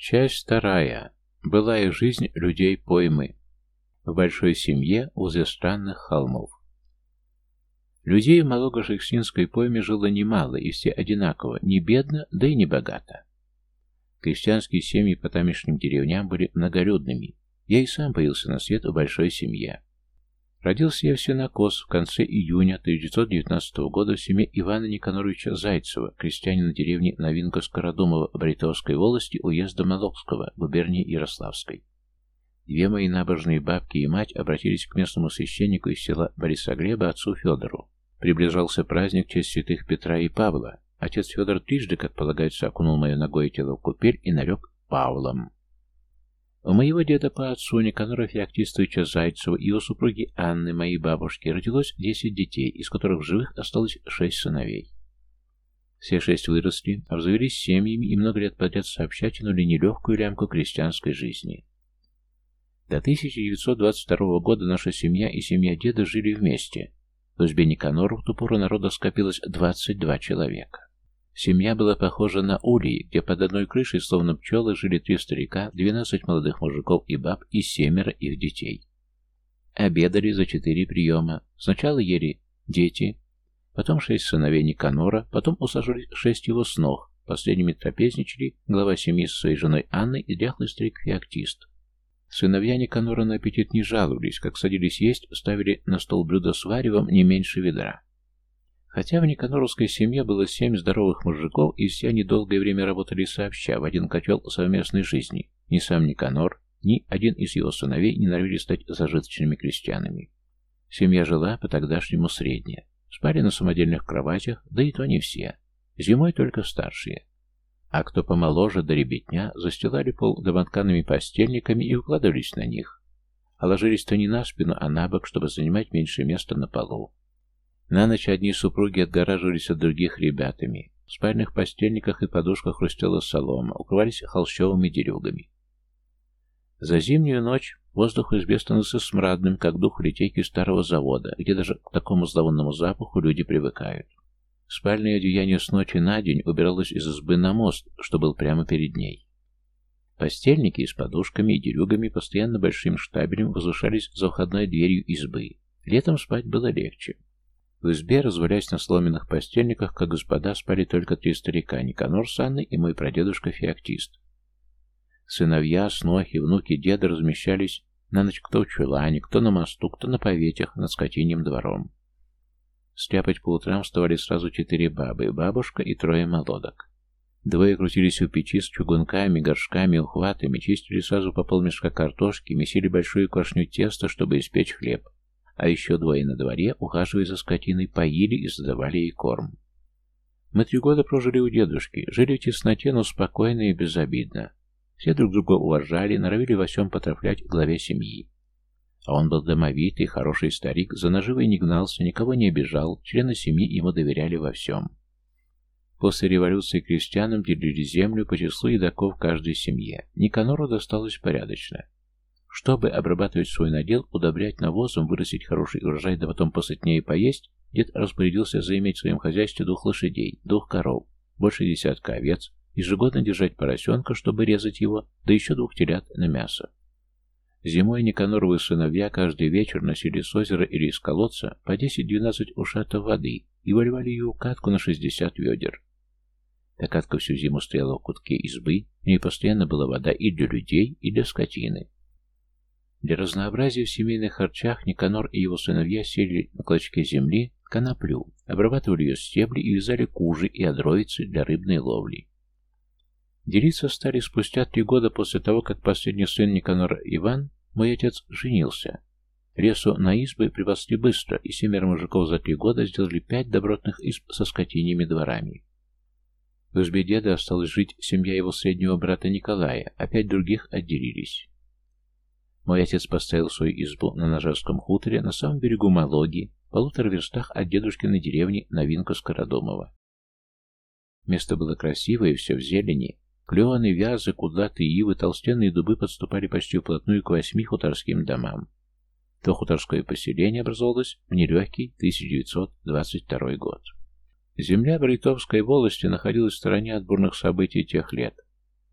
Часть вторая. Былая жизнь людей поймы. В большой семье возле странных холмов. Людей в Малого-Шекстинской пойме жило немало, и все одинаково, не бедно, да и не богато. Крестьянские семьи по тамешним деревням были многолюдными. Я и сам появился на свет в большой семье. Родился я в Сенокос в конце июня 1919 года в семье Ивана Никаноровича Зайцева, крестьянина деревни Новинка-Скородумова Бритовской волости уезда Молокского, губернии Ярославской. Две мои набожные бабки и мать обратились к местному священнику из села Борисоглеба, отцу Федору. Приближался праздник в честь святых Петра и Павла. Отец Федор трижды, как полагается, окунул мое ногое тело в купель и нарек Павлом. У моего деда по отцу Никанора Феоктистовича Зайцева и его супруги Анны, моей бабушки, родилось десять детей, из которых в живых осталось шесть сыновей. Все шесть выросли, обзавелись семьями и много лет подряд сообща тянули нелегкую лямку крестьянской жизни. До 1922 года наша семья и семья деда жили вместе. В избе Никанора в ту пору народа скопилось 22 человека. Семья была похожа на улей, где под одной крышей, словно пчелы, жили три старика, двенадцать молодых мужиков и баб и семеро их детей. Обедали за четыре приема. Сначала ели дети, потом шесть сыновей Никанора, потом усаживали шесть его снох. Последними трапезничали глава семьи со своей женой Анной и дряхлый старик-феоктист. Сыновья Никанора на аппетит не жаловались, как садились есть, ставили на стол блюдо с варевом не меньше ведра. Хотя в Никаноровской семье было семь здоровых мужиков, и все они долгое время работали сообща, в один котел совместной жизни. Ни сам Никанор, ни один из его сыновей не норовили стать зажиточными крестьянами. Семья жила по-тогдашнему средняя. Спали на самодельных кроватях, да и то не все. Зимой только старшие. А кто помоложе до ребятня, застилали пол домотканными постельниками и укладывались на них. А ложились-то не на спину, а на бок, чтобы занимать меньше места на полу. На ночь одни супруги отгораживались от других ребятами. В спальных постельниках и подушках хрустела солома, укрывались холщовыми дерюгами. За зимнюю ночь воздух в избе становился смрадным, как дух литейки старого завода, где даже к такому зловонному запаху люди привыкают. Спальное одеяние с ночи на день убиралось из избы на мост, что был прямо перед ней. Постельники с подушками и дерюгами постоянно большим штабелем возвышались за входной дверью избы. Летом спать было легче. В избе, развалясь на сломенных постельниках, как господа, спали только три старика, Никанор с Анной и мой прадедушка Феоктист. Сыновья, снохи, внуки деда размещались на ночь кто в чулане, кто на мосту, кто на поветях над скотиним двором. Стряпать по утрам вставали сразу четыре бабы, бабушка и трое молодок. Двое крутились у печи с чугунками, горшками, ухватами, чистили сразу по полмешка картошки, месили большую квашню теста, чтобы испечь хлеб а еще двое на дворе, ухаживая за скотиной, поили и задавали ей корм. Мы три года прожили у дедушки, жили в тесноте, но спокойно и безобидно. Все друг друга уважали, норовили во всем потрафлять главе семьи. А он был домовитый, хороший старик, за наживой не гнался, никого не обижал, члены семьи ему доверяли во всем. После революции крестьянам делили землю по числу едоков каждой семье. Никанору досталось порядочно. Чтобы обрабатывать свой надел, удобрять навозом, вырастить хороший урожай, да потом посытнее поесть, дед распорядился заиметь в своем хозяйстве двух лошадей, двух коров, больше десятка овец, ежегодно держать поросенка, чтобы резать его, да еще двух телят на мясо. Зимой Никаноровы сыновья каждый вечер носили с озера или из колодца по 10-12 ушатов воды и выливали ее в катку на 60 ведер. Та катка всю зиму стояла в кутке избы, в ней постоянно была вода и для людей, и для скотины. Для разнообразия в семейных харчах Никанор и его сыновья сели на клочке земли коноплю, обрабатывали ее стебли и вязали кужи и одроицы для рыбной ловли. Делиться стали спустя три года после того, как последний сын Никанора Иван, мой отец, женился. Лесу на избы припасли быстро, и семеро мужиков за три года сделали пять добротных изб со скотиньими дворами. В избе деда осталась жить семья его среднего брата Николая, а пять других отделились. Мой отец поставил свою избу на Ножевском хуторе на самом берегу Малоги, в полутора верстах от дедушкиной деревни Новинка Скородомова. Место было красивое, все в зелени. Клены, вязы, кудлатые ивы, толстенные дубы подступали почти вплотную к восьми хуторским домам. То хуторское поселение образовалось в нелегкий 1922 год. Земля Бритовской волости находилась в стороне от бурных событий тех лет.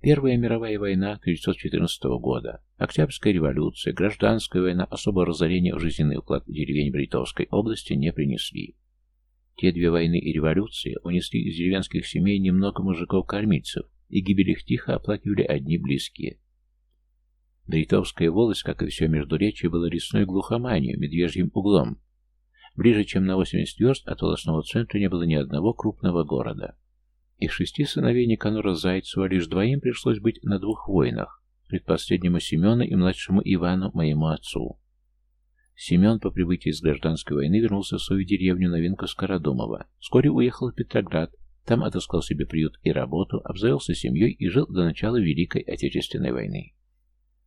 Первая мировая война 1914 года, Октябрьская революция, Гражданская война особого разорения в жизненный уклад деревень Бритовской области не принесли. Те две войны и революции унесли из деревенских семей немного мужиков-кормильцев, и гибель их тихо оплакивали одни близкие. Бритовская волость, как и все Междуречье, была лесной глухоманию, медвежьим углом. Ближе, чем на 80 верст от волосного центра не было ни одного крупного города. Из шести сыновей Никанора Зайцева лишь двоим пришлось быть на двух войнах, предпоследнему Семену и младшему Ивану, моему отцу. Семен по прибытии из гражданской войны вернулся в свою деревню Новинка Скородумова. Вскоре уехал в Петроград, там отыскал себе приют и работу, обзавелся семьей и жил до начала Великой Отечественной войны.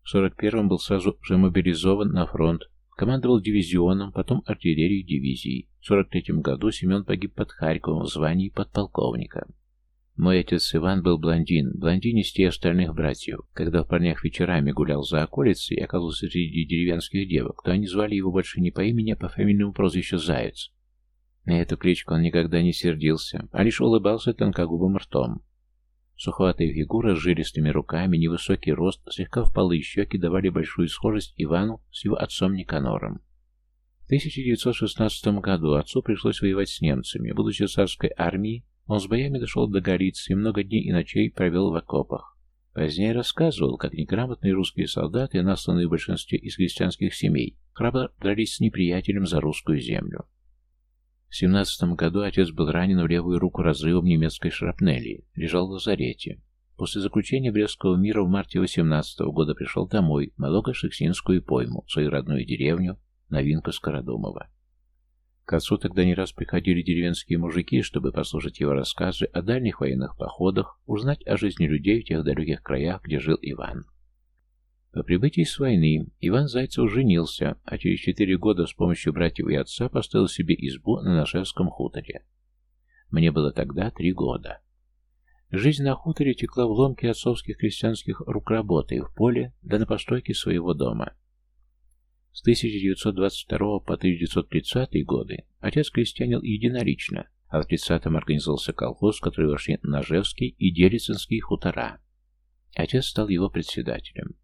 В 41-м был сразу же мобилизован на фронт, командовал дивизионом, потом артиллерией дивизии. В 43-м году Семен погиб под Харьковом в звании подполковника. Мой отец Иван был блондин, блондинистее остальных братьев. Когда в парнях вечерами гулял за околицей и оказался среди деревенских девок, то они звали его больше не по имени, а по фамильному прозвищу Заяц. На эту кличку он никогда не сердился, а лишь улыбался тонкогубым ртом. Суховатая фигура с жилистыми руками, невысокий рост, слегка впалые щеки давали большую схожесть Ивану с его отцом Никанором. В 1916 году отцу пришлось воевать с немцами. Будучи царской армии, он с боями дошел до Горицы и много дней и ночей провел в окопах. Позднее рассказывал, как неграмотные русские солдаты, насланные в большинстве из христианских семей, храбро дрались с неприятелем за русскую землю. В 17 году отец был ранен в левую руку разрывом немецкой шрапнели, лежал в лазарете. После заключения Брестского мира в марте 18 года пришел домой, на Лого-Шексинскую пойму, свою родную деревню, Новинка Скородумова. К отцу тогда не раз приходили деревенские мужики, чтобы послушать его рассказы о дальних военных походах, узнать о жизни людей в тех далеких краях, где жил Иван. По прибытии с войны Иван Зайцев женился, а через четыре года с помощью братьев и отца поставил себе избу на Нашевском хуторе. Мне было тогда три года. Жизнь на хуторе текла в ломке отцовских крестьянских рук работы в поле, да на постройке своего дома. С 1922 по 1930 годы отец крестьянил единолично, а в 30-м организовался колхоз, в который вошли Ножевский и Делицинские хутора. Отец стал его председателем.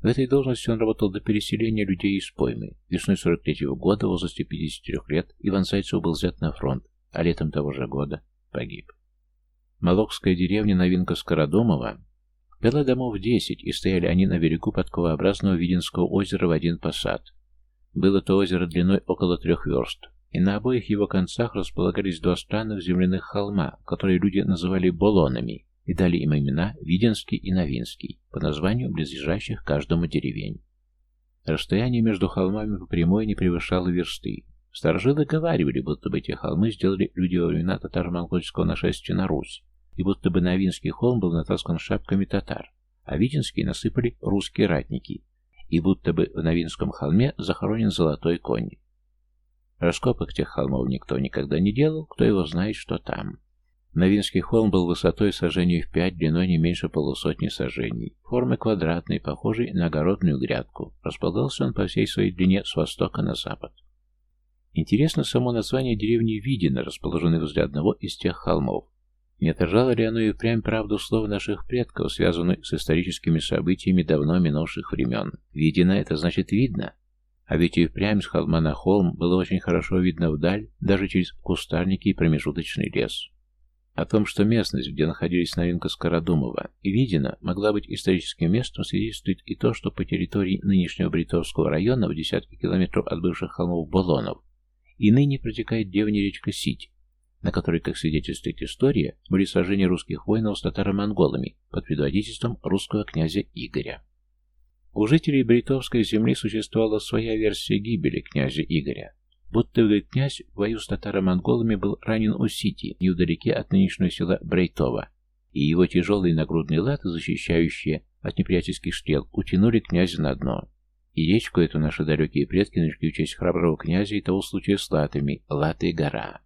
В этой должности он работал до переселения людей из поймы. Весной 43 -го года, в возрасте 53 лет, Иван Зайцев был взят на фронт, а летом того же года погиб. Молокская деревня Новинка Скородомова Пила домов десять, и стояли они на берегу подковообразного Виденского озера в один посад. Было то озеро длиной около трех верст, и на обоих его концах располагались два странных земляных холма, которые люди называли Болонами, и дали им имена Виденский и Новинский, по названию близлежащих каждому деревень. Расстояние между холмами по прямой не превышало версты. Старожилы говаривали, будто бы эти холмы сделали люди во времена татаро-монгольского нашествия на Русь, и будто бы Новинский холм был натаскан шапками татар, а Витинский насыпали русские ратники, и будто бы в Новинском холме захоронен золотой конь. Раскопок тех холмов никто никогда не делал, кто его знает, что там. Новинский холм был высотой сажений в пять, длиной не меньше полусотни сажений, формы квадратной, похожей на огородную грядку. Располагался он по всей своей длине с востока на запад. Интересно само название деревни Видина, расположенной возле одного из тех холмов. Не отражало ли оно и прям правду слов наших предков, связанных с историческими событиями давно минувших времен? Видено — это значит видно. А ведь и впрямь с холма на холм было очень хорошо видно вдаль, даже через кустарники и промежуточный лес. О том, что местность, где находились новинка Скородумова, и Видина, могла быть историческим местом, свидетельствует и то, что по территории нынешнего Бритовского района в десятки километров от бывших холмов Болонов и ныне протекает древняя речка Сить, на которой, как свидетельствует история, были сражения русских воинов с татаро-монголами под предводительством русского князя Игоря. У жителей Бритовской земли существовала своя версия гибели князя Игоря. Будто бы князь в бою с татаро-монголами был ранен у Сити, невдалеке от нынешнего села Брейтова, и его тяжелые нагрудные латы, защищающие от неприятельских стрел, утянули князя на дно. И речку эту наши далекие предки начали в честь храброго князя и того случая с латами, Латы гора.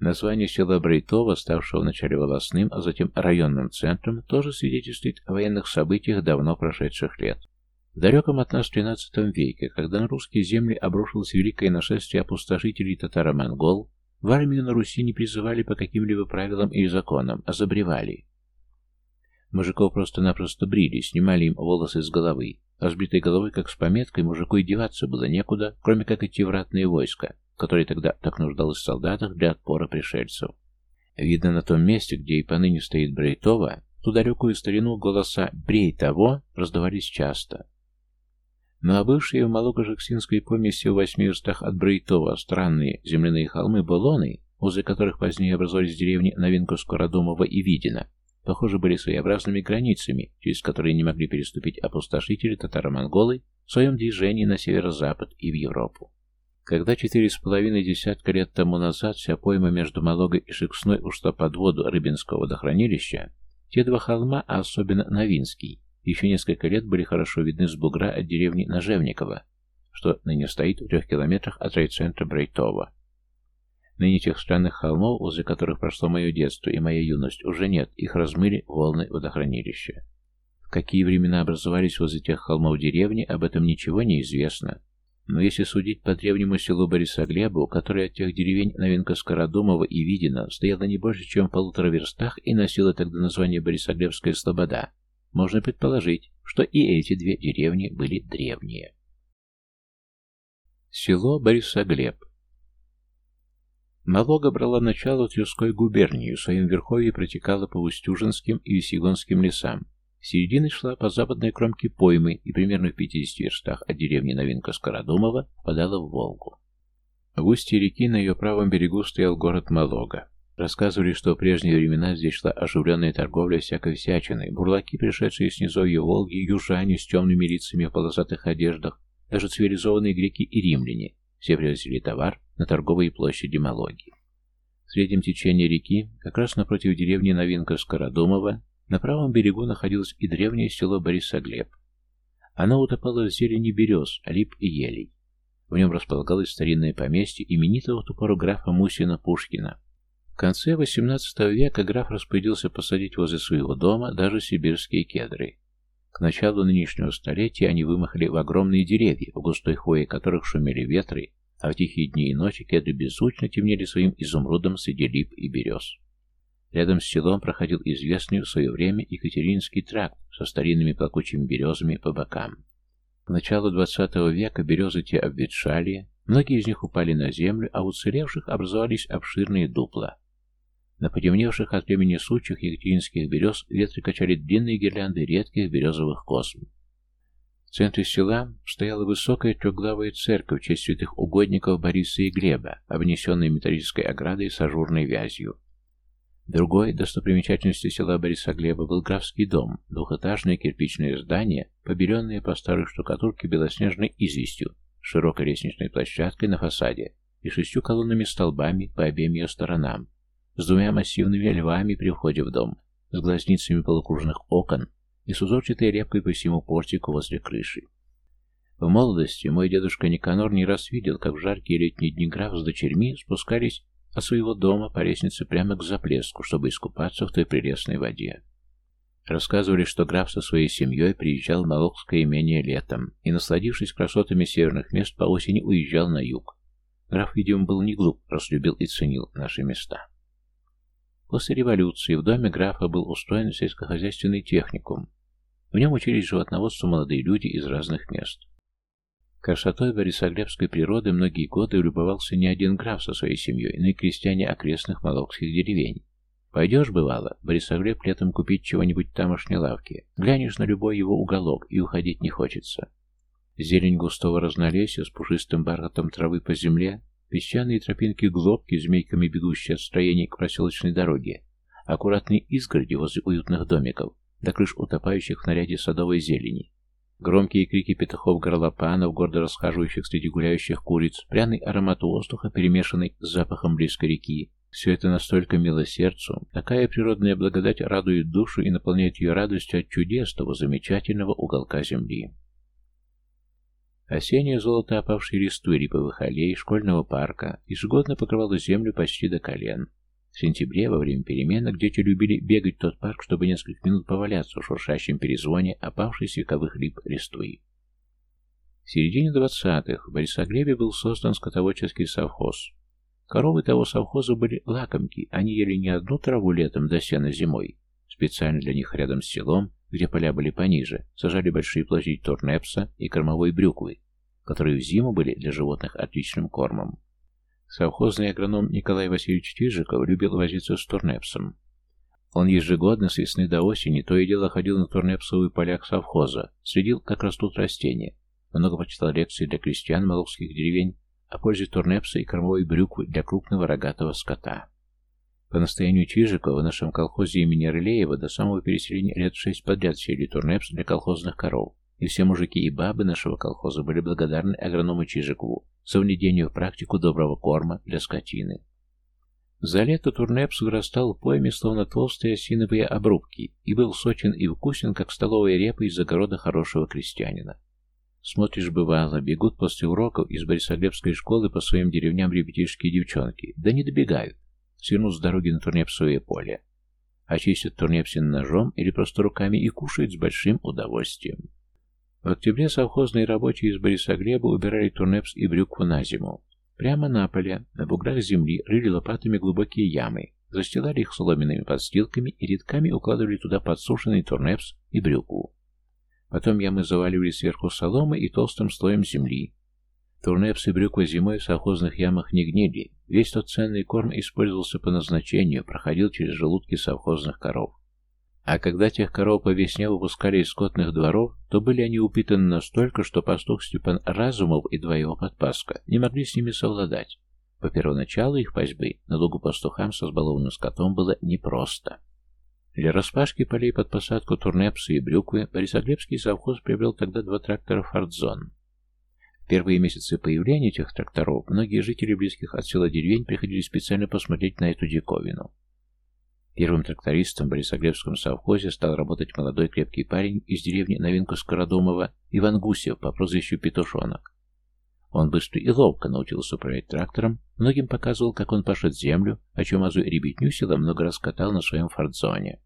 Название села Брейтова, ставшего вначале волосным, а затем районным центром, тоже свидетельствует о военных событиях давно прошедших лет. В далеком от нас XIII веке, когда на русские земли обрушилось великое нашествие опустошителей татаро-монгол, в армию на Руси не призывали по каким-либо правилам или законам, а забревали. Мужиков просто-напросто брили, снимали им волосы с головы, с бритой головой, как с пометкой, мужику и деваться было некуда, кроме как идти в ратные войска, которые тогда так нуждалось в солдатах для отпора пришельцев. Видно на том месте, где и поныне стоит Брейтова, ту далекую старину голоса «Брей того» раздавались часто. Ну, а бывшие в Малого-Жексинской помеси в восьми верстах от Брейтова странные земляные холмы Болоны, возле которых позднее образовались деревни Новинку Скородумова и Видина, похоже, были своеобразными границами, через которые не могли переступить опустошители татаро-монголы в своем движении на северо-запад и в Европу. Когда четыре с половиной десятка лет тому назад вся пойма между Малогой и Шексной ушла под воду Рыбинского водохранилища, те два холма, а особенно Новинский, еще несколько лет были хорошо видны с бугра от деревни Нажевникова, что ныне стоит в трех километрах от райцентра Брейтова. Ныне тех странных холмов, возле которых прошло мое детство и моя юность, уже нет, их размыли волны водохранилища. В какие времена образовались возле тех холмов деревни, об этом ничего не известно. Но если судить по древнему селу Борисоглебу, которое от тех деревень Новинка Скородумова и Видина стояло не больше, чем в полутора верстах и носило тогда название Борисоглебская Слобода, можно предположить, что и эти две деревни были древние. Село Борисоглеб Малога брала начало Тверской губернии, в своем верховье протекала по Устюжинским и Весьегонским лесам. Середина шла по западной кромке поймы и примерно в 50 верстах от деревни Новинка Скородумова впадала в Волгу. В устье реки на ее правом берегу стоял город Малога. Рассказывали, что в прежние времена здесь шла оживленная торговля всякой всячиной, бурлаки, пришедшие с низовья Волги, южане с темными лицами в полосатых одеждах, даже цивилизованные греки и римляне, все привозили товар на торговые площади Малоги. В среднем течении реки, как раз напротив деревни Новинка Скородумова, на правом берегу находилось и древнее село Борисоглеб. Оно утопало в зелени берез, лип и елей. В нем располагалось старинное поместье именитого в графа Мусина Пушкина. В конце XVIII века граф распорядился посадить возле своего дома даже сибирские кедры. К началу нынешнего столетия они вымахали в огромные деревья, в густой хвое которых шумели ветры, а в тихие дни и ночи кедры беззвучно темнели своим изумрудом среди лип и берез. Рядом с селом проходил известный в свое время Екатеринский тракт со старинными плакучими березами по бокам. К началу XX века березы те обветшали, многие из них упали на землю, а у уцелевших образовались обширные дупла. На потемневших от времени сучьях екатеринских берез ветры качали длинные гирлянды редких березовых косм. В центре села стояла высокая трехглавая церковь в честь святых угодников Бориса и Глеба, обнесенная металлической оградой с ажурной вязью. Другой достопримечательностью села Борисоглеба был графский дом, двухэтажное кирпичное здание, побеленное по старой штукатурке белоснежной известью, широкой лестничной площадкой на фасаде и шестью колоннами столбами по обеим ее сторонам, с двумя массивными львами при входе в дом, с глазницами полукружных окон и с узорчатой репкой по всему портику возле крыши. В молодости мой дедушка Никанор не раз видел, как в жаркие летние дни граф с дочерьми спускались от своего дома по лестнице прямо к заплеску, чтобы искупаться в той прелестной воде. Рассказывали, что граф со своей семьей приезжал в Молокское имение летом и, насладившись красотами северных мест, по осени уезжал на юг. Граф, видимо, был не глуп, раз любил и ценил наши места. После революции в доме графа был устроен сельскохозяйственный техникум. В нем учились животноводству молодые люди из разных мест. Красотой Борисоглебской природы многие годы улюбовался не один граф со своей семьей, но и крестьяне окрестных молокских деревень. Пойдешь, бывало, Борисоглеб летом купить чего-нибудь в тамошней лавке. Глянешь на любой его уголок, и уходить не хочется. Зелень густого разнолесья с пушистым бархатом травы по земле, песчаные тропинки глобки, змейками бегущие от строений к проселочной дороге, аккуратные изгороди возле уютных домиков, до крыш утопающих в наряде садовой зелени, Громкие крики петухов-горлопанов, гордо расхаживающих среди гуляющих куриц, пряный аромат воздуха, перемешанный с запахом близкой реки. Все это настолько мило сердцу, такая природная благодать радует душу и наполняет ее радостью от чудес того замечательного уголка земли. Осеннее золото опавшей листвы липовых аллей школьного парка ежегодно покрывало землю почти до колен. В сентябре, во время переменок, дети любили бегать в тот парк, чтобы несколько минут поваляться в шуршащем перезвоне опавшей с вековых лип листвы. В середине двадцатых в Борисоглебе был создан скотоводческий совхоз. Коровы того совхоза были лакомки, они ели не одну траву летом до сена зимой. Специально для них рядом с селом, где поля были пониже, сажали большие площади турнепса и кормовой брюквы, которые в зиму были для животных отличным кормом. Совхозный агроном Николай Васильевич Чижиков любил возиться с турнепсом. Он ежегодно с весны до осени то и дело ходил на турнепсовые поля совхоза, следил, как растут растения, много почитал лекции для крестьян молокских деревень о пользе турнепса и кормовой брюквы для крупного рогатого скота. По настоянию Чижикова в нашем колхозе имени Рылеева до самого переселения лет шесть подряд сели турнепс для колхозных коров, и все мужики и бабы нашего колхоза были благодарны агроному Чижикову за внедение в практику доброго корма для скотины. За лето турнепс вырастал в пойме, словно толстые осиновые обрубки, и был сочен и вкусен, как столовая репа из огорода хорошего крестьянина. Смотришь, бывало, бегут после уроков из Борисоглебской школы по своим деревням ребятишки и девчонки, да не добегают свернут с дороги на турнепсовое поле. Очистят турнепсин ножом или просто руками и кушают с большим удовольствием. В октябре совхозные рабочие из Борисоглеба убирали турнепс и брюкву на зиму. Прямо на поле, на буграх земли, рыли лопатами глубокие ямы, застилали их соломенными подстилками и редками укладывали туда подсушенный турнепс и брюкву. Потом ямы заваливали сверху соломой и толстым слоем земли, Турнепс и брюква зимой в совхозных ямах не гнили. Весь тот ценный корм использовался по назначению, проходил через желудки совхозных коров. А когда тех коров по весне выпускали из скотных дворов, то были они упитаны настолько, что пастух Степан Разумов и два его подпаска не могли с ними совладать. По первоначалу их пастьбы на лугу пастухам со сбалованным скотом было непросто. Для распашки полей под посадку турнепса и брюквы Борисоглебский совхоз приобрел тогда два трактора «Фордзон», первые месяцы появления этих тракторов многие жители близких от села деревень приходили специально посмотреть на эту диковину. Первым трактористом в Борисоглебском совхозе стал работать молодой крепкий парень из деревни Новинку-Скородумова Иван Гусев по прозвищу Петушонок. Он быстро и ловко научился управлять трактором, многим показывал, как он пашет землю, о чем Азу ребятню села много раз катал на своем фордзоне.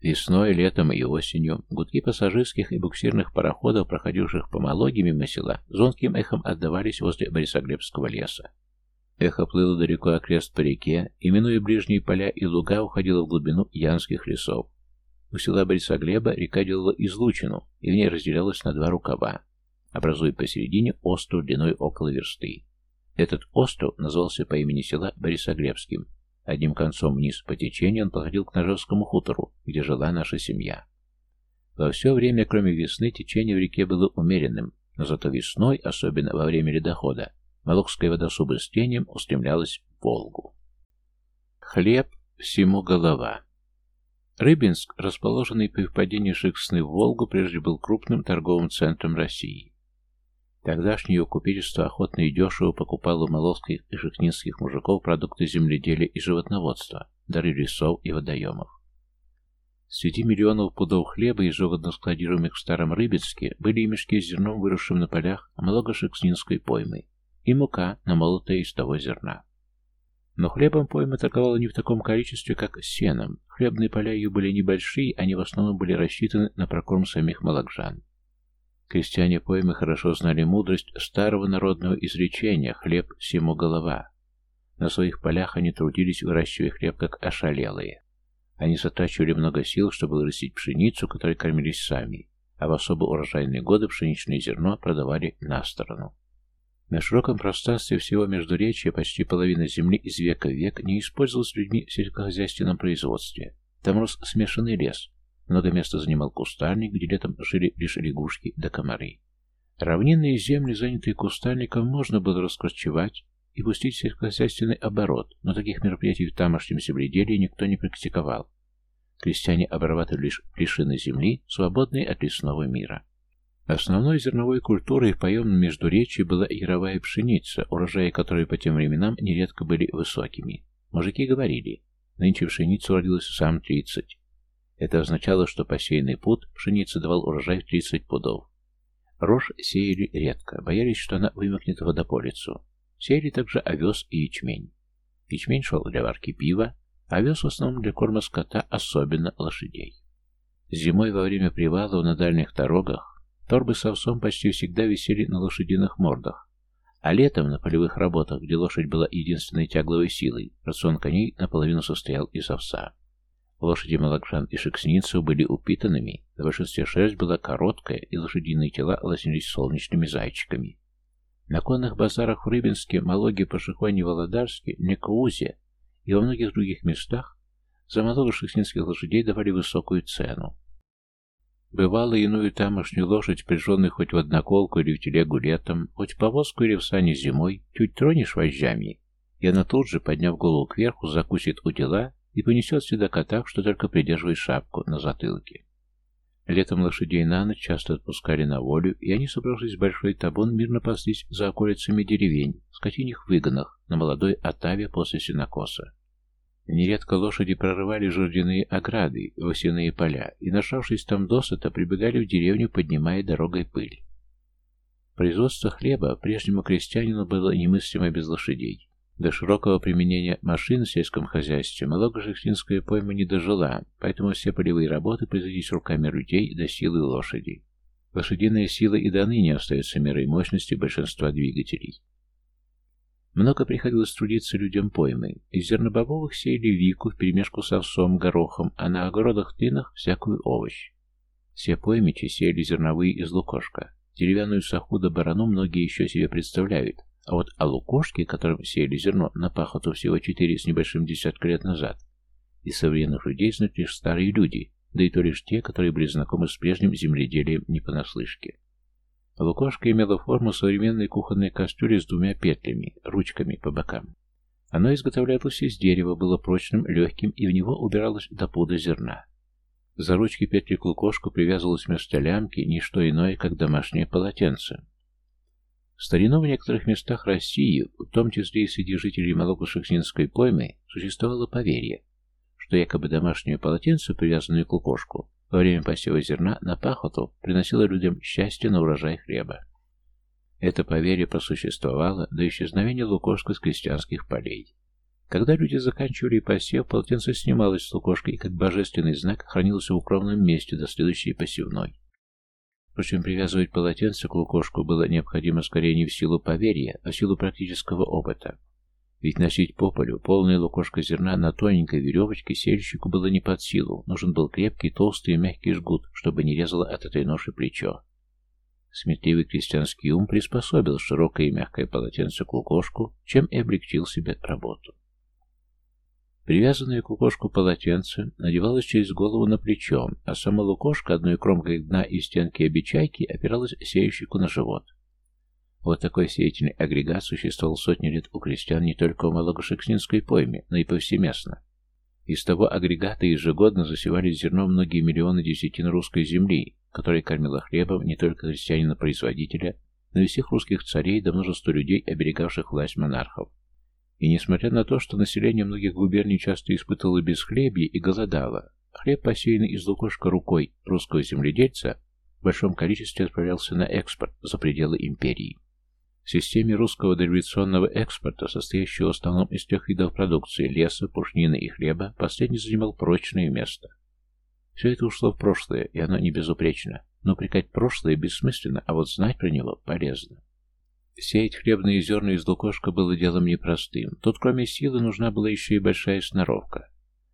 Весной, летом и осенью гудки пассажирских и буксирных пароходов, проходивших по Малоге мимо села, звонким эхом отдавались возле Борисоглебского леса. Эхо плыло далеко окрест по реке, и, минуя ближние поля и луга, уходило в глубину янских лесов. У села Борисоглеба река делала излучину, и в ней разделялась на два рукава, образуя посередине остров длиной около версты. Этот остров назывался по имени села Борисоглебским, Одним концом вниз по течению он подходил к Ножевскому хутору, где жила наша семья. Во все время, кроме весны, течение в реке было умеренным, но зато весной, особенно во время ледохода, Молокская вода с убыстрением устремлялась в Волгу. Хлеб всему голова. Рыбинск, расположенный по впадению Шексны в Волгу, прежде был крупным торговым центром России. Тогдашнее купечество охотно и дешево покупало у и шекнинских мужиков продукты земледелия и животноводства, дары лесов и водоемов. Среди миллионов пудов хлеба, ежегодно складируемых в Старом Рыбецке, были и мешки с зерном, выросшим на полях Малого-Шекснинской поймы, и мука, намолотая из того зерна. Но хлебом пойма торговала не в таком количестве, как сеном. Хлебные поля ее были небольшие, они в основном были рассчитаны на прокорм самих молокжан. Крестьяне поймы хорошо знали мудрость старого народного изречения «хлеб всему голова». На своих полях они трудились, выращивая хлеб как ошалелые. Они затрачивали много сил, чтобы вырастить пшеницу, которой кормились сами, а в особо урожайные годы пшеничное зерно продавали на сторону. На широком пространстве всего Междуречия почти половина земли из века в век не использовалась людьми в сельскохозяйственном производстве. Там рос смешанный лес, много места занимал кустарник, где летом жили лишь лягушки да комары. Равнинные земли, занятые кустарником, можно было раскорчевать и пустить сельскохозяйственный оборот, но таких мероприятий в тамошнем земледелии никто не практиковал. Крестьяне обрабатывали лишь плешины земли, свободные от лесного мира. Основной зерновой культурой в поемном междуречии была яровая пшеница, урожаи которой по тем временам нередко были высокими. Мужики говорили, нынче пшеница уродилась сам тридцать. Это означало, что посеянный пуд пшеницы давал урожай в 30 пудов. Рожь сеяли редко, боялись, что она вымокнет водополицу. Сеяли также овес и ячмень. Ячмень шел для варки пива, а овес в основном для корма скота, особенно лошадей. Зимой во время привалов на дальних дорогах торбы с овсом почти всегда висели на лошадиных мордах, а летом на полевых работах, где лошадь была единственной тягловой силой, рацион коней наполовину состоял из овса. Лошади Малакшан и Шекснинцев были упитанными, в большинстве шерсть была короткая, и лошадиные тела лоснились солнечными зайчиками. На конных базарах в Рыбинске, Малоге, Пашихоне, Володарске, Некаузе и во многих других местах за малого шекснинских лошадей давали высокую цену. Бывало, иную тамошнюю лошадь, прижженную хоть в одноколку или в телегу летом, хоть в повозку или в сани зимой, чуть тронешь вожжами, и она тут же, подняв голову кверху, закусит у дела и понесет седока так, что только придерживает шапку на затылке. Летом лошадей на ночь часто отпускали на волю, и они, собравшись в большой табун, мирно паслись за околицами деревень, в скотиних выгонах, на молодой отаве после сенокоса. Нередко лошади прорывали жердяные ограды, восяные поля, и, нашавшись там досыта, прибегали в деревню, поднимая дорогой пыль. Производство хлеба прежнему крестьянину было немыслимо без лошадей. До широкого применения машин в сельском хозяйстве Малого-Жексинская пойма не дожила, поэтому все полевые работы производились руками людей до силы лошади. Лошадиная сила и до ныне остается мерой мощности большинства двигателей. Много приходилось трудиться людям поймы. Из зернобобовых сеяли вику вперемешку с овсом, горохом, а на огородах-тынах всякую овощ. Все поймичи сеяли зерновые из лукошка. Деревянную саху да барану многие еще себе представляют, а вот о лукошке, которым сеяли зерно на пахоту всего четыре с небольшим десятка лет назад, из современных людей знают лишь старые люди, да и то лишь те, которые были знакомы с прежним земледелием не понаслышке. Лукошка имела форму современной кухонной кастрюли с двумя петлями, ручками по бокам. Оно изготовлялось из дерева, было прочным, легким, и в него убиралось до пуда зерна. За ручки петли к лукошку привязывалось вместо лямки не что иное, как домашнее полотенце. Старину в некоторых местах России, в том числе и среди жителей Малого-Шекснинской поймы, существовало поверье, что якобы домашнее полотенце, привязанное к лукошку, во время посева зерна на пахоту приносило людям счастье на урожай хлеба. Это поверье просуществовало до исчезновения лукошка с крестьянских полей. Когда люди заканчивали посев, полотенце снималось с лукошка и как божественный знак хранилось в укромном месте до следующей посевной. Впрочем, привязывать полотенце к лукошку было необходимо скорее не в силу поверья, а в силу практического опыта. Ведь носить по полю полное лукошко зерна на тоненькой веревочке сельщику было не под силу. Нужен был крепкий, толстый и мягкий жгут, чтобы не резало от этой ноши плечо. Сметливый крестьянский ум приспособил широкое и мягкое полотенце к лукошку, чем и облегчил себе работу. Привязанное к лукошку полотенце надевалось через голову на плечо, а сама лукошка одной кромкой дна и стенки обечайки опиралась сеющику на живот. Вот такой сеятельный агрегат существовал сотни лет у крестьян не только в Малогошекснинской пойме, но и повсеместно. Из того агрегата ежегодно засевались зерно многие миллионы десятин русской земли, которая кормила хлебом не только крестьянина-производителя, но и всех русских царей да множество людей, оберегавших власть монархов. И несмотря на то, что население многих губерний часто испытывало бесхлебье и голодало, хлеб, посеянный из лукошка рукой русского земледельца, в большом количестве отправлялся на экспорт за пределы империи. Системе русского дореволюционного экспорта, состоящего в основном из трех видов продукции – леса, пушнины и хлеба, последний занимал прочное место. Все это ушло в прошлое, и оно не безупречно. Но упрекать прошлое бессмысленно, а вот знать про него полезно. Сеять хлебные зерна из лукошка было делом непростым. Тут кроме силы нужна была еще и большая сноровка.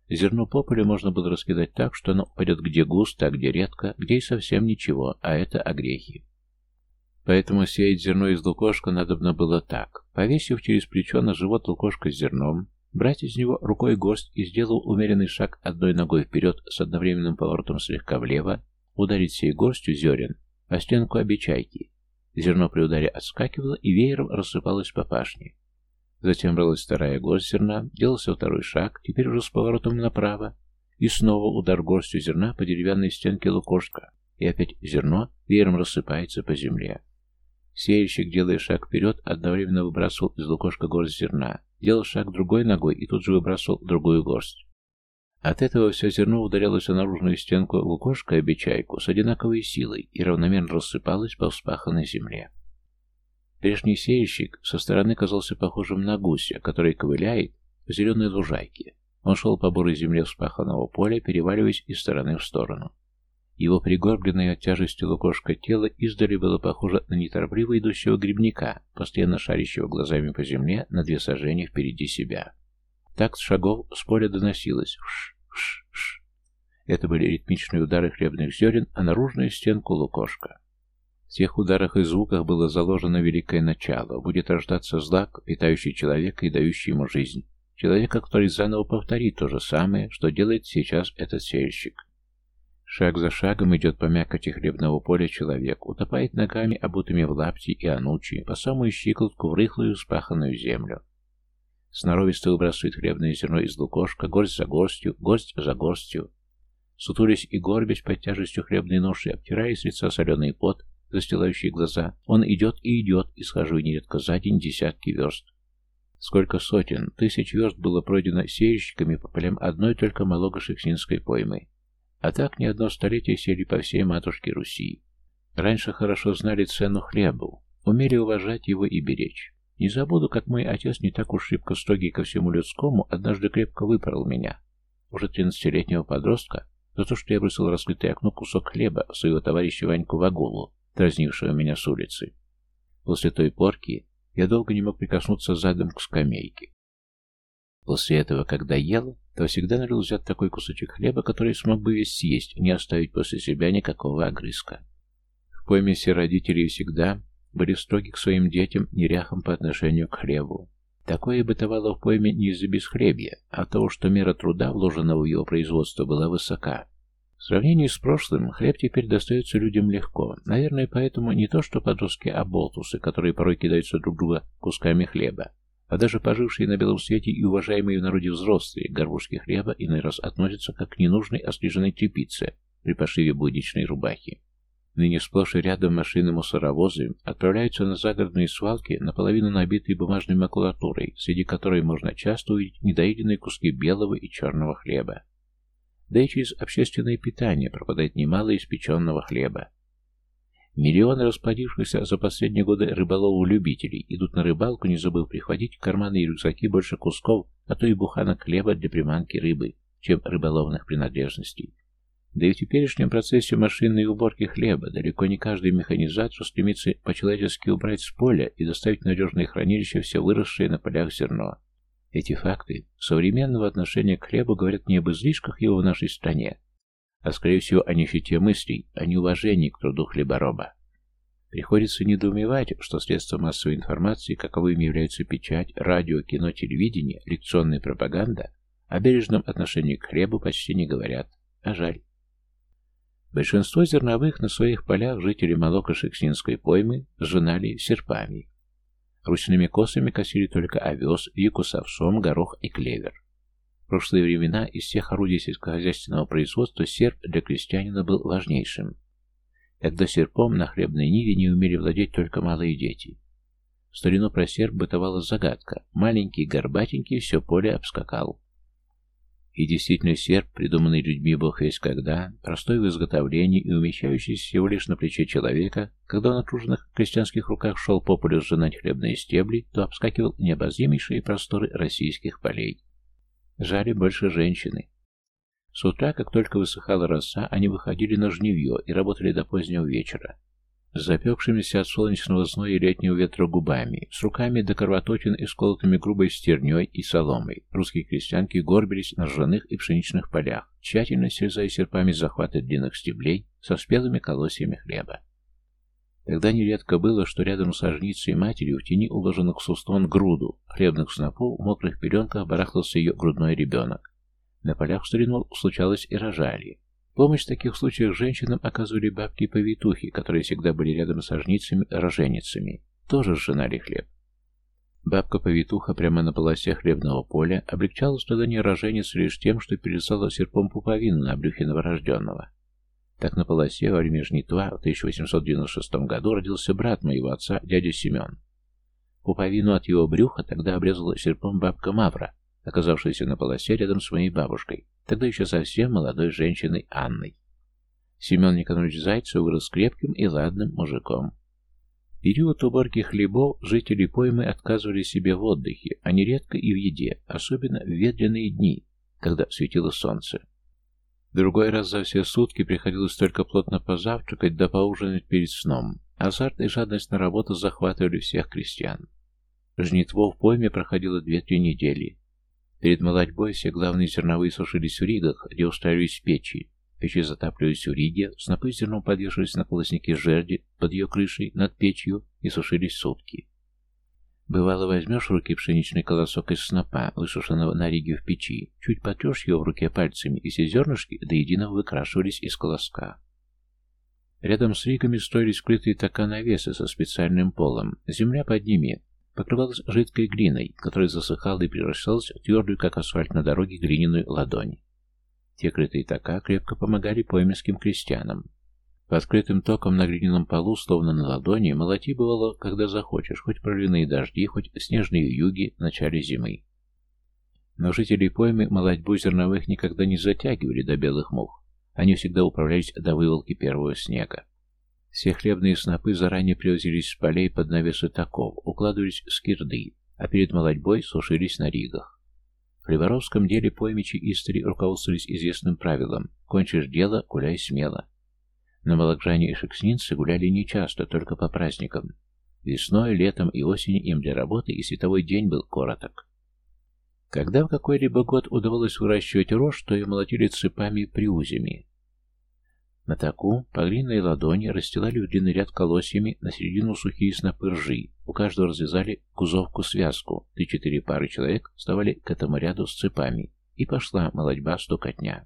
Зерно по полю можно было раскидать так, что оно упадет где густо, а где редко, где и совсем ничего, а это огрехи. Поэтому сеять зерно из лукошка надобно было так. Повесив через плечо на живот лукошка с зерном, брать из него рукой горсть и, сделал умеренный шаг одной ногой вперед с одновременным поворотом слегка влево, ударить всей горстью зерен о стенку обечайки, Зерно при ударе отскакивало и веером рассыпалось по пашне. Затем бралась вторая горсть зерна, делался второй шаг, теперь уже с поворотом направо, и снова удар горстью зерна по деревянной стенке лукошка, и опять зерно веером рассыпается по земле. Сеяльщик, делая шаг вперед, одновременно выбрасывал из лукошка горсть зерна, делал шаг другой ногой и тут же выбрасывал другую горсть. От этого все зерно ударялось о наружную стенку лукошка и обечайку с одинаковой силой и равномерно рассыпалось по вспаханной земле. Прежний сеяльщик со стороны казался похожим на гуся, который ковыляет по зеленой лужайке. Он шел по бурой земле вспаханного поля, переваливаясь из стороны в сторону. Его пригорбленное от тяжести лукошка тело издали было похоже на неторопливо идущего грибника, постоянно шарящего глазами по земле на две сажения впереди себя. Такт шагов с поля доносилось. Вш, ш-ш. Это были ритмичные удары хлебных зерен, а наружную стенку лукошка. В тех ударах и звуках было заложено великое начало. Будет рождаться злак, питающий человека и дающий ему жизнь. Человека, который заново повторит то же самое, что делает сейчас этот сельщик. Шаг за шагом идет по мякоти хлебного поля человек, утопает ногами, обутыми в лапти и анучи, по самую щиколотку в рыхлую спаханную землю. Сноровисто выбрасывает хлебное зерно из лукошка, горсть за горстью, горсть за горстью. Сутулясь и горбясь под тяжестью хлебной ноши, обтирая с лица соленый пот, застилающий глаза, он идет и идет, исхожу нередко за день десятки верст. Сколько сотен, тысяч верст было пройдено сеяльщиками по полям одной только Малого-Шексинской поймы. А так не одно столетие сели по всей матушке Руси. Раньше хорошо знали цену хлебу, умели уважать его и беречь. Не забуду, как мой отец, не так уж шибко строгий ко всему людскому, однажды крепко выпорол меня, уже тринадцатилетнего подростка, за то, что я бросил раскрытое окно кусок хлеба своего товарища Ваньку Вагулу, дразнившего меня с улицы. После той порки я долго не мог прикоснуться задом к скамейке. После этого, когда ел, то всегда налил взять такой кусочек хлеба, который смог бы весь съесть, не оставить после себя никакого огрызка. В пойме все родители всегда были строги к своим детям, неряхам по отношению к хлебу. Такое бытовало в пойме не из-за бесхлебья, а того, что мера труда, вложенного в его производство, была высока. В сравнении с прошлым, хлеб теперь достается людям легко. Наверное, поэтому не то, что подростки оболтусы, которые порой кидаются друг друга кусками хлеба, а даже пожившие на белом свете и уважаемые в народе взрослые горбушки хлеба иной раз относятся как к ненужной остриженной тряпице при пошиве будничной рубахи. Ныне сплошь и рядом машины-мусоровозы отправляются на загородные свалки, наполовину набитые бумажной макулатурой, среди которой можно часто увидеть недоеденные куски белого и черного хлеба. Да и через общественное питание пропадает немало испеченного хлеба. Миллионы расплодившихся за последние годы рыболовов-любителей идут на рыбалку, не забыв прихватить в карманы и рюкзаки больше кусков, а то и буханок хлеба для приманки рыбы, чем рыболовных принадлежностей. Да и в теперешнем процессе машинной уборки хлеба далеко не каждый механизатор стремится по-человечески убрать с поля и доставить в надежное хранилище все выросшее на полях зерно. Эти факты современного отношения к хлебу говорят не об излишках его в нашей стране, а скорее всего о нищете мыслей, о неуважении к труду хлебороба. Приходится недоумевать, что средства массовой информации, каковыми являются печать, радио, кино, телевидение, лекционная пропаганда, о бережном отношении к хлебу почти не говорят, а жаль. Большинство зерновых на своих полях жители Молоко-Шексинской поймы сжинали серпами. Ручными косами косили только овес, с овсом, горох и клевер. Прошлые времена из всех орудий сельскохозяйственного производства серп для крестьянина был важнейшим. Когда серпом на хлебной ниве не умели владеть только малые дети. В старину про серп бытовала загадка. Маленький, горбатенький все поле обскакал. И действительно серп, придуманный людьми бог весь когда, простой в изготовлении и умещающийся всего лишь на плече человека, когда он на труженных крестьянских руках шел по полю сжинать хлебные стебли, то обскакивал необозримейшие просторы российских полей. Жали больше женщины. С утра, как только высыхала роса, они выходили на жнивье и работали до позднего вечера с запекшимися от солнечного зноя и летнего ветра губами, с руками до кровоточин и сколотыми грубой стерней и соломой. Русские крестьянки горбились на ржаных и пшеничных полях, тщательно срезая серпами захваты длинных стеблей со спелыми колосьями хлеба. Тогда нередко было, что рядом с ожницей матерью в тени уложенных с устон груду хлебных снопов в мокрых пеленках барахтался ее грудной ребенок. На полях в старину случалось и рожали. Помощь в таких случаях женщинам оказывали бабки-повитухи, которые всегда были рядом с рожницами-роженицами. Тоже сжинали хлеб. Бабка-повитуха прямо на полосе хлебного поля облегчала страдания рожениц лишь тем, что пересала серпом пуповину на брюхе новорожденного. Так на полосе во время жнитва в 1896 году родился брат моего отца, дядя Семен. Пуповину от его брюха тогда обрезала серпом бабка Мавра, оказавшаяся на полосе рядом с моей бабушкой, тогда еще совсем молодой женщиной Анной. Семен Никонорович Зайцев вырос крепким и ладным мужиком. В период уборки хлебов жители поймы отказывали себе в отдыхе, а нередко и в еде, особенно в ветреные дни, когда светило солнце. Другой раз за все сутки приходилось только плотно позавтракать да поужинать перед сном. Азарт и жадность на работу захватывали всех крестьян. Жнитво в пойме проходило две-три недели. Перед молодьбой все главные зерновые сушились в Ригах, где устраивались печи. Печи затапливались в Риге, снопы зерном подвешивались на колосники жерди под ее крышей над печью и сушились сутки. Бывало, возьмешь в руки пшеничный колосок из снопа, высушенного на Риге в печи, чуть потрешь его в руке пальцами, и все зернышки до единого выкрашивались из колоска. Рядом с Ригами строились скрытые навесы со специальным полом. Земля под ними покрывалась жидкой глиной, которая засыхала и превращалась в твердую, как асфальт на дороге, глиняную ладонь. Те крытые така крепко помогали пойменским крестьянам. По открытым током на глиняном полу, словно на ладони, молоти бывало, когда захочешь, хоть проливные дожди, хоть снежные юги в начале зимы. Но жители поймы молодьбу зерновых никогда не затягивали до белых мух. Они всегда управлялись до выволки первого снега. Все хлебные снопы заранее привозились с полей под навесы таков, укладывались в скирды, а перед молодьбой сушились на ригах. В хлеборовском деле поймичи истори руководствовались известным правилом «кончишь дело, гуляй смело». На Малакжане и Шекснинце гуляли нечасто, только по праздникам. Весной, летом и осенью им для работы и световой день был короток. Когда в какой-либо год удавалось выращивать рожь, то ее молотили цепами приузями. На таку по глиняной ладони расстилали в длинный ряд колосьями на середину сухие снопы ржи. У каждого развязали кузовку-связку. Три-четыре пары человек вставали к этому ряду с цепами. И пошла молодьба стукотня.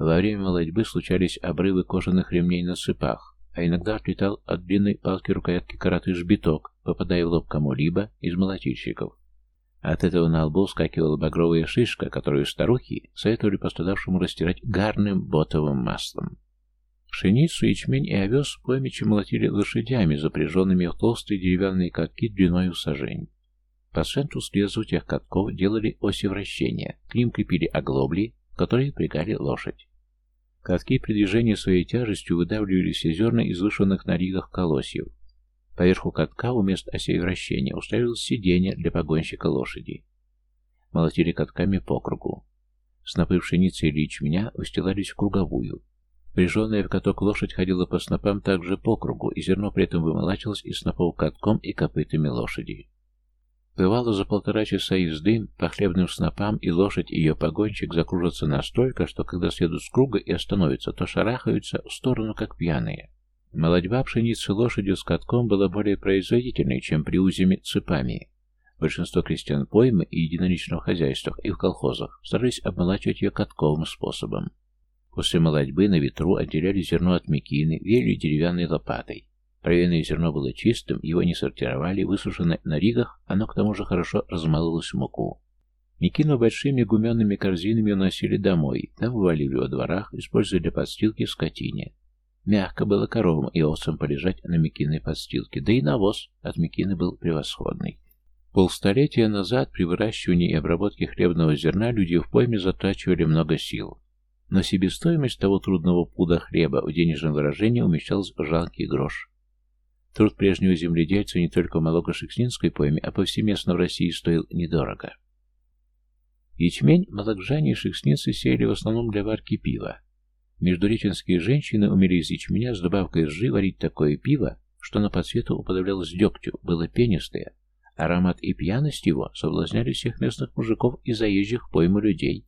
Во время молодьбы случались обрывы кожаных ремней на цепах, а иногда отлетал от длинной палки рукоятки караты жбиток, попадая в лоб кому-либо из молотильщиков. От этого на лбу скакивала багровая шишка, которую старухи советовали пострадавшему растирать гарным ботовым маслом. Пшеницу, ячмень и овес поймичи молотили лошадями, запряженными в толстые деревянные катки длиной в сажень. По центру срезу тех катков делали оси вращения, к ним крепили оглобли, в которые пригали лошадь. Катки при движении своей тяжестью выдавливали все зерна из вышенных на ригах колосьев. Поверху катка у мест осей вращения уставилось сиденье для погонщика лошади. Молотили катками по кругу. Снопы пшеницы или ячменя устилались в круговую, Прижженная в каток лошадь ходила по снопам также по кругу, и зерно при этом вымолачивалось из снопов катком и копытами лошади. Бывало за полтора часа езды по хлебным снопам, и лошадь ее погонщик закружатся настолько, что когда следуют с круга и остановятся, то шарахаются в сторону, как пьяные. Молодьба пшеницы лошадью с катком была более производительной, чем при узями цепами. Большинство крестьян поймы и единоличного хозяйства и в колхозах старались обмолачивать ее катковым способом. После молодьбы на ветру отделяли зерно от мекины, веяли деревянной лопатой. Проверенное зерно было чистым, его не сортировали, высушено на ригах, оно к тому же хорошо размалывалось в муку. Мекину большими гуменными корзинами уносили домой, там вывалили во дворах, используя для подстилки скотине. Мягко было коровам и овцам полежать на мекиной подстилке, да и навоз от мекины был превосходный. Полстолетия назад при выращивании и обработке хлебного зерна люди в пойме затрачивали много сил. Но себестоимость того трудного пуда хлеба в денежном выражении умещалась в жалкий грош. Труд прежнего земледельца не только в Малого-Шекснинской пойме, а повсеместно в России стоил недорого. Ячмень малокжане и шекснинцы сеяли в основном для варки пива. Междуреченские женщины умели из ячменя с добавкой ржи варить такое пиво, что на по цвету уподоблялось дегтю, было пенистое. Аромат и пьяность его соблазняли всех местных мужиков и заезжих пойму людей.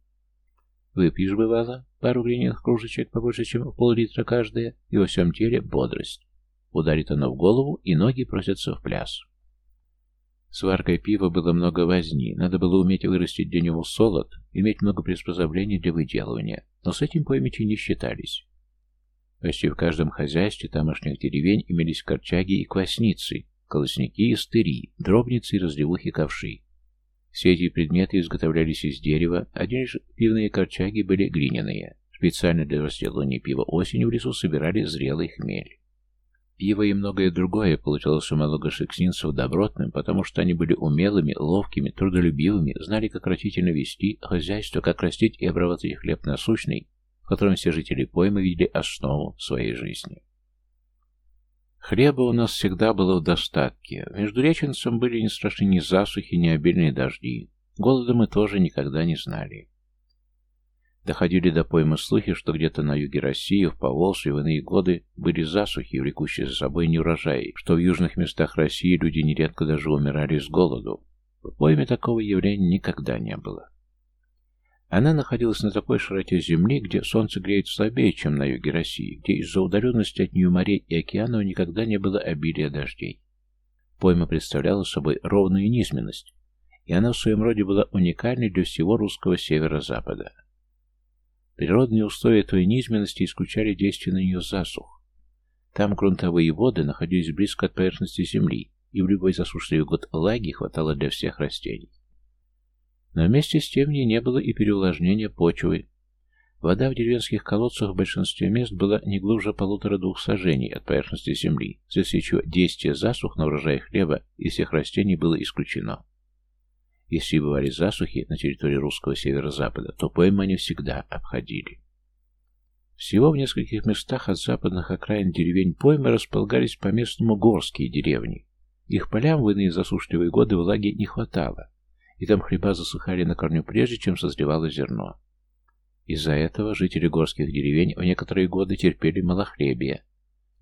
Выпьешь, бывало, пару глиняных кружечек побольше, чем пол-литра каждая, и во всем теле бодрость. Ударит оно в голову, и ноги просятся в пляс. С варкой пива было много возни, надо было уметь вырастить для него солод, иметь много приспособлений для выделывания, но с этим поймичи не считались. Почти в каждом хозяйстве тамошних деревень имелись корчаги и квасницы, колосники и стыри, дробницы и разливухи ковши. Все эти предметы изготовлялись из дерева, одни лишь пивные корчаги были глиняные. Специально для разделывания пива осенью в лесу собирали зрелый хмель. Пиво и многое другое получалось у малогошексинцев добротным, потому что они были умелыми, ловкими, трудолюбивыми, знали, как растительно вести хозяйство, как растить и обрабатывать хлеб насущный, в котором все жители поймы видели основу своей жизни. Хлеба у нас всегда было в достатке. Между реченцем были не страшны ни засухи, ни обильные дожди. Голода мы тоже никогда не знали. Доходили до поймы слухи, что где-то на юге России, в Поволжье в иные годы были засухи, влекущие за собой неурожаи, что в южных местах России люди нередко даже умирали с голоду. В пойме такого явления никогда не было. Она находилась на такой широте земли, где солнце греет слабее, чем на юге России, где из-за удаленности от нее морей и океанов никогда не было обилия дождей. Пойма представляла собой ровную низменность, и она в своем роде была уникальной для всего русского северо-запада. Природные условия той низменности исключали действие на нее засух. Там грунтовые воды находились близко от поверхности земли, и в любой засушливый год влаги хватало для всех растений. Но вместе с тем не было и переувлажнения почвы. Вода в деревенских колодцах в большинстве мест была не глубже полутора-двух сажений от поверхности земли, вследствие чего действие засух на урожай хлеба и всех растений было исключено. Если бывали засухи на территории русского северо-запада, то поймы они всегда обходили. Всего в нескольких местах от западных окраин деревень поймы располагались по-местному горские деревни. Их полям в иные засушливые годы влаги не хватало, и там хлеба засыхали на корню прежде, чем созревало зерно. Из-за этого жители горских деревень в некоторые годы терпели малохлебие.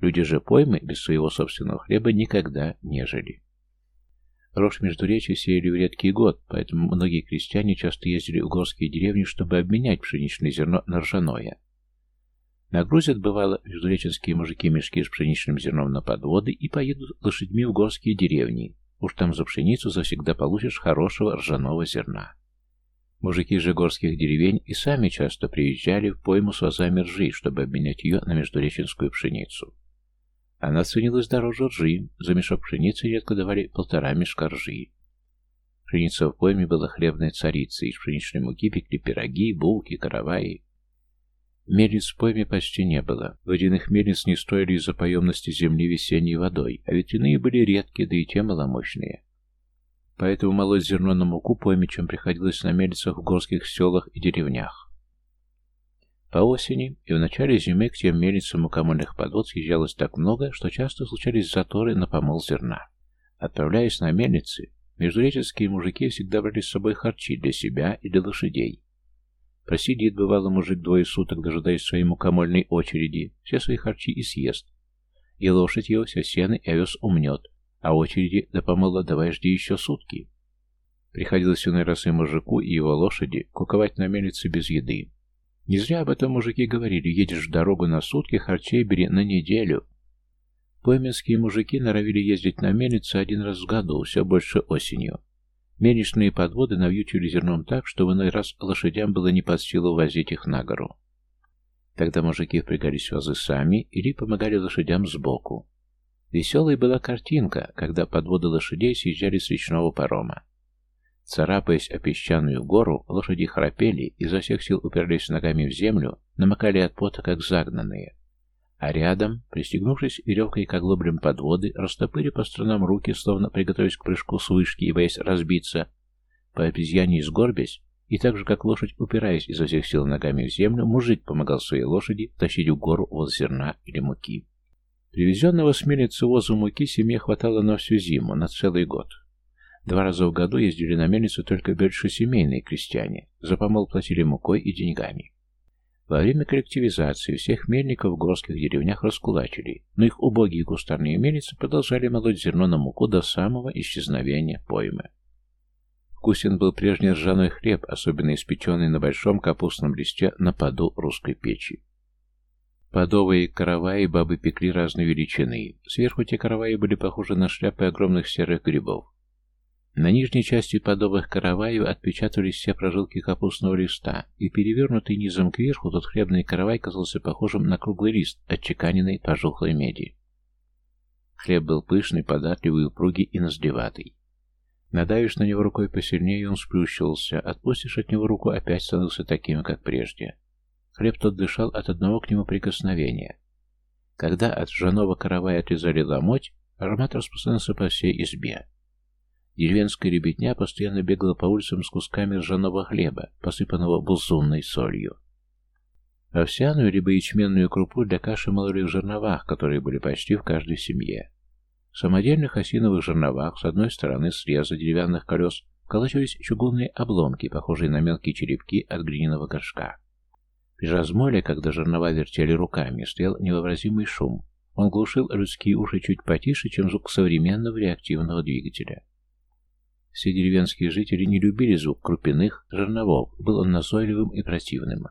Люди же поймы без своего собственного хлеба никогда не жили. Рожь междуречия сеяли в редкий год, поэтому многие крестьяне часто ездили в горские деревни, чтобы обменять пшеничное зерно на ржаное. Нагрузят, бывало, междуреченские мужики мешки с пшеничным зерном на подводы и поедут лошадьми в горские деревни, Уж там за пшеницу завсегда получишь хорошего ржаного зерна. Мужики же горских деревень и сами часто приезжали в пойму с вазами ржи, чтобы обменять ее на междуреченскую пшеницу. Она ценилась дороже ржи, за мешок пшеницы редко давали полтора мешка ржи. Пшеница в пойме была хлебной царицей, из пшеничной муки пекли пироги, булки, караваи. Мельниц в пойме почти не было. Водяных мельниц не стоили из-за поемности земли весенней водой, а ветряные были редкие, да и те маломощные. Поэтому молоть зерно на муку поймичам приходилось на мельницах в горских селах и деревнях. По осени и в начале зимы к тем мельницам мукомольных подвод съезжалось так много, что часто случались заторы на помол зерна. Отправляясь на мельницы, междуреческие мужики всегда брали с собой харчи для себя и для лошадей. Просидит, бывало, мужик двое суток, дожидаясь своей мукомольной очереди, все свои харчи и съест. И лошадь его все сено и овес умнет, а очереди до помыла давай жди еще сутки. Приходилось иной раз и мужику, и его лошади куковать на мельнице без еды. Не зря об этом мужики говорили, едешь в дорогу на сутки, харчей бери на неделю. Пойменские мужики норовили ездить на мельнице один раз в году, все больше осенью. Мельничные подводы навьючили зерном так, что в иной раз лошадям было не под силу возить их на гору. Тогда мужики впрягались в вазы сами или помогали лошадям сбоку. Веселой была картинка, когда подводы лошадей съезжали с речного парома. Царапаясь о песчаную гору, лошади храпели, изо всех сил уперлись ногами в землю, намокали от пота, как загнанные. А рядом, пристегнувшись веревкой к оглоблям подводы, растопыри по сторонам руки, словно приготовясь к прыжку с вышки и боясь разбиться, по обезьяне сгорбясь, и так же, как лошадь, упираясь изо всех сил ногами в землю, мужик помогал своей лошади тащить в гору воз зерна или муки. Привезенного с мельницы возу муки семье хватало на всю зиму, на целый год. Два раза в году ездили на мельницу только семейные крестьяне, за помол платили мукой и деньгами. Во время коллективизации всех мельников в горских деревнях раскулачили, но их убогие кустарные мельницы продолжали молоть зерно на муку до самого исчезновения поймы. Вкусен был прежний ржаной хлеб, особенно испеченный на большом капустном листе на поду русской печи. Подовые караваи бабы пекли разной величины. Сверху те караваи были похожи на шляпы огромных серых грибов. На нижней части подобных караваев отпечатались все прожилки капустного листа, и перевернутый низом кверху тот хлебный каравай казался похожим на круглый лист, отчеканенный пожухлой меди. Хлеб был пышный, податливый, упругий и ноздреватый. Надавишь на него рукой посильнее, он сплющивался, отпустишь от него руку, опять становился таким, как прежде. Хлеб тот дышал от одного к нему прикосновения. Когда от жженого каравая отрезали ломоть, аромат распространился по всей избе. Деревенская ребятня постоянно бегала по улицам с кусками ржаного хлеба, посыпанного бузунной солью. Овсяную либо ячменную крупу для каши мололи в жерновах, которые были почти в каждой семье. В самодельных осиновых жерновах с одной стороны среза деревянных колес вколачивались чугунные обломки, похожие на мелкие черепки от глиняного горшка. При размоле, когда жернова вертели руками, стоял невообразимый шум. Он глушил людские уши чуть потише, чем звук современного реактивного двигателя. Все деревенские жители не любили звук крупяных жерновов, был он назойливым и противным.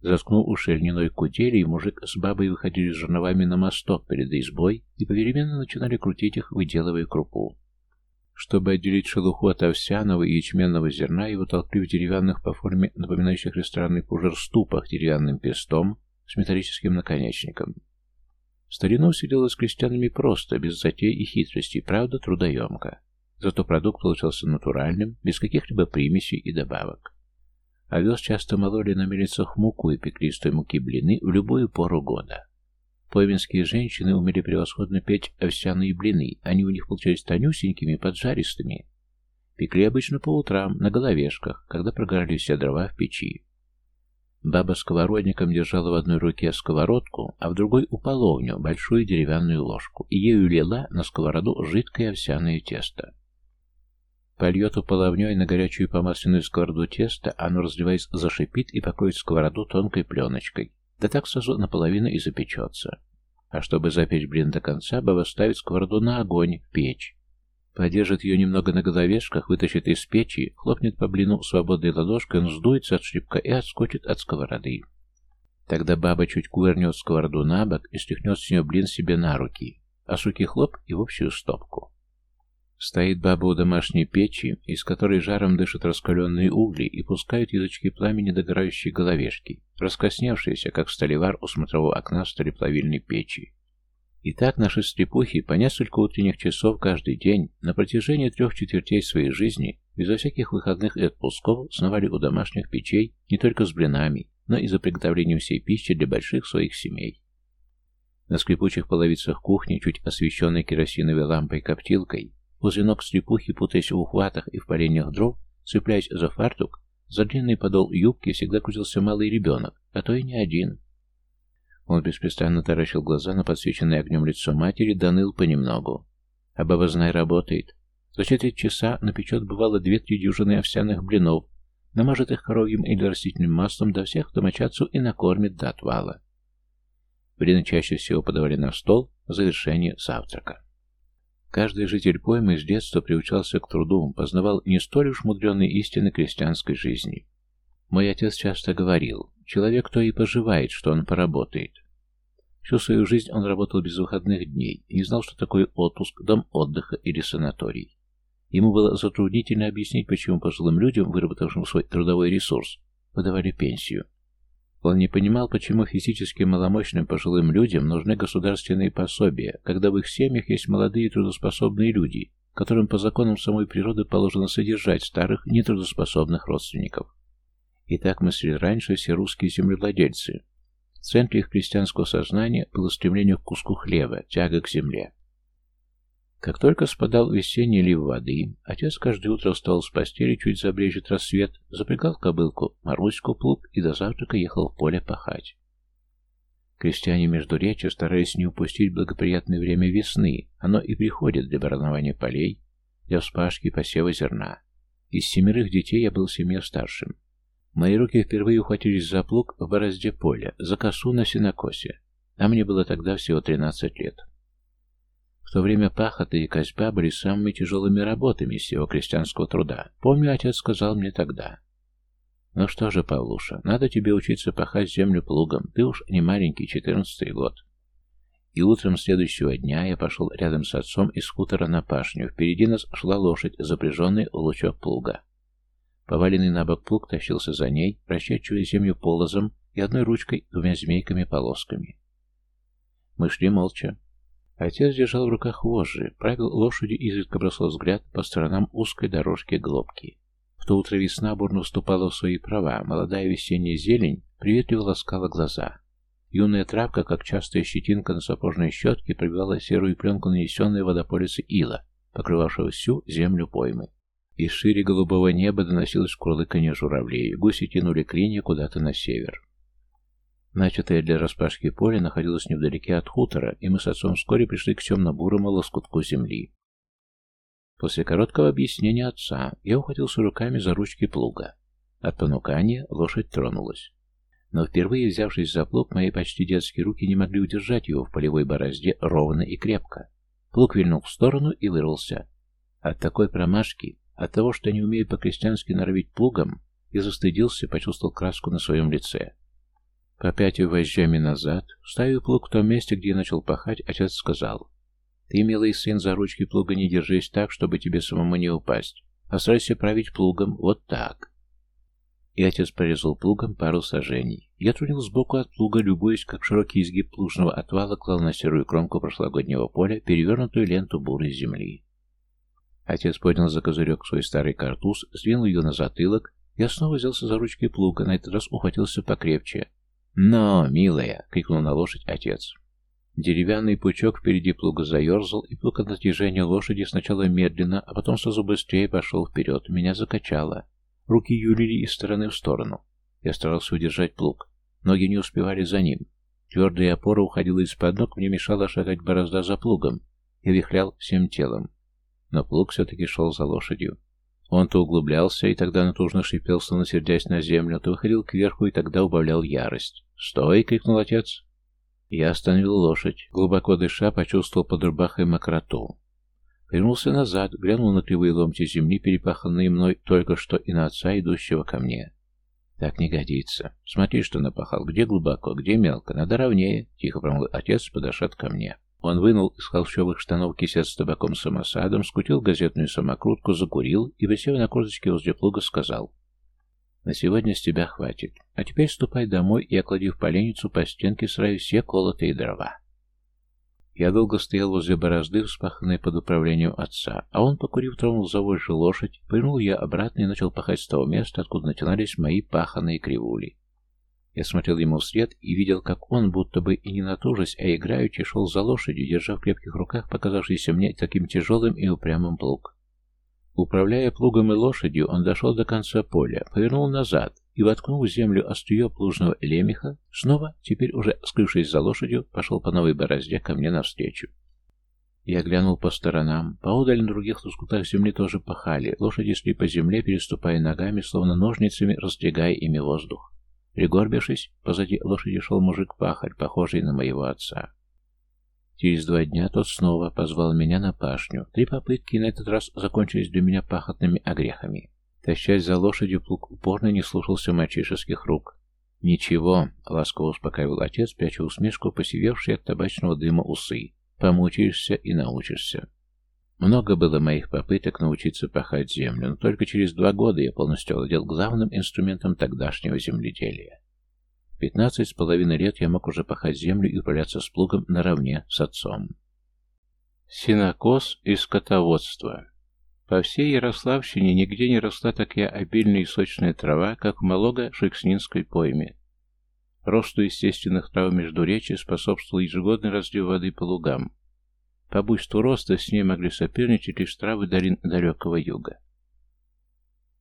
Заткнул уши льняной кудели, и мужик с бабой выходили с жерновами на мосток перед избой и попеременно начинали крутить их, выделывая крупу. Чтобы отделить шелуху от овсяного и ячменного зерна, его толкли в деревянных по форме, напоминающих ресторанный пужер, ступах деревянным пестом с металлическим наконечником. Старину с крестьянами просто, без затей и хитростей, правда, трудоемко. Зато продукт получался натуральным, без каких-либо примесей и добавок. Овес часто мололи на мельницах муку и пекли из той муки блины в любую пору года. Пойменские женщины умели превосходно петь овсяные блины, они у них получались тонюсенькими, поджаристыми. Пекли обычно по утрам, на головешках, когда прогорали все дрова в печи. Баба сковородником держала в одной руке сковородку, а в другой уполовню, большую деревянную ложку, и ею лила на сковороду жидкое овсяное тесто. Польет уполовней на горячую помасленную сковороду тесто, оно, разливаясь, зашипит и покроет сковороду тонкой пленочкой. Да так сразу наполовину и запечется. А чтобы запечь блин до конца, баба ставит сковороду на огонь, в печь. Подержит ее немного на головешках, вытащит из печи, хлопнет по блину свободной ладошкой, он сдуется от шлепка и отскочит от сковороды. Тогда баба чуть кувырнет сковороду на бок и стряхнет с нее блин себе на руки, а суки хлоп и в общую стопку. Стоит баба у домашней печи, из которой жаром дышат раскаленные угли и пускают язычки пламени догорающей головешки, раскосневшиеся, как столевар у смотрового окна столеплавильной печи. И так наши стрепухи по несколько утренних часов каждый день на протяжении трех четвертей своей жизни, безо всяких выходных и отпусков, сновали у домашних печей не только с блинами, но и за приготовлением всей пищи для больших своих семей. На скрипучих половицах кухни, чуть освещенной керосиновой лампой-коптилкой, Возле ног слепухи, путаясь в ухватах и в поленьях дров, цепляясь за фартук, за длинный подол юбки всегда крутился малый ребенок, а то и не один. Он беспрестанно таращил глаза на подсвеченное огнем лицо матери, да ныл понемногу. А баба, знай, работает. За четверть часа напечет бывало две-три дюжины овсяных блинов, намажет их коровьим или растительным маслом до всех домочадцу и накормит до отвала. Блины чаще всего подавали на стол в завершении завтрака. Каждый житель поймы с детства приучался к труду, познавал не столь уж мудреные истины крестьянской жизни. Мой отец часто говорил, человек то и поживает, что он поработает. Всю свою жизнь он работал без выходных дней не знал, что такое отпуск, дом отдыха или санаторий. Ему было затруднительно объяснить, почему пожилым людям, выработавшим свой трудовой ресурс, выдавали пенсию. Он не понимал, почему физически маломощным пожилым людям нужны государственные пособия, когда в их семьях есть молодые трудоспособные люди, которым по законам самой природы положено содержать старых нетрудоспособных родственников. И так мыслили раньше все русские землевладельцы. В центре их крестьянского сознания было стремление к куску хлеба, тяга к земле. Как только спадал весенний лив воды, отец каждое утро встал с постели, чуть забрежет рассвет, запрягал кобылку, Маруську плуг и до завтрака ехал в поле пахать. Крестьяне между речи старались не упустить благоприятное время весны, оно и приходит для баранования полей, для вспашки и посева зерна. Из семерых детей я был в семье старшим. Мои руки впервые ухватились за плуг в борозде поля, за косу на сенокосе, а мне было тогда всего 13 лет. В то время пахота и козьба были самыми тяжелыми работами из всего крестьянского труда. Помню, отец сказал мне тогда. «Ну что же, Павлуша, надо тебе учиться пахать землю плугом. Ты уж не маленький, четырнадцатый год». И утром следующего дня я пошел рядом с отцом из хутора на пашню. Впереди нас шла лошадь, запряженная в лучок плуга. Поваленный на бок плуг тащился за ней, расчерчивая землю полозом и одной ручкой двумя змейками-полосками. Мы шли молча. Отец держал в руках вожжи, правил лошади и изредка бросал взгляд по сторонам узкой дорожки глобки. В то утро весна бурно вступала в свои права, молодая весенняя зелень приветливо ласкала глаза. Юная травка, как частая щетинка на сапожной щетке, пробивала серую пленку нанесенной водополицы ила, покрывавшего всю землю поймы. Из шире голубого неба доносилось курлыканье журавлей, гуси тянули клинья куда-то на север. Начатое для распашки поле находилось невдалеке от хутора, и мы с отцом вскоре пришли к темно-бурому лоскутку земли. После короткого объяснения отца я ухватился руками за ручки плуга. От понукания лошадь тронулась. Но впервые взявшись за плуг, мои почти детские руки не могли удержать его в полевой борозде ровно и крепко. Плуг вильнул в сторону и вырвался. От такой промашки От того, что не умею по-крестьянски норовить плугом, я застыдился, почувствовал краску на своем лице. Попятив вожжами назад, ставив плуг в том месте, где начал пахать, отец сказал, «Ты, милый сын, за ручки плуга не держись так, чтобы тебе самому не упасть, а старайся править плугом вот так». И отец порезал плугом пару сажений. Я трунил сбоку от плуга, любуясь, как широкий изгиб плужного отвала клал на серую кромку прошлогоднего поля перевернутую ленту бурой земли. Отец поднял за козырек свой старый картуз, сдвинул ее на затылок. Я снова взялся за ручки плуга, на этот раз ухватился покрепче. «Но, милая!» — крикнул на лошадь отец. Деревянный пучок впереди плуга заерзал, и плуг от натяжения лошади сначала медленно, а потом сразу быстрее пошел вперед. Меня закачало. Руки юлили из стороны в сторону. Я старался удержать плуг. Ноги не успевали за ним. Твердая опора уходила из-под ног, мне мешала шагать борозда за плугом. Я вихлял всем телом. Но плуг все-таки шел за лошадью. Он то углублялся, и тогда натужно шипел, словно сердясь на землю, то выходил кверху, и тогда убавлял ярость. «Стой!» — крикнул отец. Я остановил лошадь. Глубоко дыша, почувствовал под рубахой мокроту. Вернулся назад, глянул на кривые ломти земли, перепаханные мной только что, и на отца, идущего ко мне. Так не годится. Смотри, что напахал. Где глубоко, где мелко. Надо ровнее. Тихо промыл отец, подошед ко мне. Он вынул из холщовых штанов кисет с табаком самосадом, скутил газетную самокрутку, закурил и, висев на курточке возле плуга, сказал. «На сегодня с тебя хватит. А теперь ступай домой и, окладив поленницу по стенке, сраю все колотые дрова». Я долго стоял возле борозды, вспаханной под управлением отца, а он, покурив, тронул за вожжи лошадь, повернул я обратно и начал пахать с того места, откуда начинались мои паханые кривули. Я смотрел ему вслед и видел, как он, будто бы и не натужась, а играючи, шел за лошадью, держа в крепких руках показавшийся мне таким тяжелым и упрямым плуг. Управляя плугом и лошадью, он дошел до конца поля, повернул назад и, воткнув землю острие плужного лемеха, снова, теперь уже скрывшись за лошадью, пошел по новой борозде ко мне навстречу. Я глянул по сторонам. Поодаль на других лоскутах земли тоже пахали. Лошади шли по земле, переступая ногами, словно ножницами, раздвигая ими воздух. Пригорбившись, позади лошади шел мужик-пахарь, похожий на моего отца. Через два дня тот снова позвал меня на пашню. Три попытки на этот раз закончились для меня пахотными огрехами. Тащась за лошадью, плуг упорно не слушался мальчишеских рук. «Ничего», — ласково успокаивал отец, пряча усмешку, посевевший от табачного дыма усы. «Помучаешься и научишься». Много было моих попыток научиться пахать землю, но только через два года я полностью овладел главным инструментом тогдашнего земледелия. В пятнадцать с половиной лет я мог уже пахать землю и управляться с плугом наравне с отцом. Синокос и скотоводство по всей Ярославщине нигде не росла такая обильная и сочная трава, как в Малого-Шекснинской пойме. Росту естественных трав между речи способствовал ежегодный разлив воды по лугам. По буйству роста с ней могли соперничать лишь травы долин далекого юга.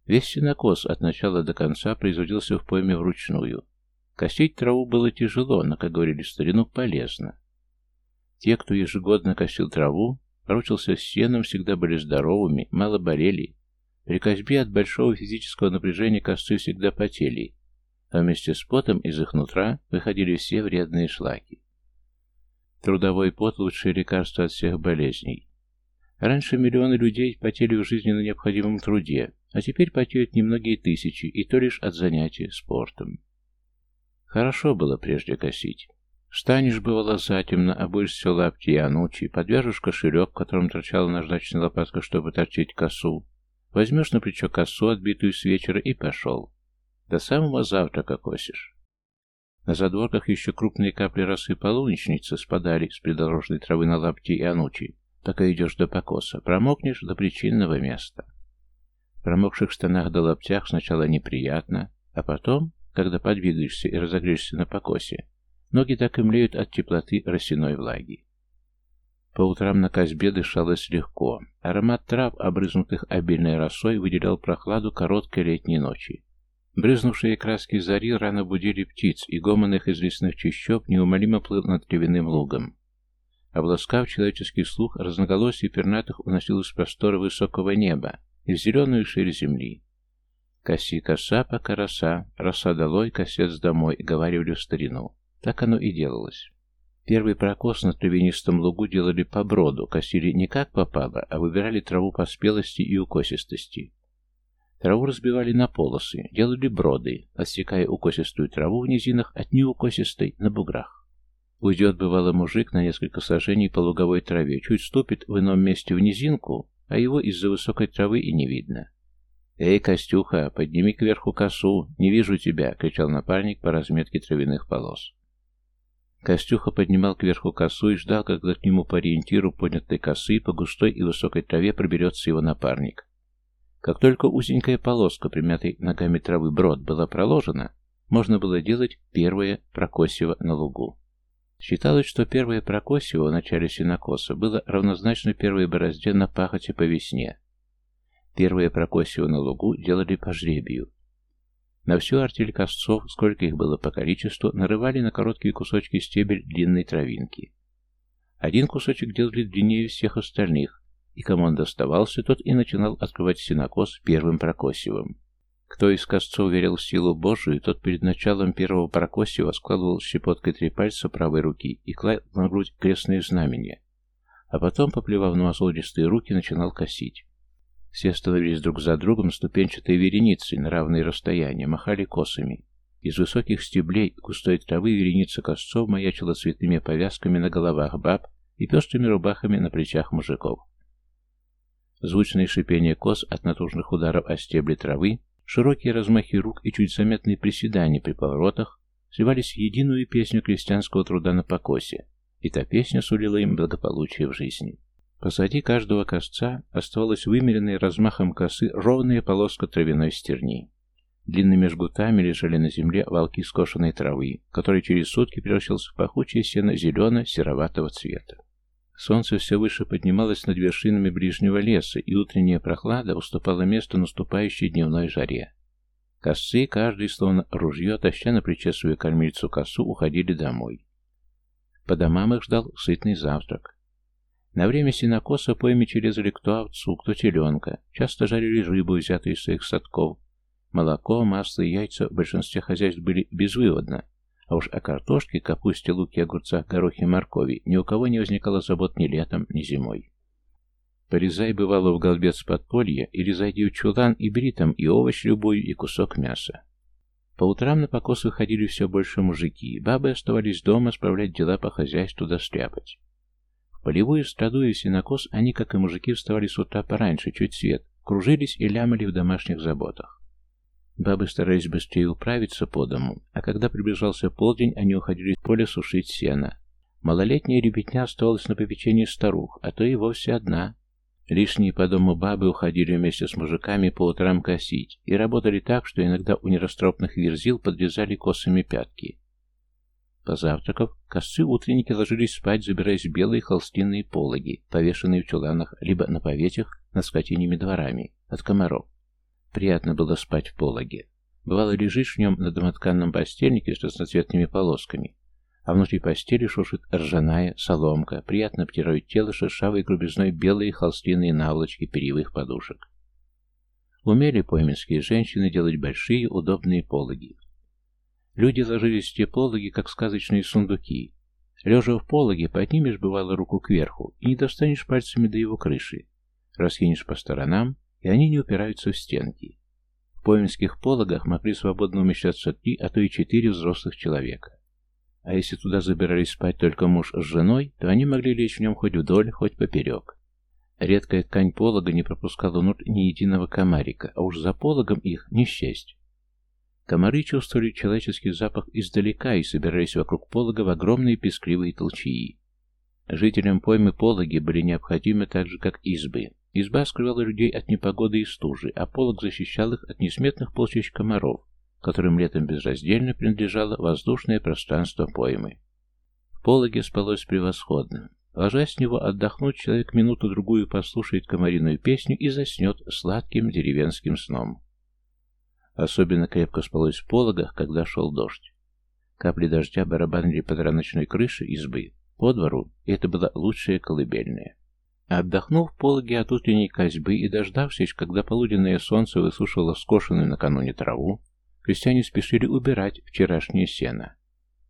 Весь сенокос от начала до конца производился в пойме вручную. Косить траву было тяжело, но, как говорили старину, полезно. Те, кто ежегодно косил траву, Ворочался с сеном, всегда были здоровыми, мало болели. При косьбе от большого физического напряжения косцы всегда потели, а вместе с потом из их нутра выходили все вредные шлаки. Трудовой пот – лучшее лекарство от всех болезней. Раньше миллионы людей потели в жизненно необходимом труде, а теперь потеют немногие тысячи, и то лишь от занятий спортом. Хорошо было прежде косить. Встанешь, бывало, затемно, обуешься лапти и анучи, подвяжешь кошелек, в котором торчала наждачная лопатка, чтобы торчить косу, возьмешь на плечо косу, отбитую с вечера, и пошел. До самого завтрака косишь. На задворках еще крупные капли росы полуничницы спадали с придорожной травы на лапти и анучи, пока идешь до покоса, промокнешь до причинного места. В промокших штанах до лаптях сначала неприятно, а потом, когда подвигаешься и разогреешься на покосе, Ноги так и млеют от теплоты росяной влаги. По утрам на козьбе дышалось легко. Аромат трав, обрызнутых обильной росой, выделял прохладу короткой летней ночи. Брызнувшие краски зари рано будили птиц, и гомон их из лесных чащоб неумолимо плыл над травяным лугом. Обласкав человеческий слух, разноголосие пернатых уносил из простора высокого неба и в зеленую ширь земли. «Коси коса, пока роса, роса долой, косец домой», — говорили в старину. Так оно и делалось. Первый прокос на травянистом лугу делали по броду, косили не как попало, а выбирали траву по спелости и укосистости. Траву разбивали на полосы, делали броды, отсекая укосистую траву в низинах от неукосистой на буграх. Уйдет, бывало, мужик на несколько сажений по луговой траве, чуть ступит в ином месте в низинку, а его из-за высокой травы и не видно. «Эй, Костюха, подними кверху косу, не вижу тебя!» — кричал напарник по разметке травяных полос. Костюха поднимал кверху косу и ждал, когда к нему по ориентиру поднятой косы по густой и высокой траве проберется его напарник. Как только узенькая полоска, примятой ногами травы брод, была проложена, можно было делать первое прокосиво на лугу. Считалось, что первое прокосиво в начале сенокоса было равнозначно первой борозде на пахоте по весне. Первое прокосиво на лугу делали по жребию. На всю артель косцов, сколько их было по количеству, нарывали на короткие кусочки стебель длинной травинки. Один кусочек делали длиннее всех остальных, и кому он доставался, тот и начинал открывать синокос первым прокосивом. Кто из косцов верил в силу Божию, тот перед началом первого прокосива складывал щепоткой три пальца правой руки и клал на грудь крестные знамения, а потом, поплевав на мозолистые руки, начинал косить. Все становились друг за другом ступенчатой вереницей на равные расстояния, махали косами. Из высоких стеблей густой травы вереница косцов маячила цветными повязками на головах баб и пестрыми рубахами на плечах мужиков. Звучное шипение кос от натужных ударов о стебли травы, широкие размахи рук и чуть заметные приседания при поворотах сливались в единую песню крестьянского труда на покосе, и та песня сулила им благополучие в жизни. Позади каждого косца оставалась вымеренная размахом косы ровная полоска травяной стерни. Длинными жгутами лежали на земле волки скошенной травы, который через сутки превращался в пахучее сено зелено-сероватого цвета. Солнце все выше поднималось над вершинами ближнего леса, и утренняя прохлада уступала место наступающей дневной жаре. Косцы, каждый словно ружье, таща на плече свою кормильцу косу, уходили домой. По домам их ждал сытный завтрак. На время синокоса поймичи резали кто овцу, кто теленка, часто жарили рыбу, взятую из своих садков. Молоко, масло и яйца в большинстве хозяйств были безвыводно, а уж о картошке, капусте, луке, огурцах, горохе, моркови ни у кого не возникало забот ни летом, ни зимой. Порезай, бывало, в голбец подполья, или зайди в чулан и бери там и овощ любой, и кусок мяса. По утрам на покос выходили все больше мужики, бабы оставались дома справлять дела по хозяйству да стряпать. В полевую страду и сенокос они, как и мужики, вставали с утра пораньше, чуть свет, кружились и лямали в домашних заботах. Бабы старались быстрее управиться по дому, а когда приближался полдень, они уходили в поле сушить сено. Малолетняя ребятня оставалась на попечении старух, а то и вовсе одна. Лишние по дому бабы уходили вместе с мужиками по утрам косить и работали так, что иногда у нерасторопных верзил подрезали косами пятки. Позавтракав, косцы утренники ложились спать, забираясь в белые холстинные пологи, повешенные в чуланах, либо на поветях над скотинями дворами, от комаров. Приятно было спать в пологе. Бывало, лежишь в нем на домотканном постельнике с разноцветными полосками, а внутри постели шушит ржаная соломка, приятно обтирают тело шершавой грубизной белые холстиные наволочки перьевых подушек. Умели пойменские женщины делать большие удобные пологи. Люди ложились в те пологи, как сказочные сундуки. Лежа в пологе, поднимешь, бывало, руку кверху, и не достанешь пальцами до его крыши. Раскинешь по сторонам, и они не упираются в стенки. В поинских пологах могли свободно умещаться три, а то и четыре взрослых человека. А если туда забирались спать только муж с женой, то они могли лечь в нем хоть вдоль, хоть поперек. Редкая ткань полога не пропускала внутрь ни единого комарика, а уж за пологом их не счесть. Комары чувствовали человеческий запах издалека и собирались вокруг полога в огромные пескливые толчии. Жителям поймы пологи были необходимы так же, как избы, Изба скрывала людей от непогоды и стужи, а полог защищал их от несметных полчищ комаров, которым летом безраздельно принадлежало воздушное пространство поймы. В пологе спалось превосходно. Ложась с него отдохнуть, человек минуту-другую послушает комариную песню и заснет сладким деревенским сном. Особенно крепко спалось в пологах, когда шел дождь. Капли дождя барабанили под раночной крышей избы, по двору, и это была лучшая колыбельная. Отдохнув в пологе от утренней козьбы и дождавшись, когда полуденное солнце высушило скошенную накануне траву, крестьяне спешили убирать вчерашнее сено.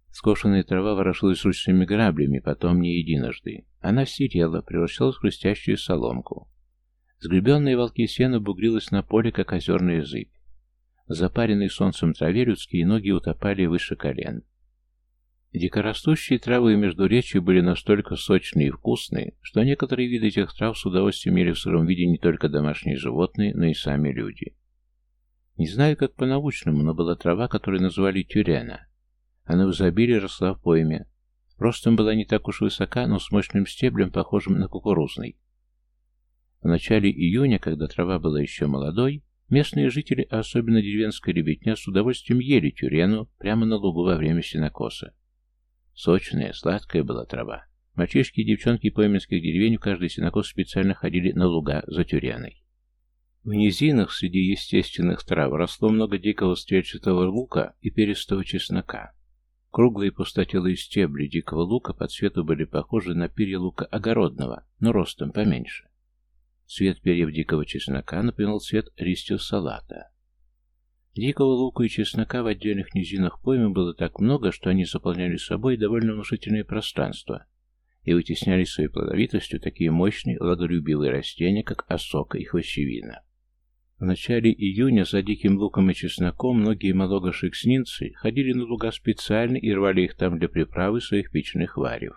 Скошенная трава ворошилась ручными граблями, потом не единожды. Она серела, превращалась в хрустящую соломку. Сгребенные волки сена бугрилась на поле, как озерная зыбь. Запаренные солнцем траве людские ноги утопали выше колен. Дикорастущие травы между речью были настолько сочные и вкусные, что некоторые виды этих трав с удовольствием ели в сыром виде не только домашние животные, но и сами люди. Не знаю, как по-научному, но была трава, которую называли тюрена. Она в изобилии росла в пойме. Ростом была не так уж высока, но с мощным стеблем, похожим на кукурузный. В начале июня, когда трава была еще молодой, местные жители, а особенно деревенская ребятня, с удовольствием ели тюрену прямо на лугу во время сенокоса. Сочная, сладкая была трава. Мальчишки и девчонки пойменских деревень в каждый сенокос специально ходили на луга за тюреной. В низинах среди естественных трав росло много дикого стрельчатого лука и перистого чеснока. Круглые пустотелые стебли дикого лука по цвету были похожи на перья лука огородного, но ростом поменьше. Цвет перьев дикого чеснока напоминал цвет листьев салата. Дикого лука и чеснока в отдельных низинах поймы было так много, что они заполняли собой довольно внушительное пространство и вытесняли своей плодовитостью такие мощные, влаголюбивые растения, как осока и хвощевина. В начале июня за диким луком и чесноком многие малогошекснинцы ходили на луга специально и рвали их там для приправы своих печных варев.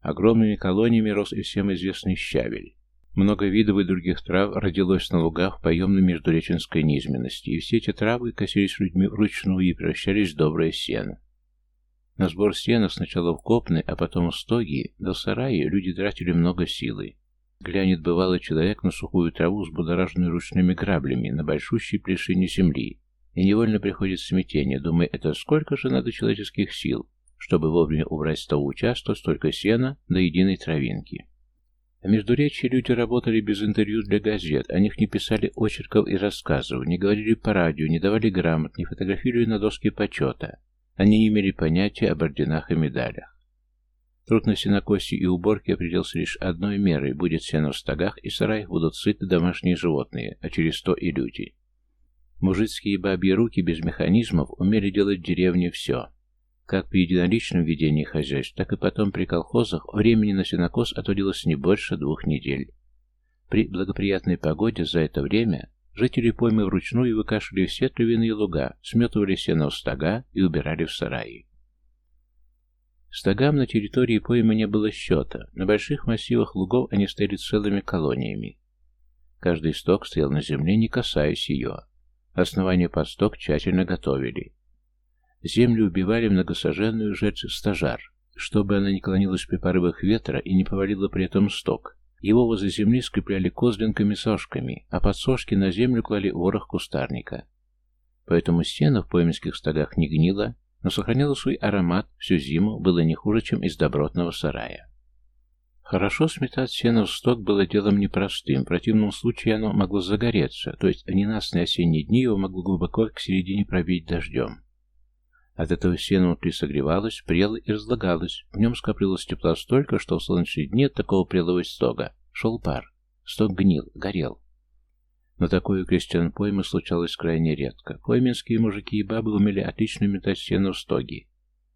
Огромными колониями рос и всем известный щавель. Много видов и других трав родилось на лугах поемной междуреченской низменности, и все эти травы косились людьми вручную и превращались в доброе сено. На сбор сена сначала в копны, а потом в стоги, до сараи люди тратили много силы. Глянет бывалый человек на сухую траву, с будораженной ручными граблями, на большущей плешине земли, и невольно приходит смятение, думая, это сколько же надо человеческих сил, чтобы вовремя убрать с того участка столько сена до единой травинки. Между речи люди работали без интервью для газет, о них не писали очерков и рассказов, не говорили по радио, не давали грамот, не фотографировали на доске почета. Они не имели понятия об орденах и медалях. Труд на сенокосе и уборке определился лишь одной мерой. Будет сено в стогах, и сараях будут сыты домашние животные, а через то и люди. Мужицкие бабьи руки без механизмов умели делать в деревне все. Как при единоличном ведении хозяйств, так и потом при колхозах времени на сенокос отводилось не больше двух недель. При благоприятной погоде за это время жители поймы вручную выкашивали все травяные луга, сметывали сено в стога и убирали в сараи. Стогам на территории поймы не было счета, на больших массивах лугов они стояли целыми колониями. Каждый сток стоял на земле, не касаясь ее. Основание под сток тщательно готовили. Землю убивали многосоженную жертву стажар, чтобы она не клонилась при порывах ветра и не повалила при этом сток. Его возле земли скрепляли козлинками-сошками, а под сошки на землю клали ворох кустарника. Поэтому стена в пойменских стогах не гнила, но сохраняла свой аромат всю зиму, было не хуже, чем из добротного сарая. Хорошо сметать сено в сток было делом непростым, в противном случае оно могло загореться, то есть в ненастные осенние дни его могло глубоко к середине пробить дождем. От этого сено внутри согревалось, прело и разлагалось. В нем скопилось тепла столько, что в солнечные дни от такого прелого стога шел пар. Сток гнил, горел. Но такое у крестьян поймы случалось крайне редко. Пойменские мужики и бабы умели отлично метать сено в стоги.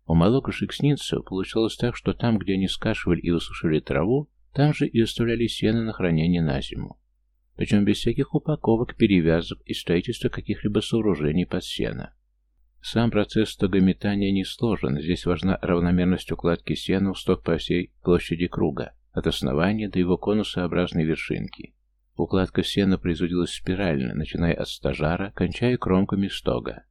У малокошек снинцев получалось так, что там, где они скашивали и высушили траву, там же и оставляли сено на хранение на зиму. Причем без всяких упаковок, перевязок и строительства каких-либо сооружений под сено. Сам процесс стогометания не сложен, здесь важна равномерность укладки сена в сток по всей площади круга, от основания до его конусообразной вершинки. Укладка сена производилась спирально, начиная от стажара, кончая кромками стога.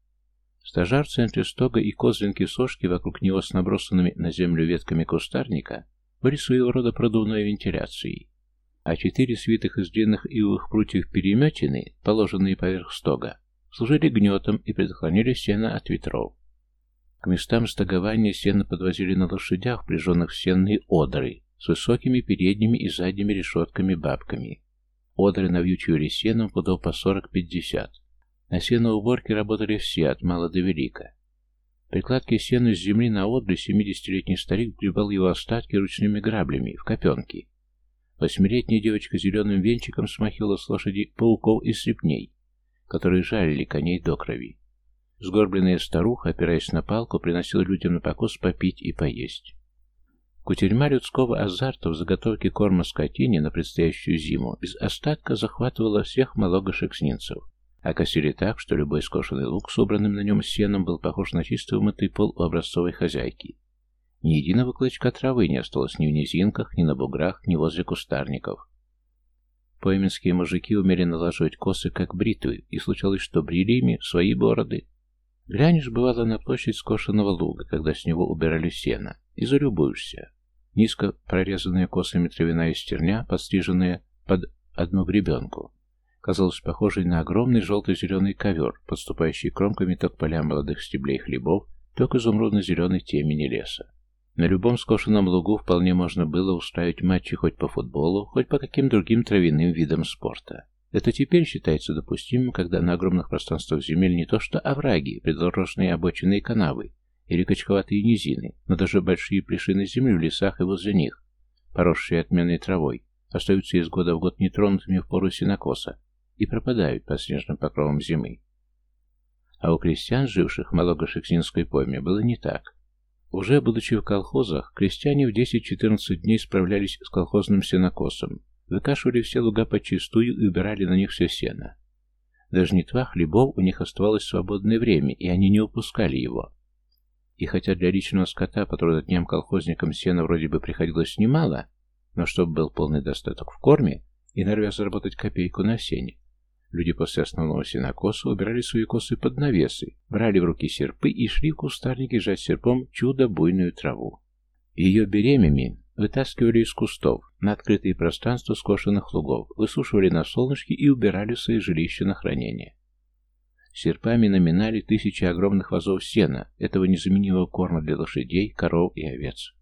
Стажар в центре стога и козлинки-сошки вокруг него с набросанными на землю ветками кустарника были своего рода продувной вентиляцией, а четыре свитых из длинных ивовых прутьев переметины, положенные поверх стога, служили гнетом и предохраняли сено от ветров. К местам стогования сено подвозили на лошадях, прижженных в сенные одры, с высокими передними и задними решетками-бабками. Одры навьючивали сеном пудов по 40-50. На сеноуборке работали все, от мала до велика. Прикладки сена с земли на одры 70-летний старик гребал его остатки ручными граблями в копенки. Восьмилетняя девочка зеленым венчиком смахивала с лошади пауков и слепней, которые жалили коней до крови. Сгорбленная старуха, опираясь на палку, приносила людям на покос попить и поесть. Кутерьма людского азарта в заготовке корма скотине на предстоящую зиму без остатка захватывала всех малогошекснинцев, а косили так, что любой скошенный лук, собранным на нем сеном, был похож на чисто умытый пол у образцовой хозяйки. Ни единого клочка травы не осталось ни в низинках, ни на буграх, ни возле кустарников. Пойменские мужики умели налаживать косы, как бритвы, и случалось, что брили ими свои бороды. Глянешь, бывало, на площадь скошенного луга, когда с него убирали сено, и залюбуешься. Низко прорезанная косами травяная стерня, подстриженная под одну гребенку, казалась похожей на огромный желто-зеленый ковер, подступающий кромками то к полям молодых стеблей хлебов, то к изумрудно-зеленой темени леса. На любом скошенном лугу вполне можно было устраивать матчи хоть по футболу, хоть по каким другим травяным видам спорта. Это теперь считается допустимым, когда на огромных пространствах земель не то что овраги, придорожные обочины и канавы, или качковатые низины, но даже большие плешины земли в лесах и возле них, поросшие отменной травой, остаются из года в год нетронутыми в пору сенокоса и пропадают под снежным покровом зимы. А у крестьян, живших в Малого-Шексинской пойме, было не так. Уже будучи в колхозах, крестьяне в 10-14 дней справлялись с колхозным сенокосом, выкашивали все луга почистую и убирали на них все сено. До жнитва хлебов у них оставалось свободное время, и они не упускали его. И хотя для личного скота по трудодням колхозникам сена вроде бы приходилось немало, но чтобы был полный достаток в корме и норовя заработать копейку на сене, Люди после основного сенокоса убирали свои косы под навесы, брали в руки серпы и шли в кустарники жать серпом чудо-буйную траву. Ее беремями вытаскивали из кустов на открытые пространства скошенных лугов, высушивали на солнышке и убирали свои жилища на хранение. Серпами наминали тысячи огромных вазов сена, этого незаменимого корма для лошадей, коров и овец.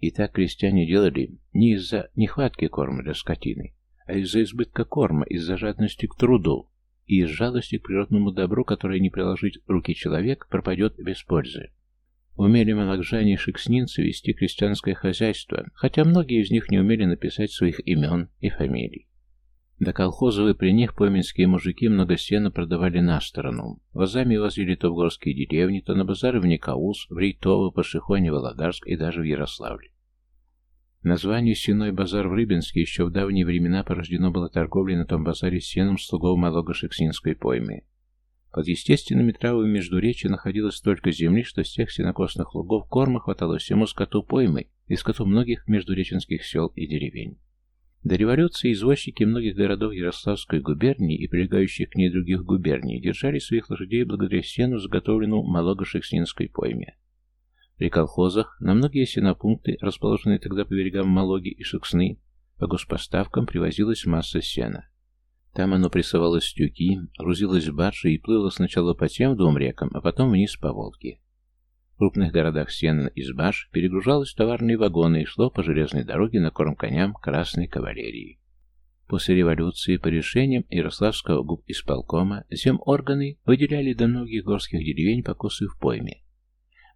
И так крестьяне делали не из-за нехватки корма для скотины, а из-за избытка корма, из-за жадности к труду и из жалости к природному добру, которое не приложить руки человек, пропадет без пользы. Умели малокжане и шекснинцы вести крестьянское хозяйство, хотя многие из них не умели написать своих имен и фамилий. До колхозовы при них пойменские мужики много сена продавали на сторону. Возами возили то в горские деревни, то на базары в Никаус, в Рейтово, Пашихоне, Володарск и даже в Ярославле. Название «Сеной базар» в Рыбинске еще в давние времена порождено было торговлей на том базаре сеном слугов Малого-Шексинской поймы. Под естественными травами междуречия находилось столько земли, что с тех сенокосных лугов корма хватало всему скоту поймы и скоту многих междуреченских сел и деревень. До революции извозчики многих городов Ярославской губернии и прилегающих к ней других губерний держали своих лошадей благодаря сену, заготовленному Малого-Шексинской пойме. При колхозах на многие сенопункты, расположенные тогда по берегам Малоги и Шексны, по госпоставкам привозилась масса сена. Там оно прессовалось в тюки, грузилось в баржи и плыло сначала по тем двум рекам, а потом вниз по Волге. В крупных городах сено из баш перегружалось товарные вагоны и шло по железной дороге на корм коням Красной кавалерии. После революции по решениям Ярославского губ исполкома земорганы выделяли до многих горских деревень покосы в пойме,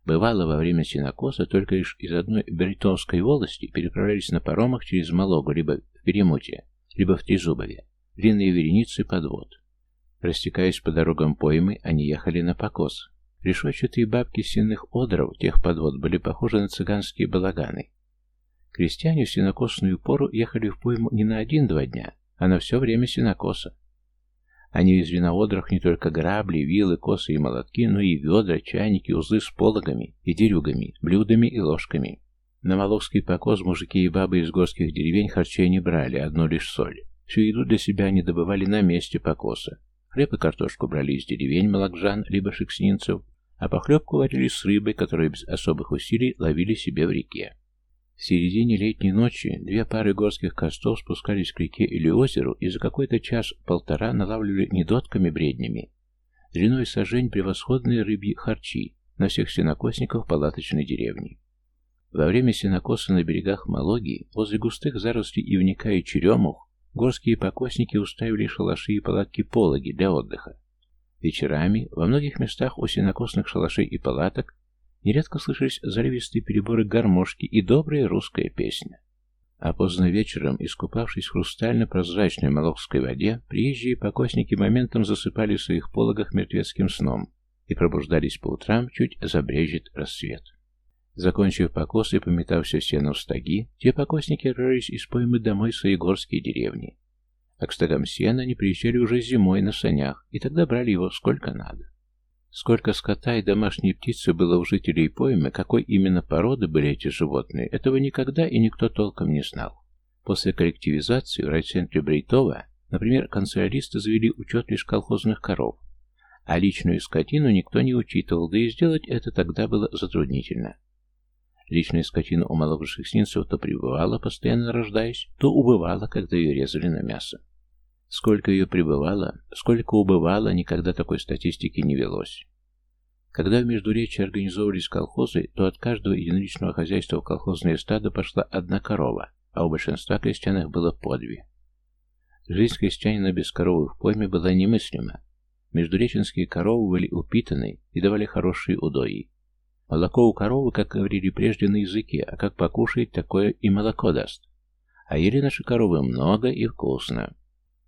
Бывало, во время синокоса только лишь из одной Бертонской волости переправлялись на паромах через Малогу, либо в Перемуте, либо в Трезубове, длинные вереницы подвод. Растекаясь по дорогам поймы, они ехали на покос. Решетчатые бабки сенных одров тех подвод были похожи на цыганские балаганы. Крестьяне в синокосную пору ехали в пойму не на один-два дня, а на все время синокоса. Они везли на одрах не только грабли, вилы, косы и молотки, но и ведра, чайники, узлы с пологами и дерюгами, блюдами и ложками. На Молокский покос мужики и бабы из горских деревень харчей не брали, одну лишь соль. Всю еду для себя они добывали на месте покоса. Хлеб и картошку брали из деревень молокжан, либо шекснинцев, а похлебку варили с рыбой, которую без особых усилий ловили себе в реке. В середине летней ночи две пары горских костов спускались к реке или озеру и за какой-то час-полтора налавливали недотками бреднями. Длиной сажень превосходные рыбьи харчи на всех сенокосников палаточной деревни. Во время сенокоса на берегах Малоги, возле густых зарослей ивника и черемух, горские покосники устраивали шалаши и палатки-пологи для отдыха. Вечерами во многих местах у сенокосных шалашей и палаток Нередко слышались заливистые переборы гармошки и добрая русская песня. А поздно вечером, искупавшись в хрустально-прозрачной молокской воде, приезжие покосники моментом засыпали в своих пологах мертвецким сном и пробуждались по утрам, чуть забрежет рассвет. Закончив покос и пометав все сено в стаги, те покосники рвались из поймы домой в свои горские деревни. А к стогам сена они приезжали уже зимой на санях, и тогда брали его сколько надо. Сколько скота и домашней птицы было у жителей поймы, какой именно породы были эти животные, этого никогда и никто толком не знал. После коллективизации в райцентре Брейтова, например, канцеляристы завели учет лишь колхозных коров, а личную скотину никто не учитывал, да и сделать это тогда было затруднительно. Личная скотина у маловысших синцев то пребывала, постоянно рождаясь, то убывала, когда ее резали на мясо. Сколько ее пребывало, сколько убывало, никогда такой статистики не велось. Когда в Междуречии организовывались колхозы, то от каждого единоличного хозяйства в колхозное стадо пошла одна корова, а у большинства крестьян их было по две. Жизнь крестьянина без коровы в пойме была немыслима. Междуреченские коровы были упитаны и давали хорошие удои. Молоко у коровы, как говорили прежде, на языке, а как покушает, такое и молоко даст. А ели наши коровы много и вкусно.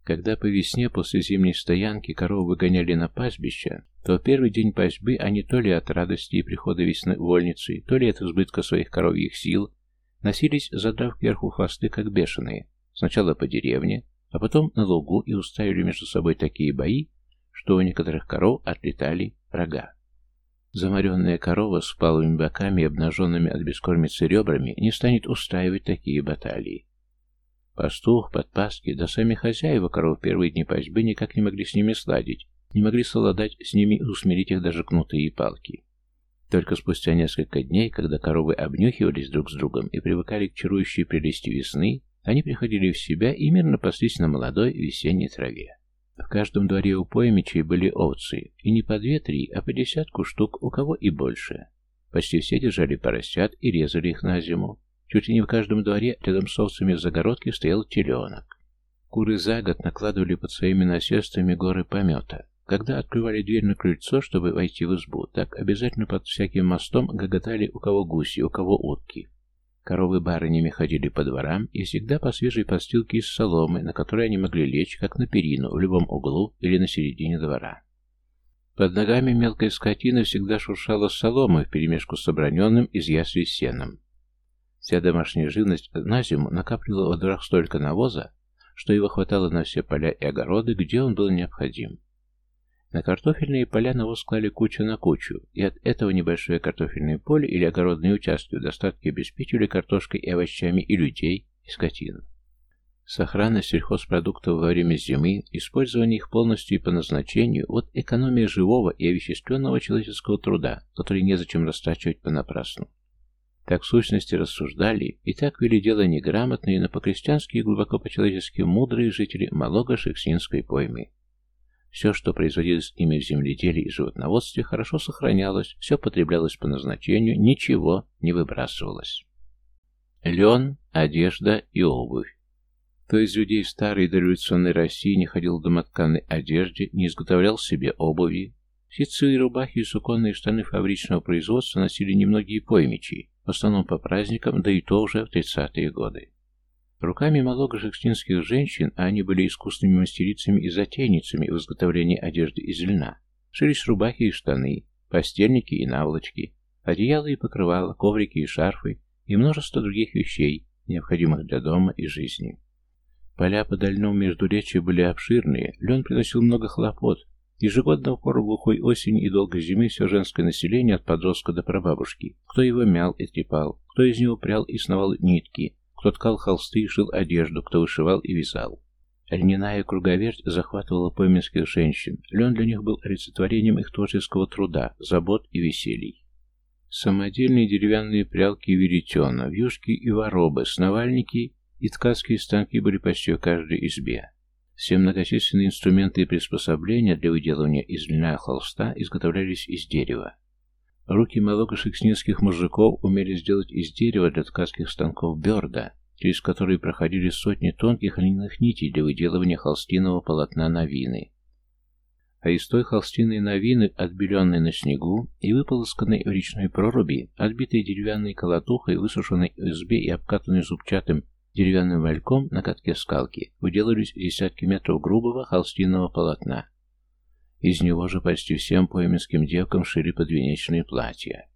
Когда по весне после зимней стоянки коровы выгоняли на пастбище, то в первый день пастьбы они то ли от радости и прихода весны вольницы, то ли от избытка своих коровьих сил, носились, задрав кверху хвосты, как бешеные, сначала по деревне, а потом на лугу и уставили между собой такие бои, что у некоторых коров отлетали рога. Замаренная корова с палыми боками и обнаженными от бескормицы ребрами не станет устраивать такие баталии. Пастух, подпаски, да сами хозяева коров первые дни пастьбы никак не могли с ними сладить, не могли совладать с ними и усмирить их даже кнутые палки. Только спустя несколько дней, когда коровы обнюхивались друг с другом и привыкали к чарующей прелести весны, они приходили в себя и мирно паслись на молодой весенней траве. В каждом дворе у поймичей были овцы, и не по две-три, а по десятку штук, у кого и больше. Почти все держали поросят и резали их на зиму. Чуть ли не в каждом дворе рядом с овцами в загородке стоял теленок. Куры за год накладывали под своими насестами горы помета. Когда открывали дверь на крыльцо, чтобы войти в избу, так обязательно под всяким мостом гоготали у кого гуси, у кого утки. Коровы барынями ходили по дворам и всегда по свежей подстилке из соломы, на которой они могли лечь, как на перину, в любом углу или на середине двора. Под ногами мелкая скотина всегда шуршала соломой вперемешку с оброненным из ясли сеном. Вся домашняя живность на зиму накапливала во дворах столько навоза, что его хватало на все поля и огороды, где он был необходим. На картофельные поля навоз клали куча на кучу, и от этого небольшое картофельное поле или огородные участки в достатке обеспечивали картошкой и овощами и людей, и скотину. Сохранность сельхозпродуктов во время зимы, использование их полностью и по назначению – вот экономия живого и овеществленного человеческого труда, который незачем растрачивать понапрасну. Так в сущности рассуждали и так вели дело неграмотные, но по-крестьянски и глубоко по-человечески мудрые жители Малого-Шексинской поймы. Все, что производилось ими в земледелии и животноводстве, хорошо сохранялось, все потреблялось по назначению, ничего не выбрасывалось. Лен, одежда и обувь. Кто из людей старой дореволюционной России не ходил в домотканной одежде, не изготовлял себе обуви. Ситцевые рубахи и суконные штаны фабричного производства носили немногие поймичи, в основном по праздникам, да и то уже в 30-е годы. Руками малого-жекстинских женщин, а они были искусными мастерицами и затейницами в изготовлении одежды из льна, шились рубахи и штаны, постельники и наволочки, одеяла и покрывала, коврики и шарфы и множество других вещей, необходимых для дома и жизни. Поля по дальному междуречию были обширные, лен приносил много хлопот, Ежегодно в пору глухой осени и долгой зимы все женское население от подростка до прабабушки, кто его мял и трепал, кто из него прял и сновал нитки, кто ткал холсты и шил одежду, кто вышивал и вязал. Льняная круговерть захватывала пойменских женщин. Лен для них был олицетворением их творческого труда, забот и веселий. Самодельные деревянные прялки и веретена, вьюшки и воробы, сновальники и ткацкие станки были почти в каждой избе. Все многочисленные инструменты и приспособления для выделывания из льна холста изготовлялись из дерева. Руки малогошекснинских мужиков умели сделать из дерева для ткацких станков берда, через которые проходили сотни тонких льняных нитей для выделывания холстиного полотна новины. А из той холстиной новины, отбеленной на снегу и выполосканной в речной проруби, отбитой деревянной колотухой, высушенной в избе и обкатанной зубчатым Деревянным вальком на катке скалки выделались десятки метров грубого холстинного полотна. Из него же почти всем пойменским девкам шили подвенечные платья.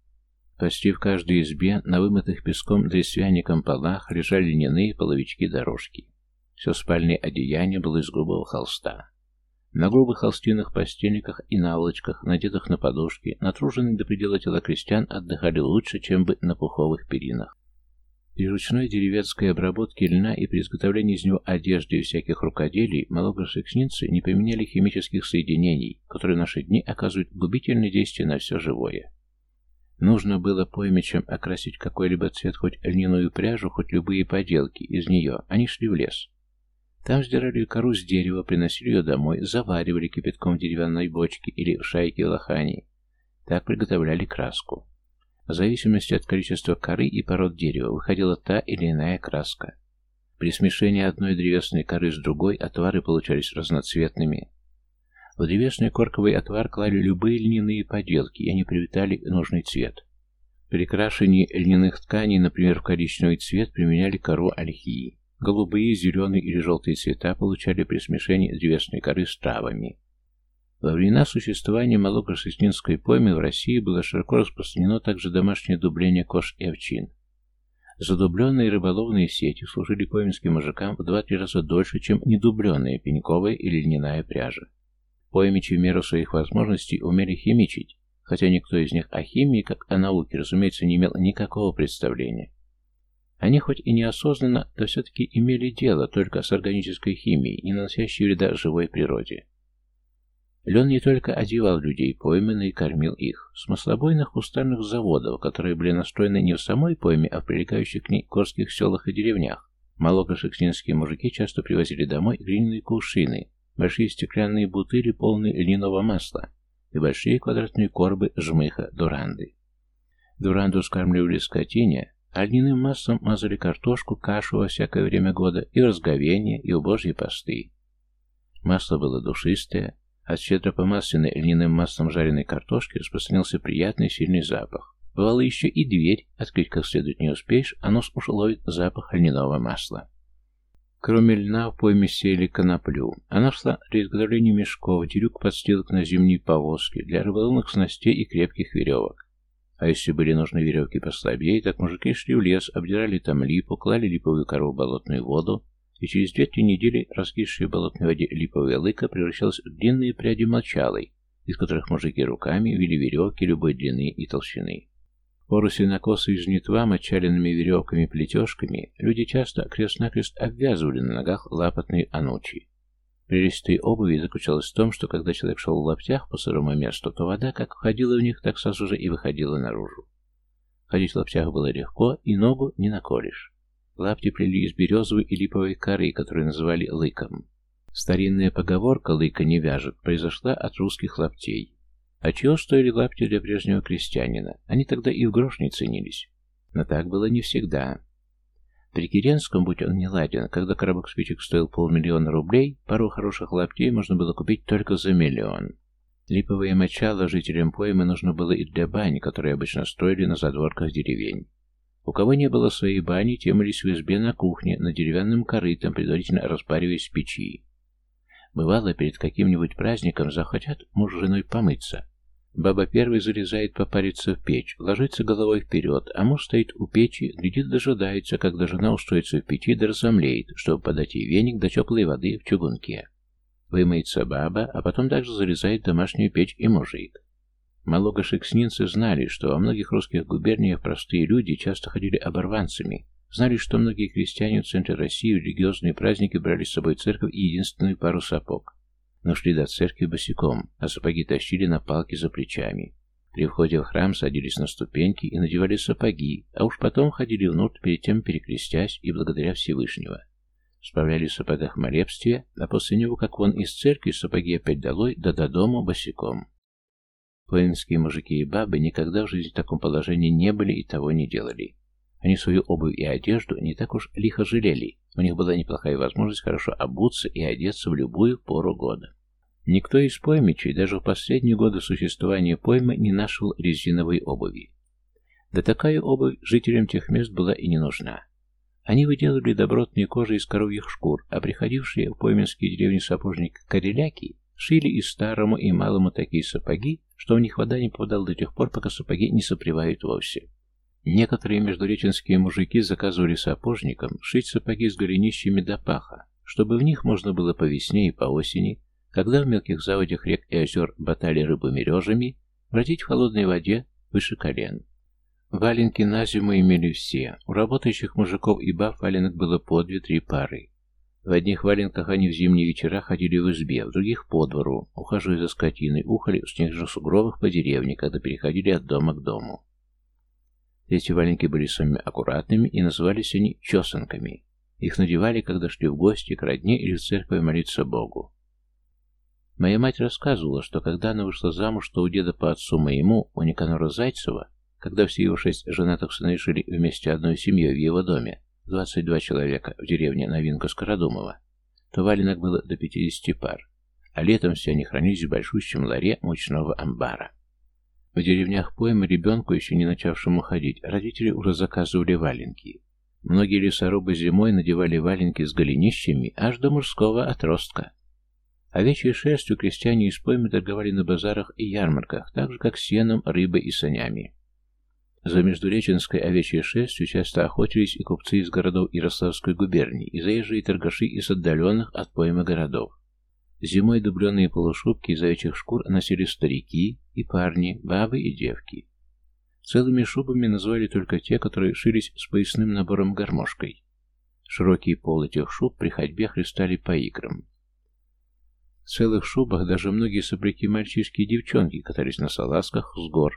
Почти в каждой избе на вымытых песком дресвяником полах лежали льняные половички-дорожки. Все спальное одеяние было из грубого холста. На грубых холстинных постельниках и наволочках, надетых на подушки, натруженные до предела тела крестьян отдыхали лучше, чем бы на пуховых перинах. При ручной деревенской обработке льна и при изготовлении из него одежды и всяких рукоделий малогросекснинцы не поменяли химических соединений, которые в наши дни оказывают губительное действие на все живое. Нужно было поймичем окрасить какой-либо цвет, хоть льняную пряжу, хоть любые поделки из нее. Они шли в лес. Там сдирали кору с дерева, приносили ее домой, заваривали кипятком в деревянной бочке или в шайке лохани. Так приготовляли краску. В зависимости от количества коры и пород дерева выходила та или иная краска. При смешении одной древесной коры с другой отвары получались разноцветными. В древесный корковый отвар клали любые льняные поделки, и они приобретали нужный цвет. При крашении льняных тканей, например, в коричневый цвет, применяли кору ольхии. Голубые, зеленые или желтые цвета получали при смешении древесной коры с травами. Во времена существования малогросостинской поймы в России было широко распространено также домашнее дубление кож и овчин. Задубленные рыболовные сети служили пойминским мужикам в два-три раза дольше, чем недубленная пеньковая или льняная пряжа. Поймичи в меру своих возможностей умели химичить, хотя никто из них о химии, как о науке, разумеется, не имел никакого представления. Они хоть и неосознанно, но все-таки имели дело только с органической химией, не наносящей вреда живой природе. Лен не только одевал людей поймы, но и кормил их. С маслобойных кустарных заводов, которые были настроены не в самой пойме, а в прилегающих к ней горских селах и деревнях, малокошекснинские мужики часто привозили домой глиняные кувшины, большие стеклянные бутыли, полные льняного масла, и большие квадратные корбы жмыха дуранды. Дуранду скармливали скотине, а льняным маслом мазали картошку, кашу во всякое время года, и в разговение, и в божьи посты. Масло было душистое, от щедро помасленной льняным маслом жареной картошки распространился приятный сильный запах. Бывало еще и дверь, открыть как следует не успеешь, а нос уж ловит запах льняного масла. Кроме льна в пойме сеяли коноплю. Она шла для изготовления мешков, дерюк подстилок на зимние повозки, для рыболовных снастей и крепких веревок. А если были нужны веревки послабее, так мужики шли в лес, обдирали там липу, клали липовую кору в болотную воду, и через две-три недели раскисшая в болотной воде липовая лыка превращалась в длинные пряди мочалой, из которых мужики руками вели веревки любой длины и толщины пору сенокоса и жнитва, мочаленными веревками-плетежками, люди часто крест-накрест обвязывали на ногах лапотные анучи. Прелесть этой обуви заключалась в том, что когда человек шел в лаптях по сырому месту, то вода как входила в них, так сразу же и выходила наружу. Ходить в лаптях было легко, и ногу не наколешь. Лапти плели из березовой и липовой коры, которую называли лыком. Старинная поговорка «лыка не вяжет» произошла от русских лаптей. А чего стоили лапти для прежнего крестьянина? Они тогда и в грош не ценились. Но так было не всегда. При Киренском, будь он не ладен, когда коробок спичек стоил полмиллиона рублей, пару хороших лаптей можно было купить только за миллион. Липовое мочало жителям поймы нужно было и для бани, которые обычно строили на задворках деревень. У кого не было своей бани, те мылись в избе на кухне, на деревянном корытом, предварительно распариваясь в печи. Бывало, перед каким-нибудь праздником захотят муж с женой помыться. Баба первой залезает попариться в печь, ложится головой вперед, а муж стоит у печи, глядит, дожидается, когда жена устроится в печи да разомлеет, чтобы подать ей веник до теплой воды в чугунке. Вымоется баба, а потом также залезает в домашнюю печь и мужик. Малогошекснинцы знали, что во многих русских губерниях простые люди часто ходили оборванцами, знали, что многие крестьяне в центре России в религиозные праздники брали с собой церковь и единственную пару сапог но шли до церкви босиком, а сапоги тащили на палке за плечами. При входе в храм садились на ступеньки и надевали сапоги, а уж потом ходили внутрь, перед тем перекрестясь и благодаря Всевышнего. Справляли в сапогах молебствие, а после него, как вон из церкви, сапоги опять долой, да до дома босиком. Воинские мужики и бабы никогда в жизни в таком положении не были и того не делали. Они свою обувь и одежду не так уж лихо жалели, у них была неплохая возможность хорошо обуться и одеться в любую пору года. Никто из поймичей даже в последние годы существования поймы не нашел резиновой обуви. Да такая обувь жителям тех мест была и не нужна. Они выделывали добротные кожи из коровьих шкур, а приходившие в пойменские деревни сапожники-кореляки Шили и старому, и малому такие сапоги, что в них вода не попадала до тех пор, пока сапоги не сопревают вовсе. Некоторые междуреченские мужики заказывали сапожникам шить сапоги с голенищами до паха, чтобы в них можно было по весне и по осени, когда в мелких заводях рек и озер батали рыбу мережами, бродить в холодной воде выше колен. Валенки на зиму имели все. У работающих мужиков и баб валенок было по две-три пары. В одних валенках они в зимние вечера ходили в избе, в других по двору, ухаживая за скотиной, ухали в снежных сугробах по деревне, когда переходили от дома к дому. Эти валенки были самыми аккуратными и назывались они чесанками. Их надевали, когда шли в гости к родне или в церковь молиться Богу. Моя мать рассказывала, что когда она вышла замуж, то у деда по отцу моему, у Никанора Зайцева, когда все его шесть женатых сыновей жили вместе одной семьей в его доме, 22 человека в деревне Новинка Скородумова, то валенок было до 50 пар, а летом все они хранились в большущем ларе мучного амбара. В деревнях поймы ребенку, еще не начавшему ходить, родители уже заказывали валенки. Многие лесорубы зимой надевали валенки с голенищами аж до мужского отростка. Овечьей шерстью крестьяне из поймы торговали на базарах и ярмарках, так же, как сеном, рыбой и санями. За междуреченской овечьей шерстью часто охотились и купцы из городов Ярославской губернии, и заезжие торгаши из отдаленных от поймы городов. Зимой дубленые полушубки из овечьих шкур носили старики и парни, бабы и девки. Целыми шубами называли только те, которые шились с поясным набором гармошкой. Широкие полы этих шуб при ходьбе хлестали по икрам. В целых шубах даже многие сопляки-мальчишки и девчонки катались на салазках с гор,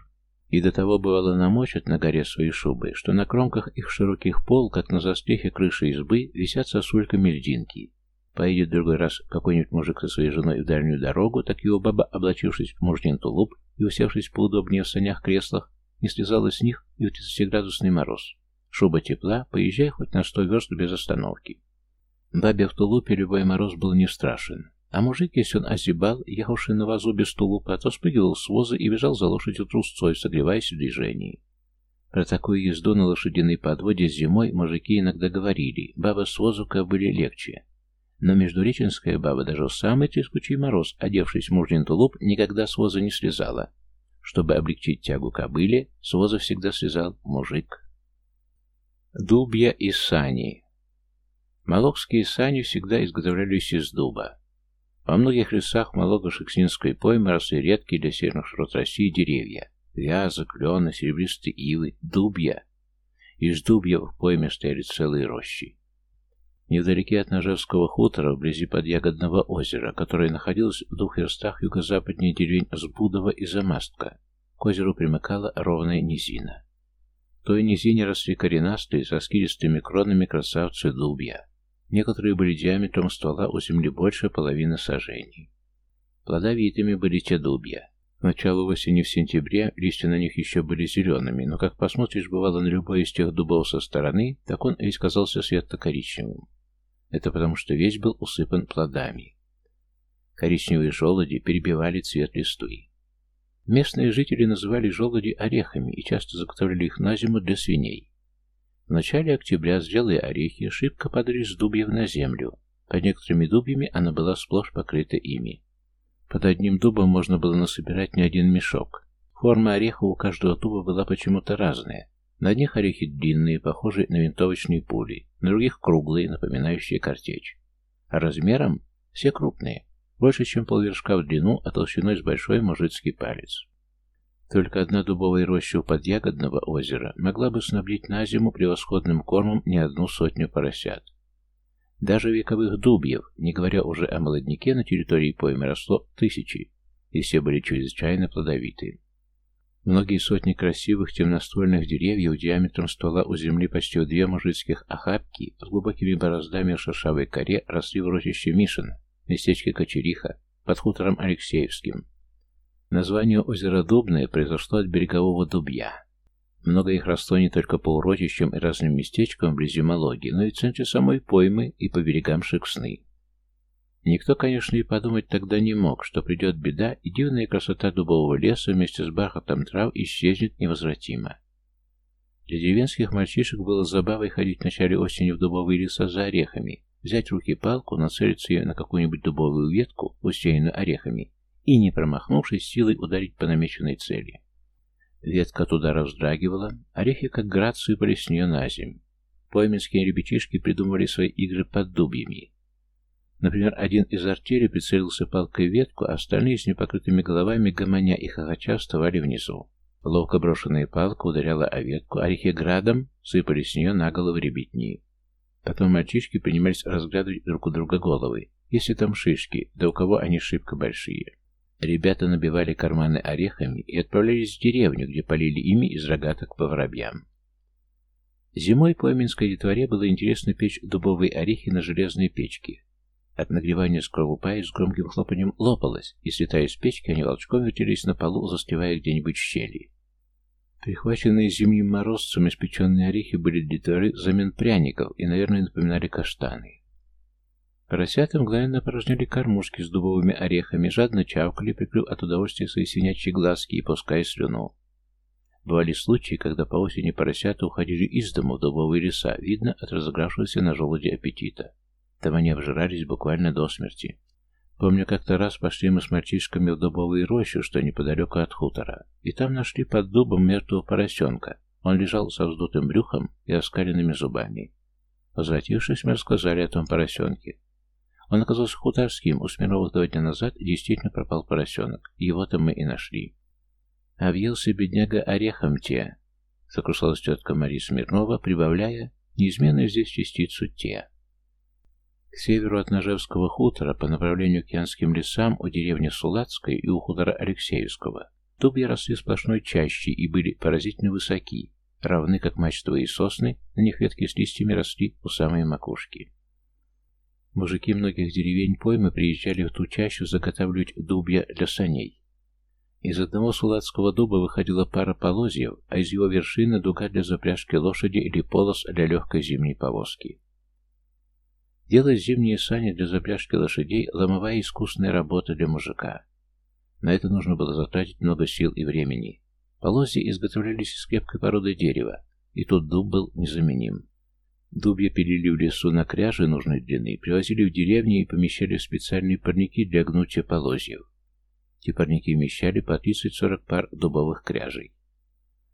и до того бывало намочат на горе свои шубы, что на кромках их широких пол, как на застрехе крыши избы, висят сосульками льдинки. Поедет другой раз какой-нибудь мужик со своей женой в дальнюю дорогу, так его баба, облачившись в мужнин тулуп и усевшись поудобнее в санях-креслах, не слезала с них и в 30-градусный мороз. Шуба тепла, поезжай хоть на сто верст без остановки. Бабе в тулупе любой мороз был не страшен. А мужик, если он озябал, ехавший на вазу без тулупа, то спрыгивал с воза и бежал за лошадью трусцой, согреваясь в движении. Про такую езду на лошадиной подводе зимой мужики иногда говорили, баба с возу были легче. Но междуреченская баба даже в самый трескучий мороз, одевшись в мужнин тулуп, никогда с воза не слезала. Чтобы облегчить тягу кобыле, с воза всегда слезал мужик. Дубья и сани Молокские сани всегда изготовлялись из дуба. Во многих лесах Малого-Шексинской поймы росли редкие для северных широт России деревья. Вязы, клена, серебристые ивы, дубья. Из дубья в пойме стояли целые рощи. Невдалеке от Ножевского хутора, вблизи Подъягодного озера, которое находилось в двух верстах юго-западнее деревень Сбудова и Замастка, к озеру примыкала ровная низина. В той низине росли коренастые, со скилистыми кронами красавцы дубья. Некоторые были диаметром ствола у земли больше половины сажений. Плодовитыми были те дубья. К началу осени в сентябре листья на них еще были зелеными, но как посмотришь бывало на любой из тех дубов со стороны, так он весь казался светло-коричневым. Это потому, что весь был усыпан плодами. Коричневые желуди перебивали цвет листвы. Местные жители называли желуди орехами и часто заготовляли их на зиму для свиней. В начале октября зрелые орехи шибко падали с дубьев на землю. Под некоторыми дубьями она была сплошь покрыта ими. Под одним дубом можно было насобирать не один мешок. Форма ореха у каждого дуба была почему-то разная. На одних орехи длинные, похожие на винтовочные пули, на других круглые, напоминающие картечь. А размером все крупные, больше, чем полвершка в длину, а толщиной с большой мужицкий палец. Только одна дубовая роща у подъягодного озера могла бы снабдить на зиму превосходным кормом не одну сотню поросят. Даже вековых дубьев, не говоря уже о молодняке, на территории поймы росло тысячи, и все были чрезвычайно плодовитые. Многие сотни красивых темноствольных деревьев диаметром ствола у земли почти в две мужицких охапки с глубокими бороздами в шершавой коре росли в рощище Мишина, местечке Кочериха, под хутором Алексеевским. Название озера Дубное произошло от берегового дубья. Много их росло не только по урочищам и разным местечкам вблизи Малоги, но и в центре самой поймы и по берегам Шексны. Никто, конечно, и подумать тогда не мог, что придет беда, и дивная красота дубового леса вместе с бархатом трав исчезнет невозвратимо. Для деревенских мальчишек было забавой ходить в начале осени в дубовые леса за орехами, взять в руки палку, нацелиться ее на какую-нибудь дубовую ветку, усеянную орехами, и, не промахнувшись, силой ударить по намеченной цели. Ветка от удара вздрагивала, орехи как град сыпали с нее на земь. Пойменские ребятишки придумывали свои игры под дубьями. Например, один из артели прицелился палкой в ветку, а остальные с непокрытыми головами, гомоня и хохоча, вставали внизу. Ловко брошенная палка ударяла о ветку, орехи градом сыпались с нее на головы ребятни. Потом мальчишки принимались разглядывать друг у друга головы, если там шишки, да у кого они шибко большие. Ребята набивали карманы орехами и отправлялись в деревню, где полили ими из рогаток по воробьям. Зимой по Аминской детворе было интересно печь дубовые орехи на железной печке. От нагревания скорлупа с громким хлопанием лопалась, и, слетая с печки, они волчком вертелись на полу, застревая где-нибудь в щели. Прихваченные зимним морозцем испеченные орехи были для детворы замен пряников и, наверное, напоминали каштаны. Поросята мгновенно порожняли кормушки с дубовыми орехами, жадно чавкали, прикрыв от удовольствия свои свинячьи глазки и пуская слюну. Бывали случаи, когда по осени поросята уходили из дома в дубовые леса, видно от разыгравшегося на желуде аппетита. Там они обжирались буквально до смерти. Помню, как-то раз пошли мы с мальчишками в дубовую рощу, что неподалеку от хутора, и там нашли под дубом мертвого поросенка. Он лежал со вздутым брюхом и оскаленными зубами. Возвратившись, мы рассказали о том поросенке. Он оказался хуторским, у Смирнова два дня назад действительно пропал поросенок. Его-то мы и нашли. «Объелся бедняга орехом те», — сокрушалась тетка Мария Смирнова, прибавляя неизменную здесь частицу «те». К северу от Ножевского хутора, по направлению к Янским лесам, у деревни Сулацкой и у хутора Алексеевского, дубья росли сплошной чаще и были поразительно высоки, равны как мачтовые сосны, на них ветки с листьями росли у самой макушки. Мужики многих деревень поймы приезжали в ту чащу заготавливать дубья для саней. Из одного сулацкого дуба выходила пара полозьев, а из его вершины дуга для запряжки лошади или полос для легкой зимней повозки. Делать зимние сани для запряжки лошадей – ломовая искусная работа для мужика. На это нужно было затратить много сил и времени. Полозья изготовлялись из крепкой породы дерева, и тут дуб был незаменим. Дубья пилили в лесу на кряже нужной длины, привозили в деревни и помещали в специальные парники для гнутия полозьев. Эти парники вмещали по 30-40 пар дубовых кряжей.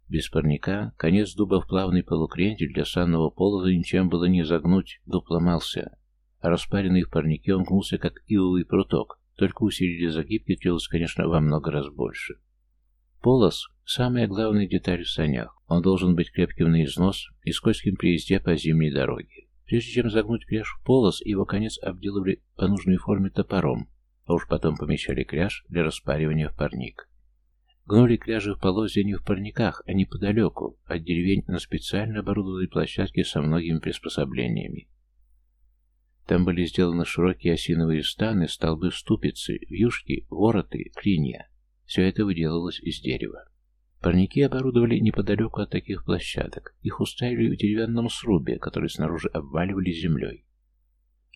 Без парника конец дуба в плавный полукрендель для санного полоза ничем было не загнуть, дуб ломался, а распаренный в парнике он гнулся, как ивовый пруток, только усилили загибки требовалось, конечно, во много раз больше. Полос – самая главная деталь в санях. Он должен быть крепким на износ и скользким при езде по зимней дороге. Прежде чем загнуть кряж в полос, его конец обделывали по нужной форме топором, а уж потом помещали кряж для распаривания в парник. Гнули кряжи в полозе не в парниках, а неподалеку, от деревень на специально оборудованной площадке со многими приспособлениями. Там были сделаны широкие осиновые станы, столбы ступицы, вьюшки, вороты, клинья. Все это выделывалось из дерева. Парники оборудовали неподалеку от таких площадок. Их уставили в деревянном срубе, который снаружи обваливали землей.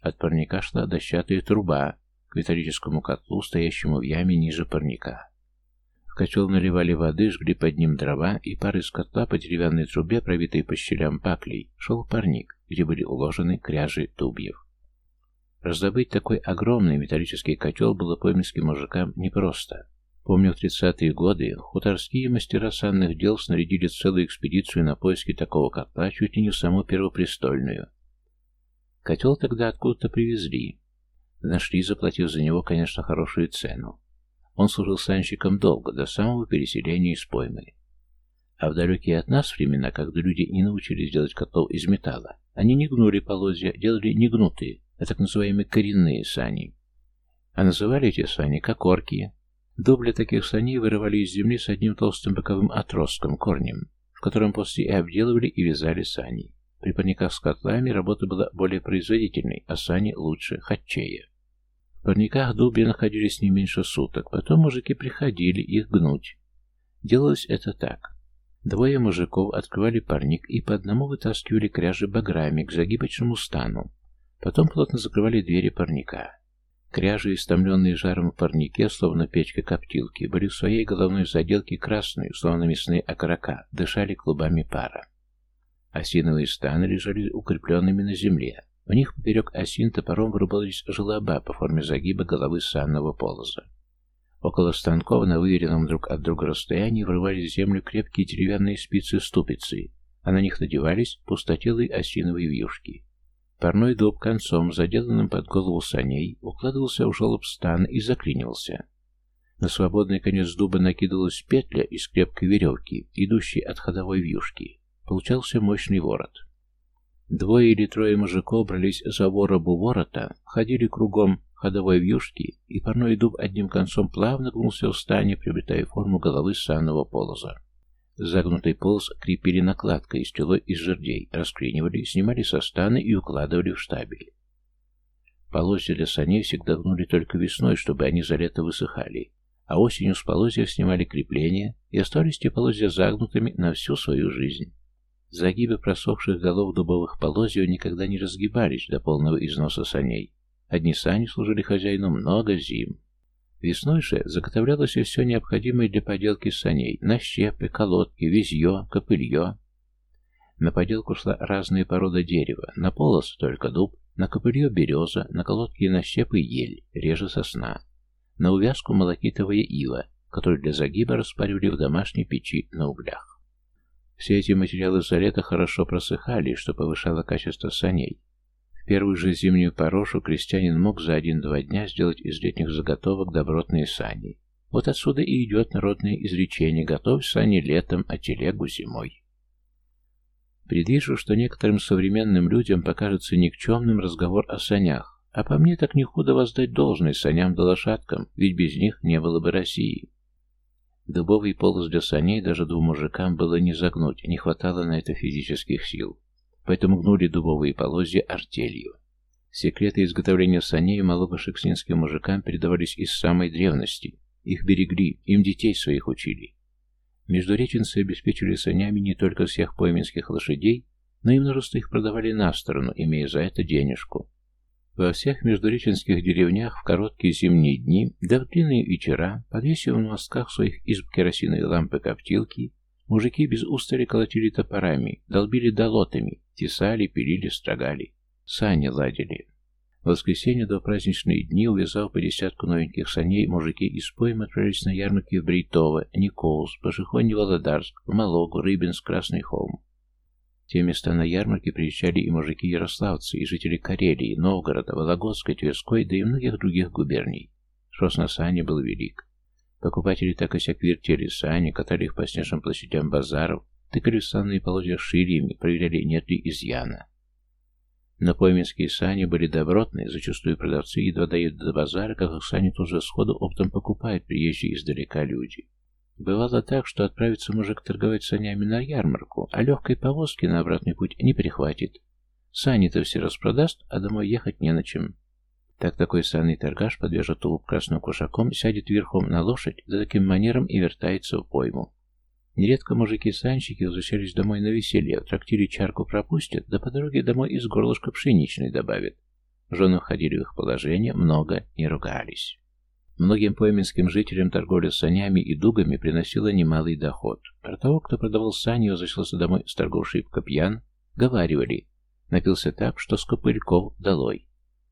От парника шла дощатая труба к металлическому котлу, стоящему в яме ниже парника. В котел наливали воды, жгли под ним дрова, и пар из котла по деревянной трубе, пробитой по щелям паклей, шел парник, где были уложены кряжи дубьев. Раздобыть такой огромный металлический котел было поймельским мужикам непросто. Помню, в тридцатые годы хуторские мастера санных дел снарядили целую экспедицию на поиски такого котла, чуть ли не в саму первопрестольную. Котел тогда откуда-то привезли. Нашли, заплатив за него, конечно, хорошую цену. Он служил санщиком долго, до самого переселения из поймы. А в от нас времена, когда люди не научились делать котов из металла, они не гнули полозья, делали негнутые, а так называемые коренные сани. А называли эти сани кокорки, Дубли таких саней вырывали из земли с одним толстым боковым отростком, корнем, в котором после и обделывали и вязали сани. При парниках с котлами работа была более производительной, а сани лучше, хатчее. В парниках дубли находились не меньше суток, потом мужики приходили их гнуть. Делалось это так. Двое мужиков открывали парник и по одному вытаскивали кряжи баграми к загибочному стану. Потом плотно закрывали двери парника. Кряжи, истомленные жаром в парнике, словно печка коптилки, были в своей головной заделке красные, словно мясные окорока, дышали клубами пара. Осиновые станы лежали укрепленными на земле. В них поперек осин топором вырубались желоба по форме загиба головы санного полоза. Около станков на выверенном друг от друга расстоянии врывались в землю крепкие деревянные спицы-ступицы, а на них надевались пустотелые осиновые вьюшки. Парной дуб концом, заделанным под голову саней, укладывался в желоб стан и заклинивался. На свободный конец дуба накидывалась петля из крепкой веревки, идущей от ходовой вьюшки. Получался мощный ворот. Двое или трое мужиков брались за воробу ворота, ходили кругом ходовой вьюшки, и парной дуб одним концом плавно гнулся в стане, приобретая форму головы санного полоза. Загнутый полз крепили накладкой из тюлой из жердей, расклинивали, снимали со стана и укладывали в штабель. Полозья для саней всегда гнули только весной, чтобы они за лето высыхали, а осенью с полозьев снимали крепления и оставались те полозья загнутыми на всю свою жизнь. Загибы просохших голов дубовых полозьев никогда не разгибались до полного износа саней. Одни сани служили хозяину много зим. Весной же заготовлялось и все необходимое для поделки саней – нащепы, колодки, визье, копылье. На поделку шла разная порода дерева, на полос только дуб, на копылье береза, на колодки и нащепы ель, реже сосна, на увязку молокитовая ива, которую для загиба распаривали в домашней печи на углях. Все эти материалы за лето хорошо просыхали, что повышало качество саней. Первую же зимнюю порошу крестьянин мог за один-два дня сделать из летних заготовок добротные сани. Вот отсюда и идет народное изречение «Готовь сани летом, а телегу зимой». Предвижу, что некоторым современным людям покажется никчемным разговор о санях, а по мне так не худо воздать должное саням да лошадкам, ведь без них не было бы России. Дубовый полос для саней даже двум мужикам было не загнуть, не хватало на это физических сил поэтому гнули дубовые полозья артелью. Секреты изготовления саней малого-шекснинским мужикам передавались из самой древности. Их берегли, им детей своих учили. Междуреченцы обеспечили санями не только всех пойменских лошадей, но и множество их продавали на сторону, имея за это денежку. Во всех междуреченских деревнях в короткие зимние дни, да в длинные вечера, подвесив на мостках своих изб керосиновые лампы-коптилки, мужики без устали колотили топорами, долбили долотами, Тесали, пилили, строгали. Сани ладили. В воскресенье до праздничные дни, увязав по десятку новеньких саней, мужики из поем отправились на ярмарки в Брейтово, Николс, Пашихонь, Володарск, в Малогу, Рыбинск, Красный холм. Те места на ярмарке приезжали и мужики-ярославцы, и жители Карелии, Новгорода, Вологодской, Тверской, да и многих других губерний. Спрос на сани был велик. Покупатели так и сяк вертели сани, катали их по снежным площадям базаров, Тыкали в санные полозья шириями, проверяли, нет ли изъяна. Но пойменские сани были добротные, зачастую продавцы едва дают до базара, как их сани тут же сходу оптом покупают приезжие издалека люди. Бывало так, что отправится мужик торговать санями на ярмарку, а легкой повозки на обратный путь не перехватит. Сани-то все распродаст, а домой ехать не на чем. Так такой санный торгаш подвяжет тулуп красным кушаком, сядет верхом на лошадь, да таким манером и вертается в пойму. Нередко мужики-санщики возвращались домой на веселье, в трактире чарку пропустят, да по дороге домой из горлышка пшеничной добавят. Жены входили в их положение, много не ругались. Многим пойменским жителям торговля санями и дугами приносила немалый доход. Про того, кто продавал сани и возвращался домой с торгов шибко пьян, говаривали, напился так, что с копыльков долой.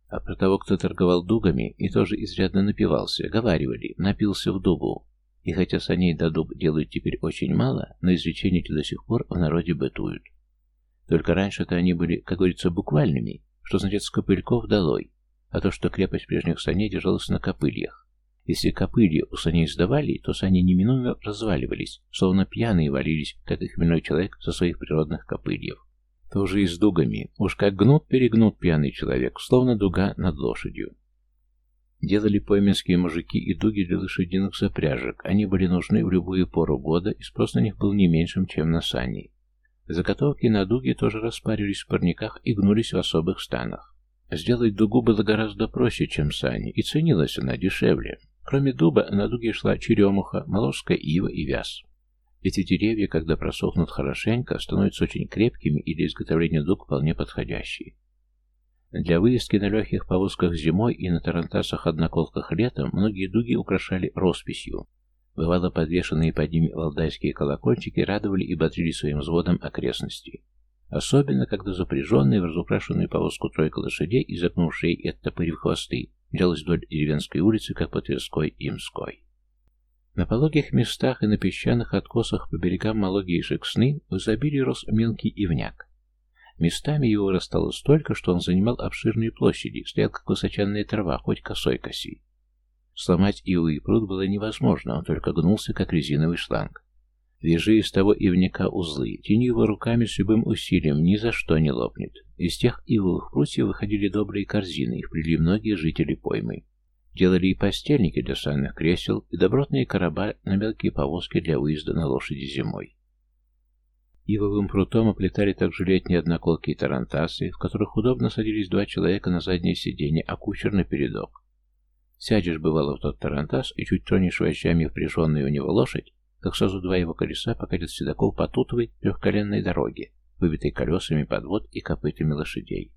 А про того, кто торговал дугами и тоже изрядно напивался, говаривали, напился в дугу. И хотя саней до дуб делают теперь очень мало, но изречения до сих пор в народе бытуют. Только раньше-то они были, как говорится, буквальными, что значит с копыльков долой, а то, что крепость прежних саней держалась на копыльях. Если копылья у саней сдавали, то сани неминуемо разваливались, словно пьяные валились, как и хмельной человек со своих природных копыльев. Тоже и с дугами. Уж как гнут-перегнут пьяный человек, словно дуга над лошадью. Делали пойменские мужики и дуги для лошадиных запряжек. Они были нужны в любую пору года, и спрос на них был не меньшим, чем на сани. Заготовки на дуги тоже распаривались в парниках и гнулись в особых станах. Сделать дугу было гораздо проще, чем сани, и ценилась она дешевле. Кроме дуба, на дуге шла черемуха, молосская ива и вяз. Эти деревья, когда просохнут хорошенько, становятся очень крепкими и для изготовления дуг вполне подходящие. Для выездки на легких повозках зимой и на тарантасах-одноколках летом многие дуги украшали росписью. Бывало, подвешенные под ними валдайские колокольчики радовали и бодрили своим взводом окрестности. Особенно, когда запряженная в разукрашенную повозку тройка лошадей, изогнувшие и оттопырив хвосты, мчалась вдоль деревенской улицы, как по Тверской и Имской. На пологих местах и на песчаных откосах по берегам Малоги и Шексны в изобилии рос мелкий ивняк. Местами его вырастало столько, что он занимал обширные площади, стоял как высоченная трава, хоть косой коси. Сломать ивовый пруд было невозможно, он только гнулся, как резиновый шланг. Вяжи из того ивника узлы, тяни его руками с любым усилием, ни за что не лопнет. Из тех ивовых прутьев выходили добрые корзины, их прили многие жители поймы. Делали и постельники для санных кресел, и добротные короба на мелкие повозки для выезда на лошади зимой. Ивовым прутом оплетали также летние одноколки и тарантасы, в которых удобно садились два человека на заднее сиденье, а кучер на передок. Сядешь, бывало, в тот тарантас, и чуть тронешь вожжами впряженную у него лошадь, как сразу два его колеса покатят седаков по тутовой трехколенной дороге, выбитой колесами подвод и копытами лошадей.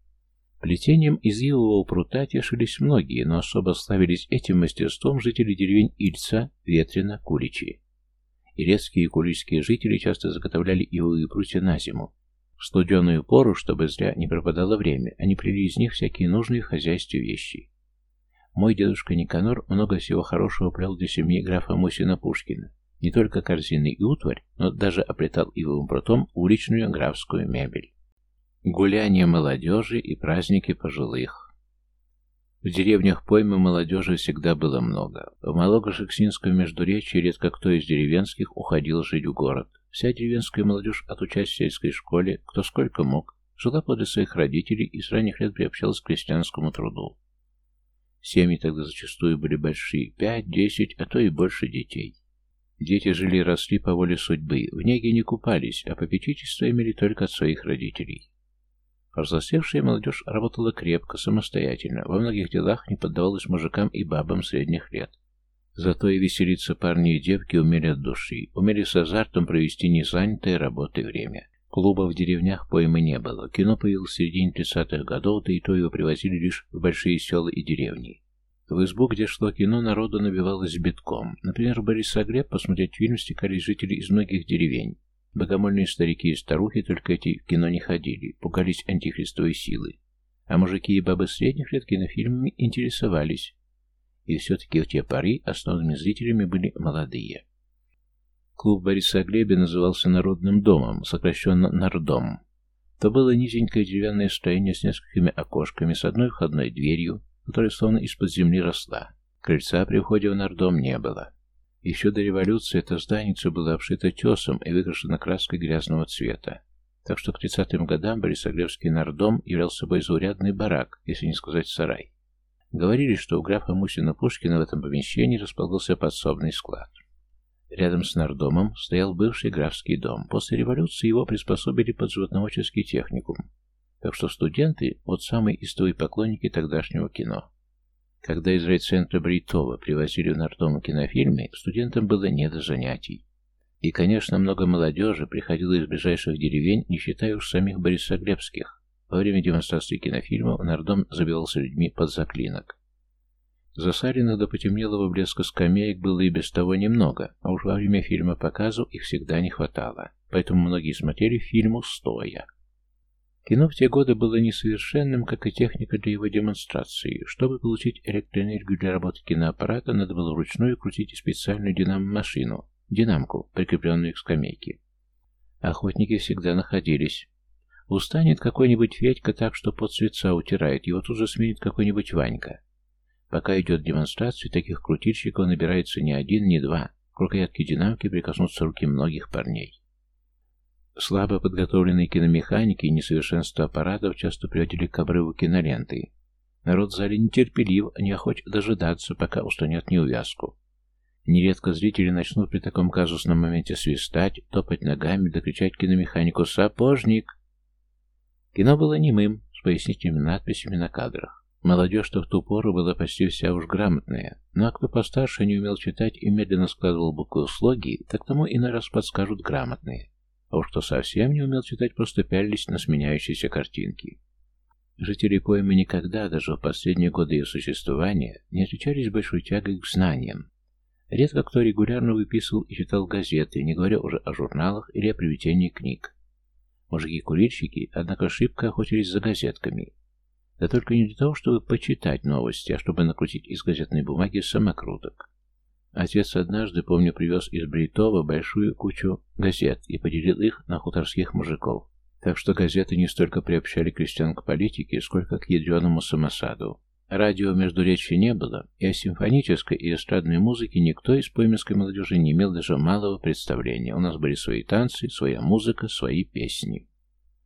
Плетением из ивового прута тешились многие, но особо славились этим мастерством жители деревень Ильца, Ветрина, Куличи. И куличские жители часто заготовляли ивовые прутья на зиму. В студеную пору, чтобы зря не пропадало время, они плели из них всякие нужные в хозяйстве вещи. Мой дедушка Никанор много всего хорошего плел для семьи графа Мусина Пушкина. Не только корзины и утварь, но даже оплетал ивовым прутом уличную графскую мебель. Гуляния молодежи и праздники пожилых. В деревнях поймы молодежи всегда было много. В Малого-Шексинском междуречии редко кто из деревенских уходил жить в город. Вся деревенская молодежь, отучась в сельской школе, кто сколько мог, жила подле своих родителей и с ранних лет приобщалась к крестьянскому труду. Семьи тогда зачастую были большие, пять, десять, а то и больше детей. Дети жили и росли по воле судьбы, в неге не купались, а попечительство имели только от своих родителей. Повзрослевшая молодежь работала крепко, самостоятельно, во многих делах не поддавалась мужикам и бабам средних лет. Зато и веселиться парни и девки умели от души, умели с азартом провести незанятое работой время. Клуба в деревнях поймы не было, кино появилось в середине 30-х годов, да и то его привозили лишь в большие села и деревни. В избу, где шло кино, народу набивалось битком. Например, в Борисоглеб посмотреть фильм стекались жители из многих деревень. Богомольные старики и старухи только эти в кино не ходили, пугались антихристовой силы. А мужики и бабы средних лет кинофильмами интересовались. И все-таки в те поры основными зрителями были молодые. Клуб Бориса Глебе назывался Народным домом, сокращенно Нардом. То было низенькое деревянное строение с несколькими окошками, с одной входной дверью, которая словно из-под земли росла. Крыльца при входе в Нардом не было. Еще до революции эта зданица была обшита тесом и выкрашена краской грязного цвета. Так что к 30-м годам Борисоглебский нардом являл собой заурядный барак, если не сказать сарай. Говорили, что у графа Мусина Пушкина в этом помещении располагался подсобный склад. Рядом с нардомом стоял бывший графский дом. После революции его приспособили под животноводческий техникум. Так что студенты – вот самые истовые поклонники тогдашнего кино. Когда из райцентра Бритова привозили в нардом кинофильмы, студентам было не до занятий. И, конечно, много молодежи приходило из ближайших деревень, не считая уж самих борисоглебских. Во время демонстрации кинофильмов нардом забивался людьми под заклинок. Засаленных до потемнелого блеска скамеек было и без того немного, а уж во время фильма показу их всегда не хватало, поэтому многие смотрели фильму стоя. Кино в те годы было несовершенным, как и техника для его демонстрации. Чтобы получить электроэнергию для работы киноаппарата, надо было вручную крутить специальную динамо-машину, динамку, прикрепленную к скамейке. Охотники всегда находились. Устанет какой-нибудь Федька так, что под свеца утирает, его тут же сменит какой-нибудь Ванька. Пока идет демонстрация, таких крутильщиков набирается не один, не два. К рукоятке динамки прикоснутся руки многих парней. Слабо подготовленные киномеханики и несовершенство аппаратов часто приводили к обрыву киноленты. Народ в зале нетерпелив, не охоч дожидаться, пока устанет неувязку. Нередко зрители начнут при таком казусном моменте свистать, топать ногами, докричать киномеханику «Сапожник!». Кино было немым, с пояснительными надписями на кадрах. Молодежь-то в ту пору была почти вся уж грамотная, но а кто постарше не умел читать и медленно складывал буквы слоги, так тому иной раз подскажут грамотные. А уж кто совсем не умел читать, просто пялились на сменяющиеся картинки. Жители поймы никогда, даже в последние годы ее существования, не отличались большой тягой к знаниям. Редко кто регулярно выписывал и читал газеты, не говоря уже о журналах или о приведении книг. Мужики-курильщики, однако, шибко охотились за газетками. Да только не для того, чтобы почитать новости, а чтобы накрутить из газетной бумаги самокруток. Отец однажды, помню, привез из Брейтова большую кучу газет и поделил их на хуторских мужиков. Так что газеты не столько приобщали крестьян к политике, сколько к ядреному самосаду. Радио между речи не было, и о симфонической и эстрадной музыке никто из пойменской молодежи не имел даже малого представления. У нас были свои танцы, своя музыка, свои песни.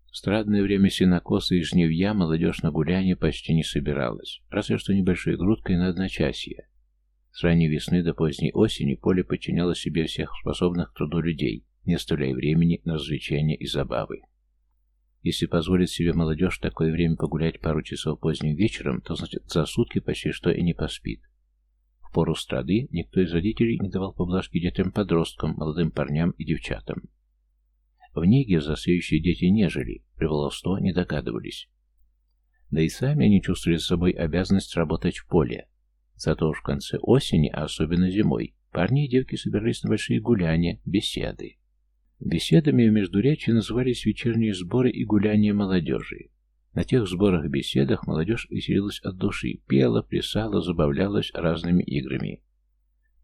В страдное время синокоса и жневья молодежь на гуляние почти не собиралась, разве что небольшой грудкой на одночасье. С ранней весны до поздней осени поле подчиняло себе всех способных к труду людей, не оставляя времени на развлечения и забавы. Если позволит себе молодежь такое время погулять пару часов поздним вечером, то, значит, за сутки почти что и не поспит. В пору страды никто из родителей не давал поблажки детям-подросткам, молодым парням и девчатам. В Ниге засеющие дети не жили, при волосто не догадывались. Да и сами они чувствовали с собой обязанность работать в поле. Зато уж в конце осени, а особенно зимой, парни и девки собирались на большие гуляния, беседы. Беседами в Междуречии назывались вечерние сборы и гуляния молодежи. На тех сборах-беседах молодежь веселилась от души, пела, плясала, забавлялась разными играми.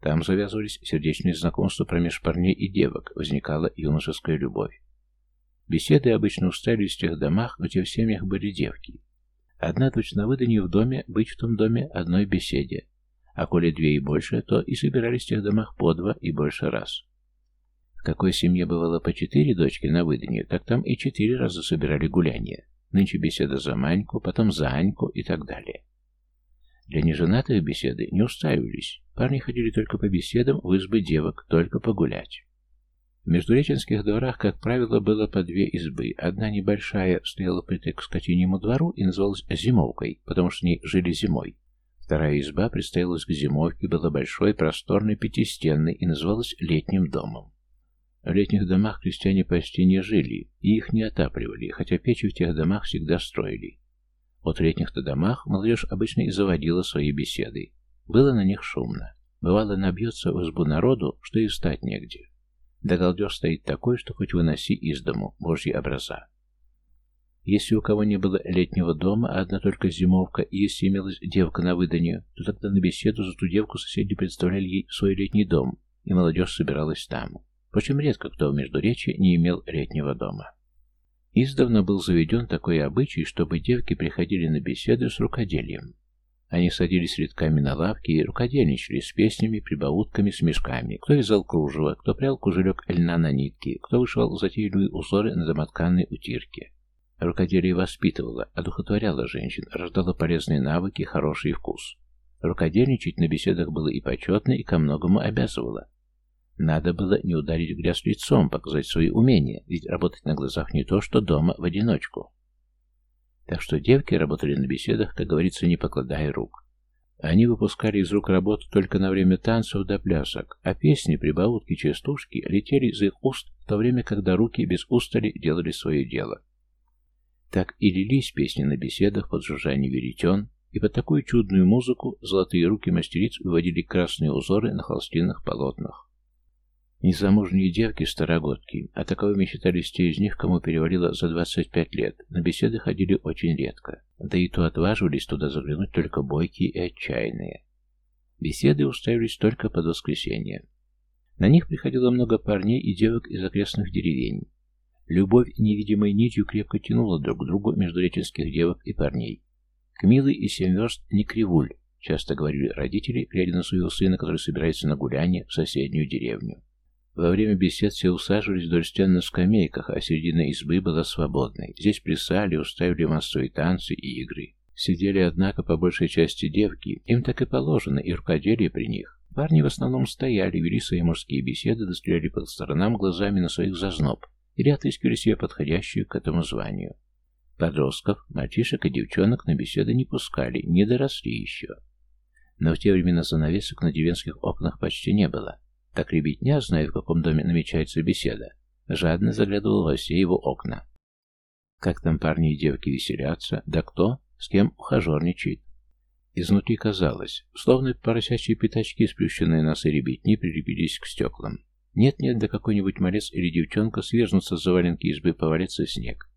Там завязывались сердечные знакомства промеж парней и девок, возникала юношеская любовь. Беседы обычно устраивались в тех домах, где в семьях были девки. Одна дочь на выданье в доме, быть в том доме одной беседе, а коли две и больше, то и собирались в тех домах по два и больше раз какой семье бывало по четыре дочки на выданье, так там и четыре раза собирали гуляние. Нынче беседа за Маньку, потом за Аньку и так далее. Для неженатых беседы не устраивались. Парни ходили только по беседам в избы девок, только погулять. В междуреченских дворах, как правило, было по две избы. Одна небольшая стояла притык к скотинему двору и называлась зимовкой, потому что ней жили зимой. Вторая изба представилась к зимовке, была большой, просторной, пятистенной и называлась летним домом. В летних домах крестьяне почти не жили, и их не отапливали, хотя печи в тех домах всегда строили. Вот в летних-то домах молодежь обычно и заводила свои беседы. Было на них шумно. Бывало, набьется в избу народу, что и встать негде. Да галдеж стоит такой, что хоть выноси из дому, божьи образа. Если у кого не было летнего дома, а одна только зимовка, и если имелась девка на выданье, то тогда на беседу за ту девку соседи представляли ей свой летний дом, и молодежь собиралась там. Впрочем, редко кто в Междуречи не имел летнего дома. Издавна был заведен такой обычай, чтобы девки приходили на беседы с рукоделием. Они садились редками на лавки и рукодельничали с песнями, прибаутками, с мешками. Кто вязал кружево, кто прял кужелек льна на нитки, кто вышивал затейливые узоры на домотканной утирке. Рукоделие воспитывало, одухотворяло женщин, рождало полезные навыки, хороший вкус. Рукодельничать на беседах было и почетно, и ко многому обязывало. Надо было не ударить грязь лицом, показать свои умения, ведь работать на глазах не то, что дома в одиночку. Так что девки работали на беседах, как говорится, не покладая рук. Они выпускали из рук работу только на время танцев до плясок, а песни, прибаутки, частушки летели из их уст в то время, когда руки без устали делали свое дело. Так и лились песни на беседах под жужжание веретен, и под такую чудную музыку золотые руки мастериц выводили красные узоры на холстинных полотнах. Незамужние девки-старогодки, а таковыми считались те из них, кому перевалило за 25 лет, на беседы ходили очень редко, да и то отваживались туда заглянуть только бойкие и отчаянные. Беседы устраивались только под воскресенье. На них приходило много парней и девок из окрестных деревень. Любовь невидимой нитью крепко тянула друг к другу между реченских девок и парней. К милой и семь не кривуль, часто говорили родители, глядя на своего сына, который собирается на гуляние в соседнюю деревню. Во время бесед все усаживались вдоль стен на скамейках, а середина избы была свободной. Здесь плясали, устраивали массовые танцы и игры. Сидели, однако, по большей части девки. Им так и положено, и рукоделие при них. Парни в основном стояли, вели свои мужские беседы, достреляли по сторонам глазами на своих зазноб или отыскивали себе подходящую к этому званию. Подростков, мальчишек и девчонок на беседы не пускали, не доросли еще. Но в те времена занавесок на деревенских окнах почти не было. Так ребятня, зная, в каком доме намечается беседа, жадно заглядывал во все его окна. Как там парни и девки веселятся, да кто, с кем ухажерничает. Изнутри казалось, словно поросячьи пятачки, сплющенные носы ребятни, прилепились к стеклам. Нет-нет, да какой-нибудь малец или девчонка сверзнутся с заваленки избы, повалится снег.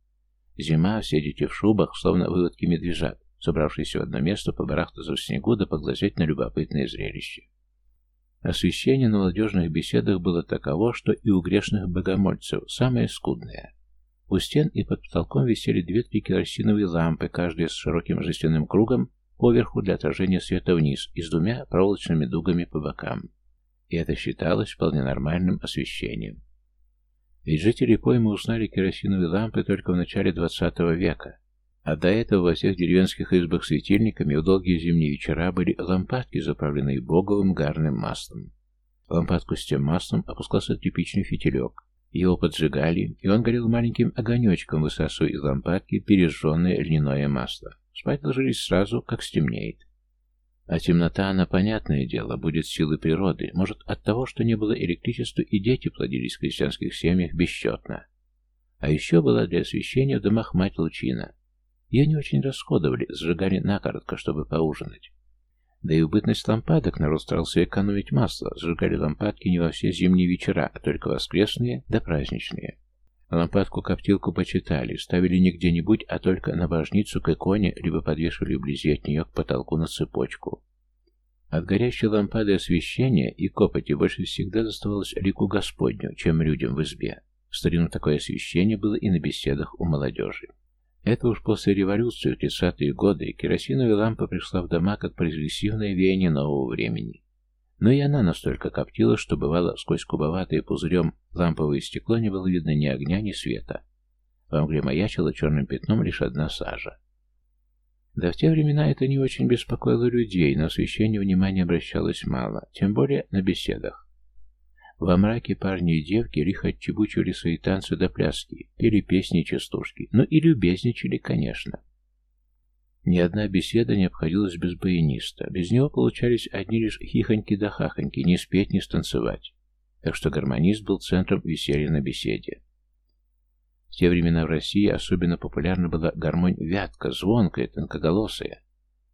Зима, все дети в шубах, словно выводки медвежат, собравшиеся в одно место побарахтаться в снегу да поглазеть на любопытное зрелище. Освещение на молодежных беседах было таково, что и у грешных богомольцев самое скудное. У стен и под потолком висели две-три керосиновые лампы, каждая с широким жестяным кругом поверху для отражения света вниз и с двумя проволочными дугами по бокам. И это считалось вполне нормальным освещением. Ведь жители поймы узнали керосиновые лампы только в начале XX века, а до этого во всех деревенских избах светильниками в долгие зимние вечера были лампадки, заправленные боговым гарным маслом. Лампадку с тем маслом опускался типичный фитилек. Его поджигали, и он горел маленьким огонечком, высасывая из лампадки пережженное льняное масло. Спать ложились сразу, как стемнеет. А темнота, она, понятное дело, будет силы природы, может, от того, что не было электричества, и дети плодились в крестьянских семьях бесчетно. А еще была для освещения в домах мать лучина, ее не очень расходовали, сжигали накоротко, чтобы поужинать. Да и в бытность лампадок народ старался экономить масло, сжигали лампадки не во все зимние вечера, а только воскресные да праздничные. Лампадку-коптилку почитали, ставили не где-нибудь, а только на божницу к иконе, либо подвешивали вблизи от нее к потолку на цепочку. От горящей лампады освещения и копоти больше всегда заставалось лику Господню, чем людям в избе. В старину такое освещение было и на беседах у молодежи. Это уж после революции в 30-е годы керосиновая лампа пришла в дома как прогрессивное веяние нового времени. Но и она настолько коптила, что бывало сквозь кубоватое пузырем ламповое стекло не было видно ни огня, ни света. В мгле маячила черным пятном лишь одна сажа. Да в те времена это не очень беспокоило людей, на освещение внимания обращалось мало, тем более на беседах. Во мраке парни и девки лихо отчебучивали свои танцы до пляски, пели песни и частушки, ну и любезничали, конечно. Ни одна беседа не обходилась без баяниста. Без него получались одни лишь хихоньки да хахоньки, не спеть, не станцевать. Так что гармонист был центром веселья на беседе. В те времена в России особенно популярна была гармонь вятка, звонкая, тонкоголосая.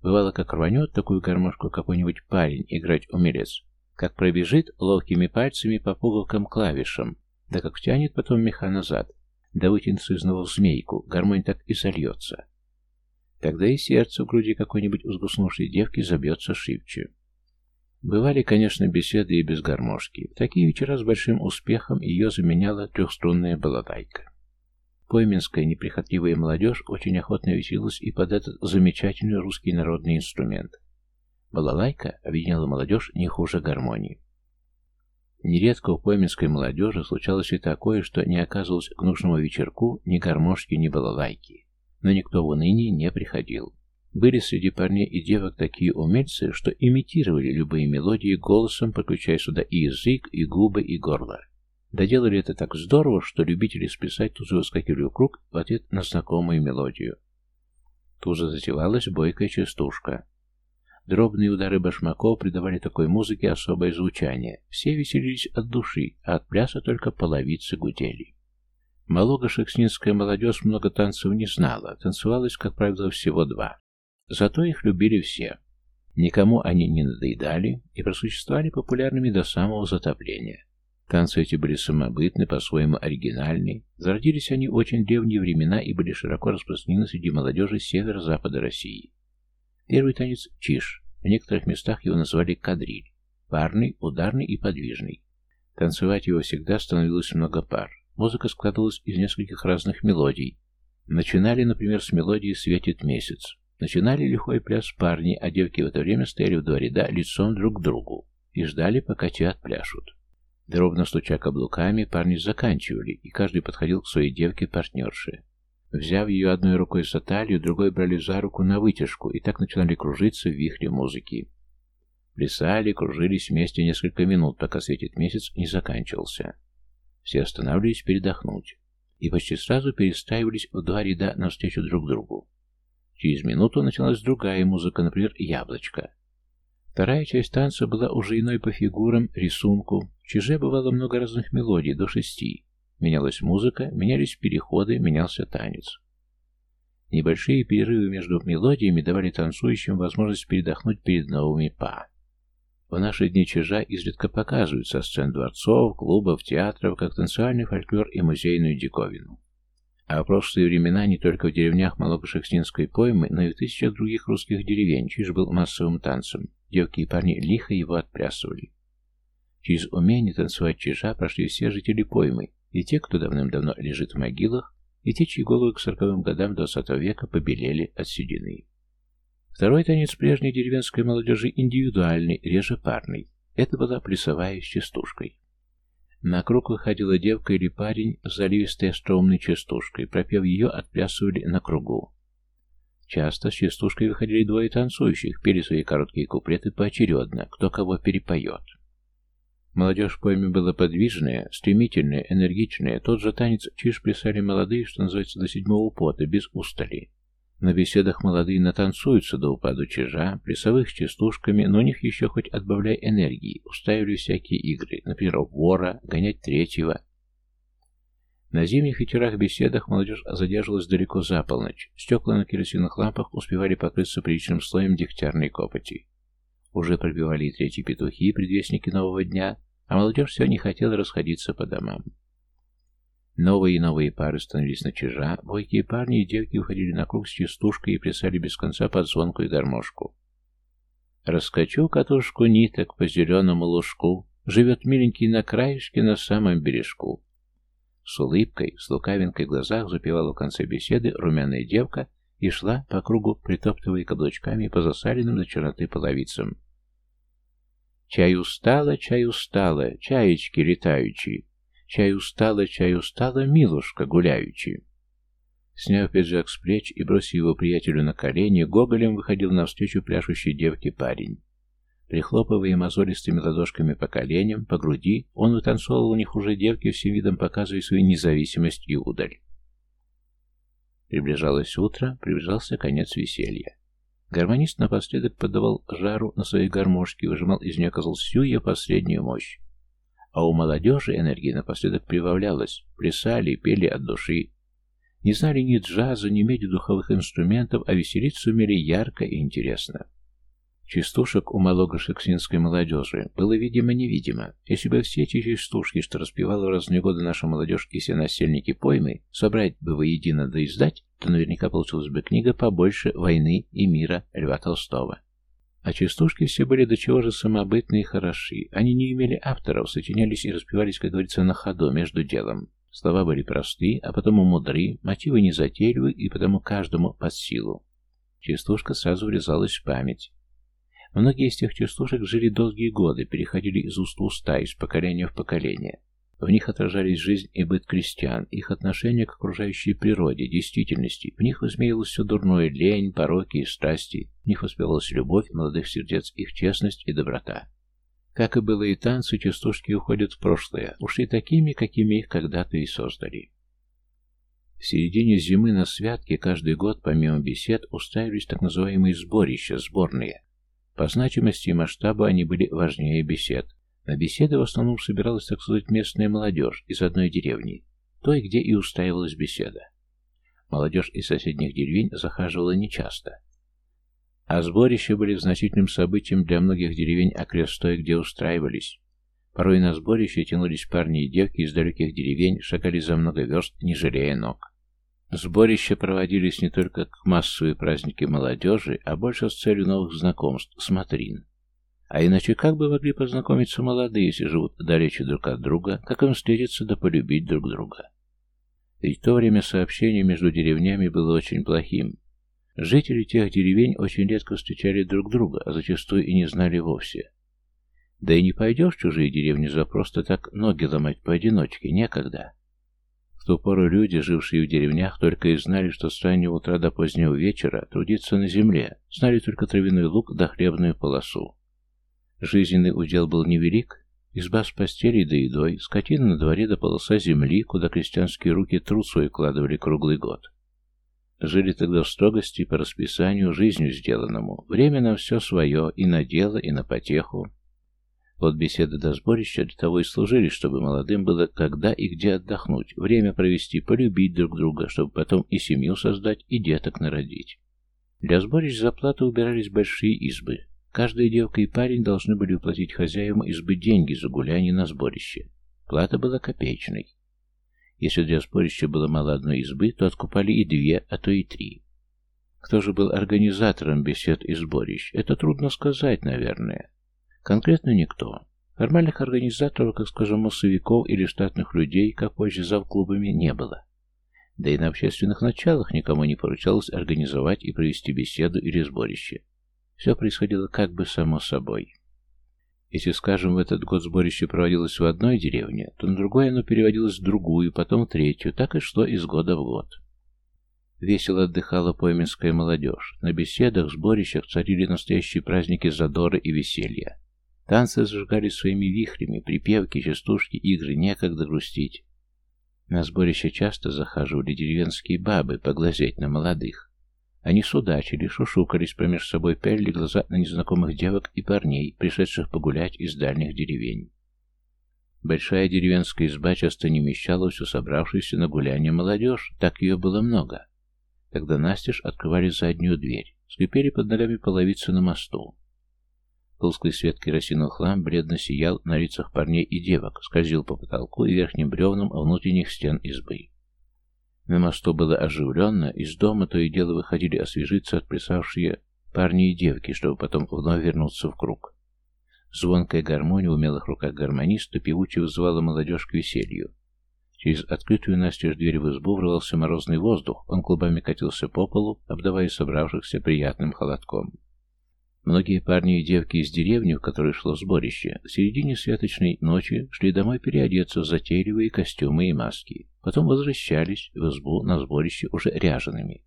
Бывало, как рванет такую гармошку какой-нибудь парень играть умелец, как пробежит ловкими пальцами по пуговкам клавишам, да как втянет потом меха назад, да вытянется изнова в змейку, гармонь так и сольется. Тогда и сердце в груди какой-нибудь узгуснувшей девки забьется шибче. Бывали, конечно, беседы и без гармошки. В такие вечера с большим успехом ее заменяла трехструнная балалайка. Пойменская неприхотливая молодежь очень охотно веселилась и под этот замечательный русский народный инструмент. Балалайка объединяла молодежь не хуже гармонии. Нередко у пойменской молодежи случалось и такое, что не оказывалось к нужному вечерку ни гармошки, ни балалайки. Но никто в уныние не приходил. Были среди парней и девок такие умельцы, что имитировали любые мелодии голосом, подключая сюда и язык, и губы, и горло. Доделали это так здорово, что любители списать же выскакивали в круг в ответ на знакомую мелодию. Же затевалась бойкая частушка. Дробные удары башмаков придавали такой музыке особое звучание. Все веселились от души, а от пляса только половицы гудели. Малого-шекснинская молодежь много танцев не знала, танцевалось, как правило, всего два. Зато их любили все. Никому они не надоедали и просуществовали популярными до самого затопления. Танцы эти были самобытны, по-своему оригинальны. Зародились они в очень древние времена и были широко распространены среди молодежи севера-запада России. Первый танец – чиш. В некоторых местах его называли кадриль. Парный, ударный и подвижный. Танцевать его всегда становилось много пар. Музыка складывалась из нескольких разных мелодий. Начинали, например, с мелодии «Светит месяц». Начинали лихой пляс парни, а девки в это время стояли в два ряда лицом друг к другу и ждали, пока те отпляшут. Дробно стуча каблуками, парни заканчивали, и каждый подходил к своей девке-партнерше. Взяв ее одной рукой за талию, другой брали за руку на вытяжку, и так начинали кружиться в вихре музыки. Плясали, кружились вместе несколько минут, пока светит месяц не заканчивался. Все останавливались передохнуть, и почти сразу перестраивались в два ряда навстречу друг другу. Через минуту началась другая музыка, например, «Яблочко». Вторая часть танца была уже иной по фигурам, рисунку. В чиже бывало много разных мелодий, до шести. Менялась музыка, менялись переходы, менялся танец. Небольшие перерывы между мелодиями давали танцующим возможность передохнуть перед новыми па. В наши дни чижа изредка показывают со сцен дворцов, клубов, театров, как танцевальный фольклор и музейную диковину. А в прошлые времена не только в деревнях Малого-Шекстинской поймы, но и в тысячах других русских деревень чиж был массовым танцем. Девки и парни лихо его отплясывали. Через умение танцевать чижа прошли все жители поймы, и те, кто давным-давно лежит в могилах, и те, чьи головы к сороковым годам XX века побелели от седины. Второй танец прежней деревенской молодежи индивидуальный, реже парный. Это была плясовая с частушкой. На круг выходила девка или парень с заливистой остроумной частушкой. Пропев ее, отплясывали на кругу. Часто с частушкой выходили двое танцующих, пели свои короткие куплеты поочередно, кто кого перепоет. Молодежь в пойме была подвижная, стремительная, энергичная. Тот же танец чиж плясали молодые, что называется, до седьмого пота, без устали. На беседах молодые натанцуются до упаду чижа, плясовых с частушками, но у них еще хоть отбавляй энергии, устраивали всякие игры, например, вора, гонять третьего. На зимних вечерах беседах молодежь задерживалась далеко за полночь. Стекла на керосинных лампах успевали покрыться приличным слоем дегтярной копоти. Уже пробивали и третьи петухи, предвестники нового дня, а молодежь все не хотела расходиться по домам. Новые и новые пары становились на чижа, бойкие парни и девки уходили на круг с частушкой и плясали без конца под звонкую гармошку. Раскачу катушку ниток по зеленому лужку, живет миленький на краешке на самом бережку. С улыбкой, с лукавинкой в глазах запевала в конце беседы румяная девка и шла по кругу, притоптывая каблучками по засаленным до черноты половицам. Чай устала, чай устала, чаечки летающие, Чай устала, чай устала, милушка гуляючи. Сняв пиджак с плеч и бросив его приятелю на колени, гоголем выходил навстречу пляшущей девке парень. Прихлопывая мозолистыми ладошками по коленям, по груди, он вытанцовывал них уже девки, всем видом показывая свою независимость и удаль. Приближалось утро, приближался конец веселья. Гармонист напоследок подавал жару на своей гармошке, выжимал из нее, казалось, всю ее последнюю мощь. А у молодежи энергии напоследок прибавлялось. Плясали, пели от души. Не знали ни джаза, ни меди духовых инструментов, а веселиться умели ярко и интересно. Частушек у малого-шексинской молодежи было видимо-невидимо. Если бы все эти частушки, что распевала в разные годы наша молодежь и все насельники поймы, собрать бы воедино да издать, то наверняка получилась бы книга побольше «Войны и мира» Льва Толстого. А частушки все были до чего же самобытные и хороши. Они не имели авторов, сочинялись и распевались, как говорится, на ходу, между делом. Слова были просты, а потому мудры, мотивы незатейливы и потому каждому под силу. Частушка сразу врезалась в память. Многие из тех частушек жили долгие годы, переходили из уст в уста, из поколения в поколение. В них отражались жизнь и быт крестьян, их отношение к окружающей природе, действительности. В них высмеялось все дурное, лень, пороки и страсти. В них воспевалась любовь молодых сердец, их честность и доброта. Как и было и танцы, частушки уходят в прошлое, ушли такими, какими их когда-то и создали. В середине зимы на святке каждый год, помимо бесед, устраивались так называемые сборища, сборные. По значимости и масштабу они были важнее бесед. На беседы в основном собиралась, так сказать, местная молодежь из одной деревни, той, где и устраивалась беседа. Молодежь из соседних деревень захаживала нечасто. А сборища были значительным событием для многих деревень окрест той, где устраивались. Порой на сборище тянулись парни и девки из далеких деревень, шагали за много верст, не жалея ног. Сборища проводились не только к массовые праздники молодежи, а больше с целью новых знакомств, смотрин. А иначе как бы могли познакомиться молодые, если живут далече друг от друга, как им встретиться да полюбить друг друга? Ведь в то время сообщение между деревнями было очень плохим. Жители тех деревень очень редко встречали друг друга, а зачастую и не знали вовсе. Да и не пойдешь в чужие деревни за просто так ноги ломать поодиночке, некогда. В ту пору люди, жившие в деревнях, только и знали, что с раннего утра до позднего вечера трудиться на земле, знали только травяной лук да хлебную полосу. Жизненный удел был невелик, изба с постелей да едой, скотина на дворе до полоса земли, куда крестьянские руки труд свой кладывали круглый год. Жили тогда в строгости по расписанию, жизнью сделанному. Время на все свое, и на дело, и на потеху. Вот беседы до сборища для того и служили, чтобы молодым было когда и где отдохнуть, время провести, полюбить друг друга, чтобы потом и семью создать, и деток народить. Для сборищ за плату убирались большие избы. Каждая девка и парень должны были уплатить хозяевам избы деньги за гуляние на сборище. Плата была копеечной. Если для сборища было мало одной избы, то откупали и две, а то и три. Кто же был организатором бесед и сборищ? Это трудно сказать, наверное. Конкретно никто. Формальных организаторов, как скажем, массовиков или штатных людей, как позже зав клубами, не было. Да и на общественных началах никому не поручалось организовать и провести беседу или сборище. Все происходило как бы само собой. Если, скажем, в этот год сборище проводилось в одной деревне, то на другой оно переводилось в другую, потом в третью, так и шло из года в год. Весело отдыхала пойменская молодежь. На беседах, сборищах царили настоящие праздники задора и веселья. Танцы зажигались своими вихрями, припевки, частушки, игры, некогда грустить. На сборище часто захаживали деревенские бабы поглазеть на молодых. Они судачили, шушукались промеж собой, пялили глаза на незнакомых девок и парней, пришедших погулять из дальних деревень. Большая деревенская изба часто не вмещала всю собравшуюся на гуляние молодежь, так ее было много. Когда настежь открывали заднюю дверь, скрипели под ногами половицы на мосту. Тусклый свет керосиновых ламп бледно сиял на лицах парней и девок, скользил по потолку и верхним бревнам внутренних стен избы. На мосту было оживленно, из дома то и дело выходили освежиться отплясавшие парни и девки, чтобы потом вновь вернуться в круг. Звонкая гармония в умелых руках гармониста певуче вызывала молодежь к веселью. Через открытую настежь дверь в избу врывался морозный воздух, он клубами катился по полу, обдавая собравшихся приятным холодком. Многие парни и девки из деревни, в которой шло сборище, в середине светочной ночи шли домой переодеться в затейливые костюмы и маски. Потом возвращались в избу на сборище уже ряжеными.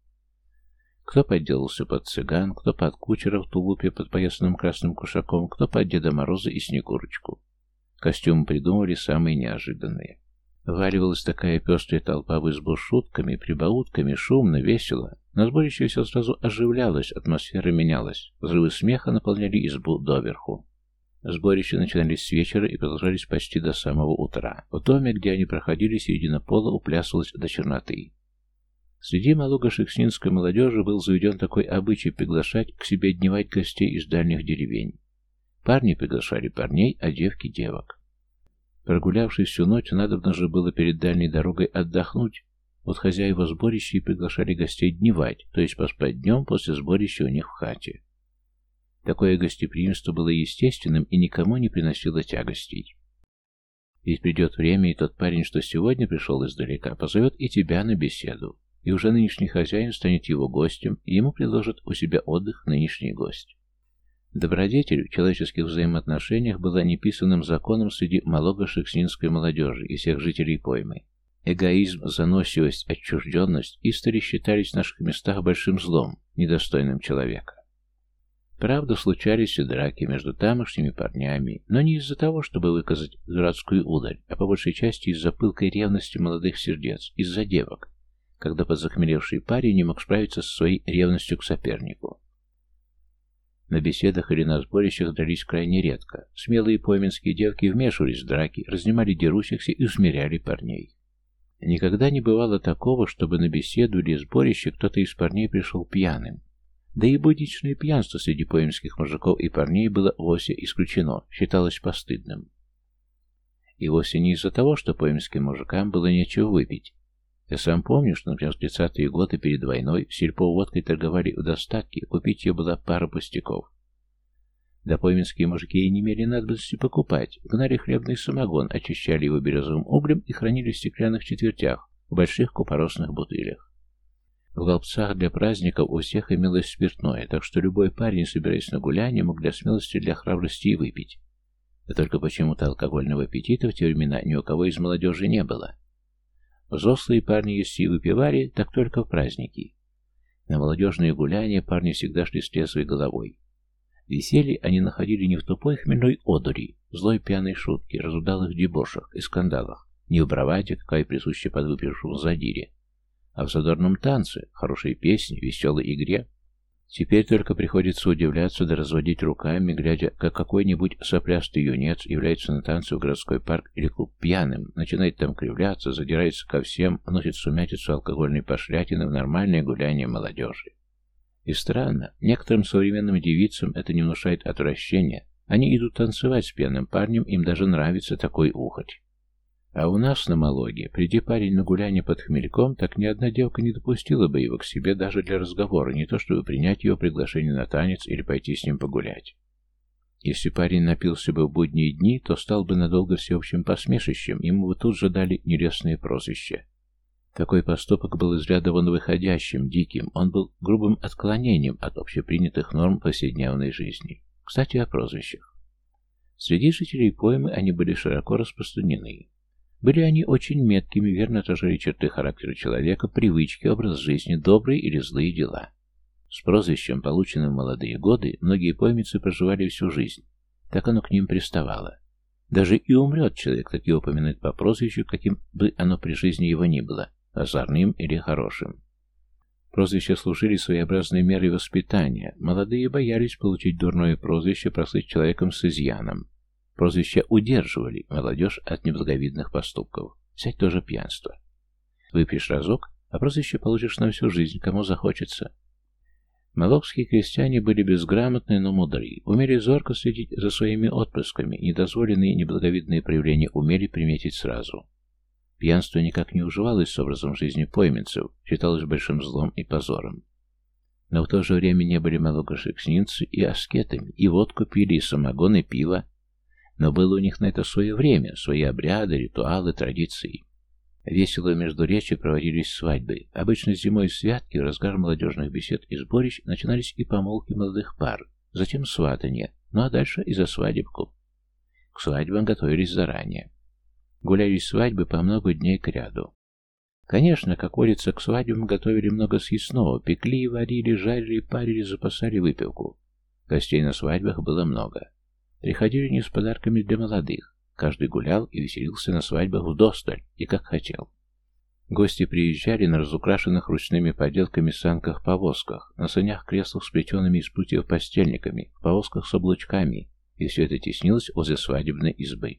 Кто подделался под цыган, кто под кучера в тулупе под поясным красным кушаком, кто под Деда Мороза и Снегурочку. Костюмы придумывали самые неожиданные. Валивалась такая пестрая толпа в избу шутками, прибаутками, шумно, весело. На сборище все сразу оживлялось, атмосфера менялась. Взрывы смеха наполняли избу доверху. Сборища начинались с вечера и продолжались почти до самого утра. В доме, где они проходили, середина пола уплясывалась до черноты. Среди малого-шекснинской молодежи был заведен такой обычай приглашать к себе дневать гостей из дальних деревень. Парни приглашали парней, а девки — девок. Прогулявшись всю ночь, надо же было перед дальней дорогой отдохнуть. Вот хозяева сборища и приглашали гостей дневать, то есть поспать днем после сборища у них в хате. Такое гостеприимство было естественным и никому не приносило тягостей. Ведь придет время, и тот парень, что сегодня пришел издалека, позовет и тебя на беседу, и уже нынешний хозяин станет его гостем, и ему предложат у себя отдых нынешний гость. Добродетель в человеческих взаимоотношениях была неписанным законом среди малого-шекснинской молодежи и всех жителей поймы. Эгоизм, заносивость, отчужденность истори считались в наших местах большим злом, недостойным человека. Правда, случались и драки между тамошними парнями, но не из-за того, чтобы выказать дурацкую ударь, а по большей части из-за пылкой ревности молодых сердец, из-за девок, когда подзахмелевший парень не мог справиться со своей ревностью к сопернику. На беседах или на сборищах дрались крайне редко. Смелые пойменские девки вмешивались в драки, разнимали дерущихся и усмиряли парней. Никогда не бывало такого, чтобы на беседу или сборище кто-то из парней пришел пьяным. Да и будничное пьянство среди поемских мужиков и парней было вовсе исключено, считалось постыдным. И вовсе не из-за того, что поемским мужикам было нечего выпить, я сам помню, что, например, в 30-е годы перед войной сельпо водкой торговали в достатке, купить ее была пара пустяков. Да мужики и не имели надобности покупать, гнали хлебный самогон, очищали его березовым углем и хранили в стеклянных четвертях, в больших купоросных бутылях. В голбцах для праздников у всех имелось спиртное, так что любой парень, собираясь на гуляние, мог для смелости, для храбрости и выпить. Да только почему-то алкогольного аппетита в те времена ни у кого из молодежи не было. Взрослые парни, если и выпивали, так только в праздники. На молодежные гуляния парни всегда шли с трезвой головой. Веселье они находили не в тупой хмельной одури, злой пьяной шутке, разудалых дебошах и скандалах, не в браваде, какая присуща подвыпившему задире, а в задорном танце, хорошей песне, веселой игре, Теперь только приходится удивляться да разводить руками, глядя, как какой-нибудь соплястый юнец является на танцы в городской парк или клуб пьяным, начинает там кривляться, задирается ко всем, вносит сумятицу алкогольной пошлятины в нормальное гуляние молодежи. И странно, некоторым современным девицам это не внушает отвращения. Они идут танцевать с пьяным парнем, им даже нравится такой ухоть. А у нас на Малоге, приди парень на гуляние под хмельком, так ни одна девка не допустила бы его к себе даже для разговора, не то чтобы принять его приглашение на танец или пойти с ним погулять. Если парень напился бы в будние дни, то стал бы надолго всеобщим посмешищем, ему бы тут же дали нелестное прозвище. Такой поступок был из выходящим, диким, он был грубым отклонением от общепринятых норм повседневной жизни. Кстати, о прозвищах. Среди жителей поймы они были широко распространены. Были они очень меткими, верно отражали черты характера человека, привычки, образ жизни, добрые или злые дела. С прозвищем, полученным в молодые годы, многие поймицы проживали всю жизнь. Так оно к ним приставало. Даже и умрет человек, так его поминают по прозвищу, каким бы оно при жизни его ни было, озорным или хорошим. Прозвища служили своеобразной мерой воспитания. Молодые боялись получить дурное прозвище, прослыть человеком с изъяном. Прозвища удерживали молодежь от неблаговидных поступков. Взять тоже пьянство. Выпьешь разок, а прозвище получишь на всю жизнь, кому захочется. Малокские крестьяне были безграмотны, но мудры, умели зорко следить за своими отпрысками, недозволенные неблаговидные проявления умели приметить сразу. Пьянство никак не уживалось с образом жизни пойменцев, считалось большим злом и позором. Но в то же время не были малогошекснинцы и аскетами, и водку пили, и самогон, и пиво, но было у них на это свое время, свои обряды, ритуалы, традиции. Весело между речи проводились свадьбы. Обычно зимой святки, разгар молодежных бесед и сборищ начинались и помолвки молодых пар, затем сватанье, ну а дальше и за свадебку. К свадьбам готовились заранее. Гулялись свадьбы по много дней к ряду. Конечно, как водится, к свадьбам готовили много съестного, пекли, варили, жарили, парили, запасали выпивку. Гостей на свадьбах было много. Приходили не с подарками для молодых. Каждый гулял и веселился на свадьбах вдосталь и как хотел. Гости приезжали на разукрашенных ручными поделками санках-повозках, на санях-креслах с плетеными из прутьев постельниками, в повозках с облучками, и все это теснилось возле свадебной избы.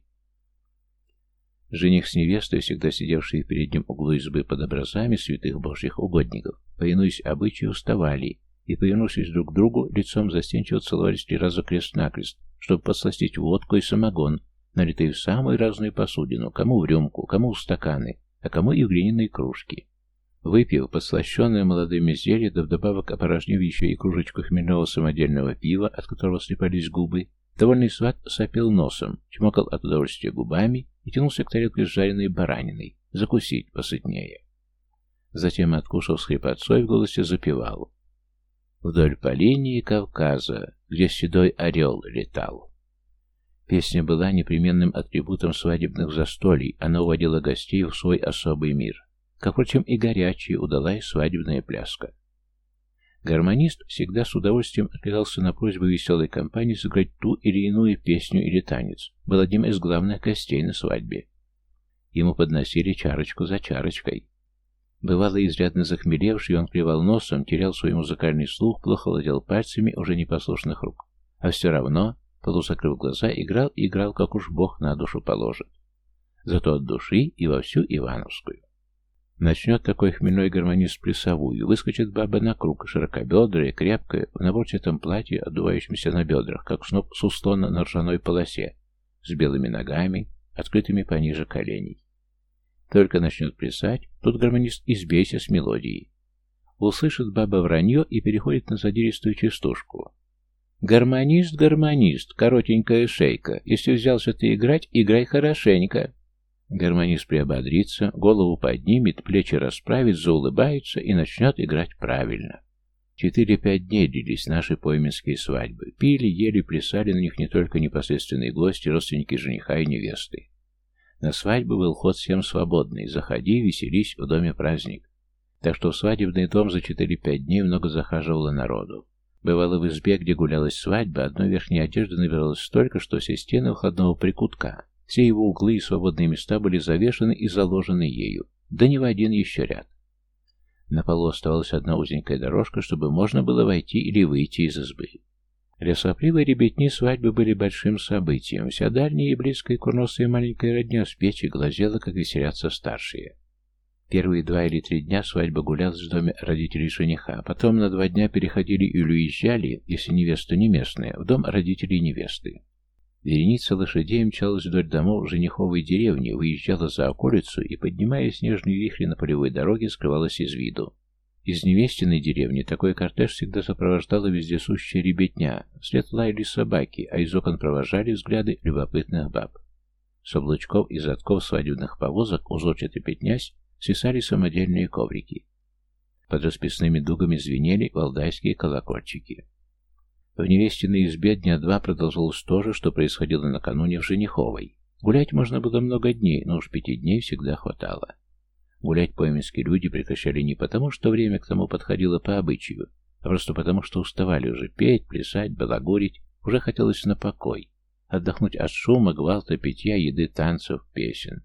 Жених с невестой, всегда сидевшие в переднем углу избы под образами святых божьих угодников, повинуясь обычаю, уставали и, повернувшись друг к другу, лицом застенчиво целовались три раза крест-накрест, чтобы подсластить водку и самогон, налитые в самую разную посудину, кому в рюмку, кому в стаканы, а кому и в глиняные кружки. Выпив подслащенное молодыми зелье, да вдобавок опорожнив еще и кружечку хмельного самодельного пива, от которого слепались губы, довольный сват сопел носом, чмокал от удовольствия губами и тянулся к тарелке с жареной бараниной, закусить посытнее. Затем, откушав с хрипотцой, в голосе запевал. Вдоль по линии Кавказа, где седой орел летал. Песня была непременным атрибутом свадебных застолий, она уводила гостей в свой особый мир, как, впрочем, и горячая удалась свадебная пляска. Гармонист всегда с удовольствием откликался на просьбу веселой компании сыграть ту или иную песню или танец. Был одним из главных гостей на свадьбе. Ему подносили чарочку за чарочкой. Бывало изрядно захмелевший, он клевал носом, терял свой музыкальный слух, плохо владел пальцами уже непослушных рук. А все равно, полузакрыв глаза, играл и играл, как уж Бог на душу положит. Зато от души и во всю Ивановскую. Начнет такой хмельной гармонист плясовую, выскочит баба на круг, широкобедрая, крепкая, в наборчатом платье, отдувающемся на бедрах, как сноп сустона на ржаной полосе, с белыми ногами, открытыми пониже коленей. Только начнет плясать, тут гармонист избейся с мелодией. Услышит баба вранье и переходит на задиристую частушку. «Гармонист, гармонист, коротенькая шейка, если взялся ты играть, играй хорошенько». Гармонист приободрится, голову поднимет, плечи расправит, заулыбается и начнет играть правильно. Четыре-пять дней длились наши пойменские свадьбы. Пили, ели, плясали на них не только непосредственные гости, родственники жениха и невесты. На свадьбу был ход всем свободный. Заходи, веселись, в доме праздник. Так что в свадебный дом за четыре-пять дней много захаживало народу. Бывало в избе, где гулялась свадьба, одной верхней одежды набиралось столько, что все стены входного прикутка все его углы и свободные места были завешены и заложены ею, да не в один еще ряд. На полу оставалась одна узенькая дорожка, чтобы можно было войти или выйти из избы. Для сопливой ребятни свадьбы были большим событием. Вся дальняя и близкая курносая маленькая родня с печи глазела, как веселятся старшие. Первые два или три дня свадьба гулялась в доме родителей жениха, потом на два дня переходили или уезжали, если невеста не местная, в дом родителей невесты. Вереница лошадей мчалась вдоль домов жениховой деревни, выезжала за околицу и, поднимая снежные вихри на полевой дороге, скрывалась из виду. Из невестиной деревни такой кортеж всегда сопровождала вездесущая ребятня, вслед лаяли собаки, а из окон провожали взгляды любопытных баб. С облачков и задков свадебных повозок узорчатый пятнясь свисали самодельные коврики. Под расписными дугами звенели валдайские колокольчики. В невестиной избе дня два продолжалось то же, что происходило накануне в Жениховой. Гулять можно было много дней, но уж пяти дней всегда хватало. Гулять пойменские люди прекращали не потому, что время к тому подходило по обычаю, а просто потому, что уставали уже петь, плясать, балагурить, уже хотелось на покой, отдохнуть от шума, гвалта, питья, еды, танцев, песен.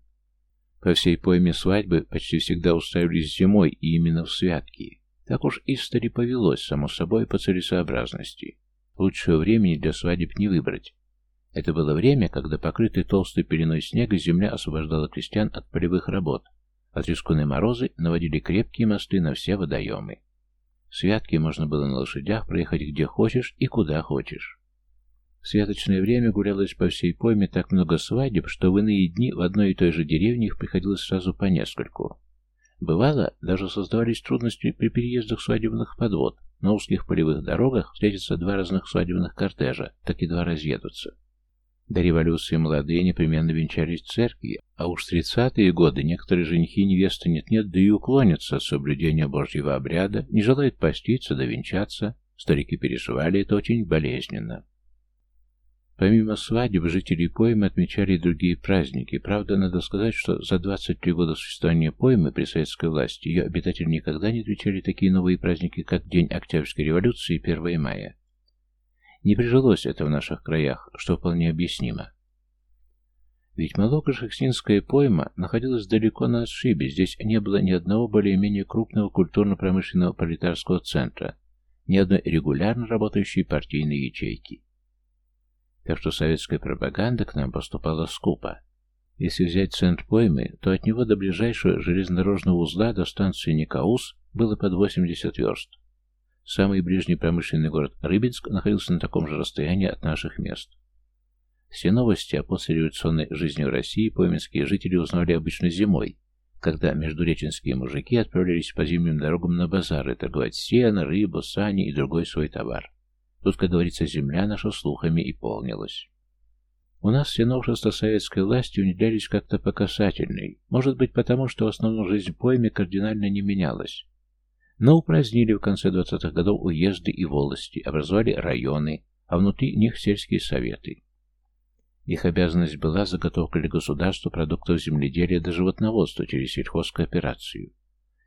По всей пойме свадьбы почти всегда устраивались зимой и именно в святки. Так уж истори повелось, само собой, по целесообразности. Лучшего времени для свадеб не выбрать. Это было время, когда покрытый толстой пеленой снега земля освобождала крестьян от полевых работ, а трескуны морозы наводили крепкие мосты на все водоемы. Святки можно было на лошадях проехать где хочешь и куда хочешь. В святочное время гулялось по всей пойме так много свадеб, что в иные дни в одной и той же деревне их приходилось сразу по нескольку. Бывало, даже создавались трудности при переездах свадебных подвод. На узких полевых дорогах встретятся два разных свадебных кортежа, так и два разъедутся. До революции молодые непременно венчались в церкви, а уж тридцатые годы некоторые женихи невесты нет-нет, да и уклонятся от соблюдения Божьего обряда, не желают поститься да венчаться. Старики переживали это очень болезненно. Помимо свадеб, жители Поймы отмечали и другие праздники. Правда, надо сказать, что за 23 года существования Поймы при советской власти ее обитатели никогда не отмечали такие новые праздники, как День Октябрьской революции и 1 мая. Не прижилось это в наших краях, что вполне объяснимо. Ведь Малоко-Шахсинская пойма находилась далеко на отшибе, здесь не было ни одного более-менее крупного культурно-промышленного пролетарского центра, ни одной регулярно работающей партийной ячейки так что советская пропаганда к нам поступала скупо. Если взять центр поймы, то от него до ближайшего железнодорожного узла до станции Никаус было под 80 верст. Самый ближний промышленный город Рыбинск находился на таком же расстоянии от наших мест. Все новости о послереволюционной жизни в России пойменские жители узнали обычно зимой, когда междуреченские мужики отправлялись по зимним дорогам на базары торговать сено, рыбу, сани и другой свой товар. Тут, как говорится, земля наша слухами и полнилась. У нас все новшества советской власти внедрялись как-то по касательной, может быть потому, что в основном жизнь пойме кардинально не менялась. Но упразднили в конце 20-х годов уезды и волости, образовали районы, а внутри них сельские советы. Их обязанность была заготовка для государства продуктов земледелия до животноводства через сельхозкооперацию.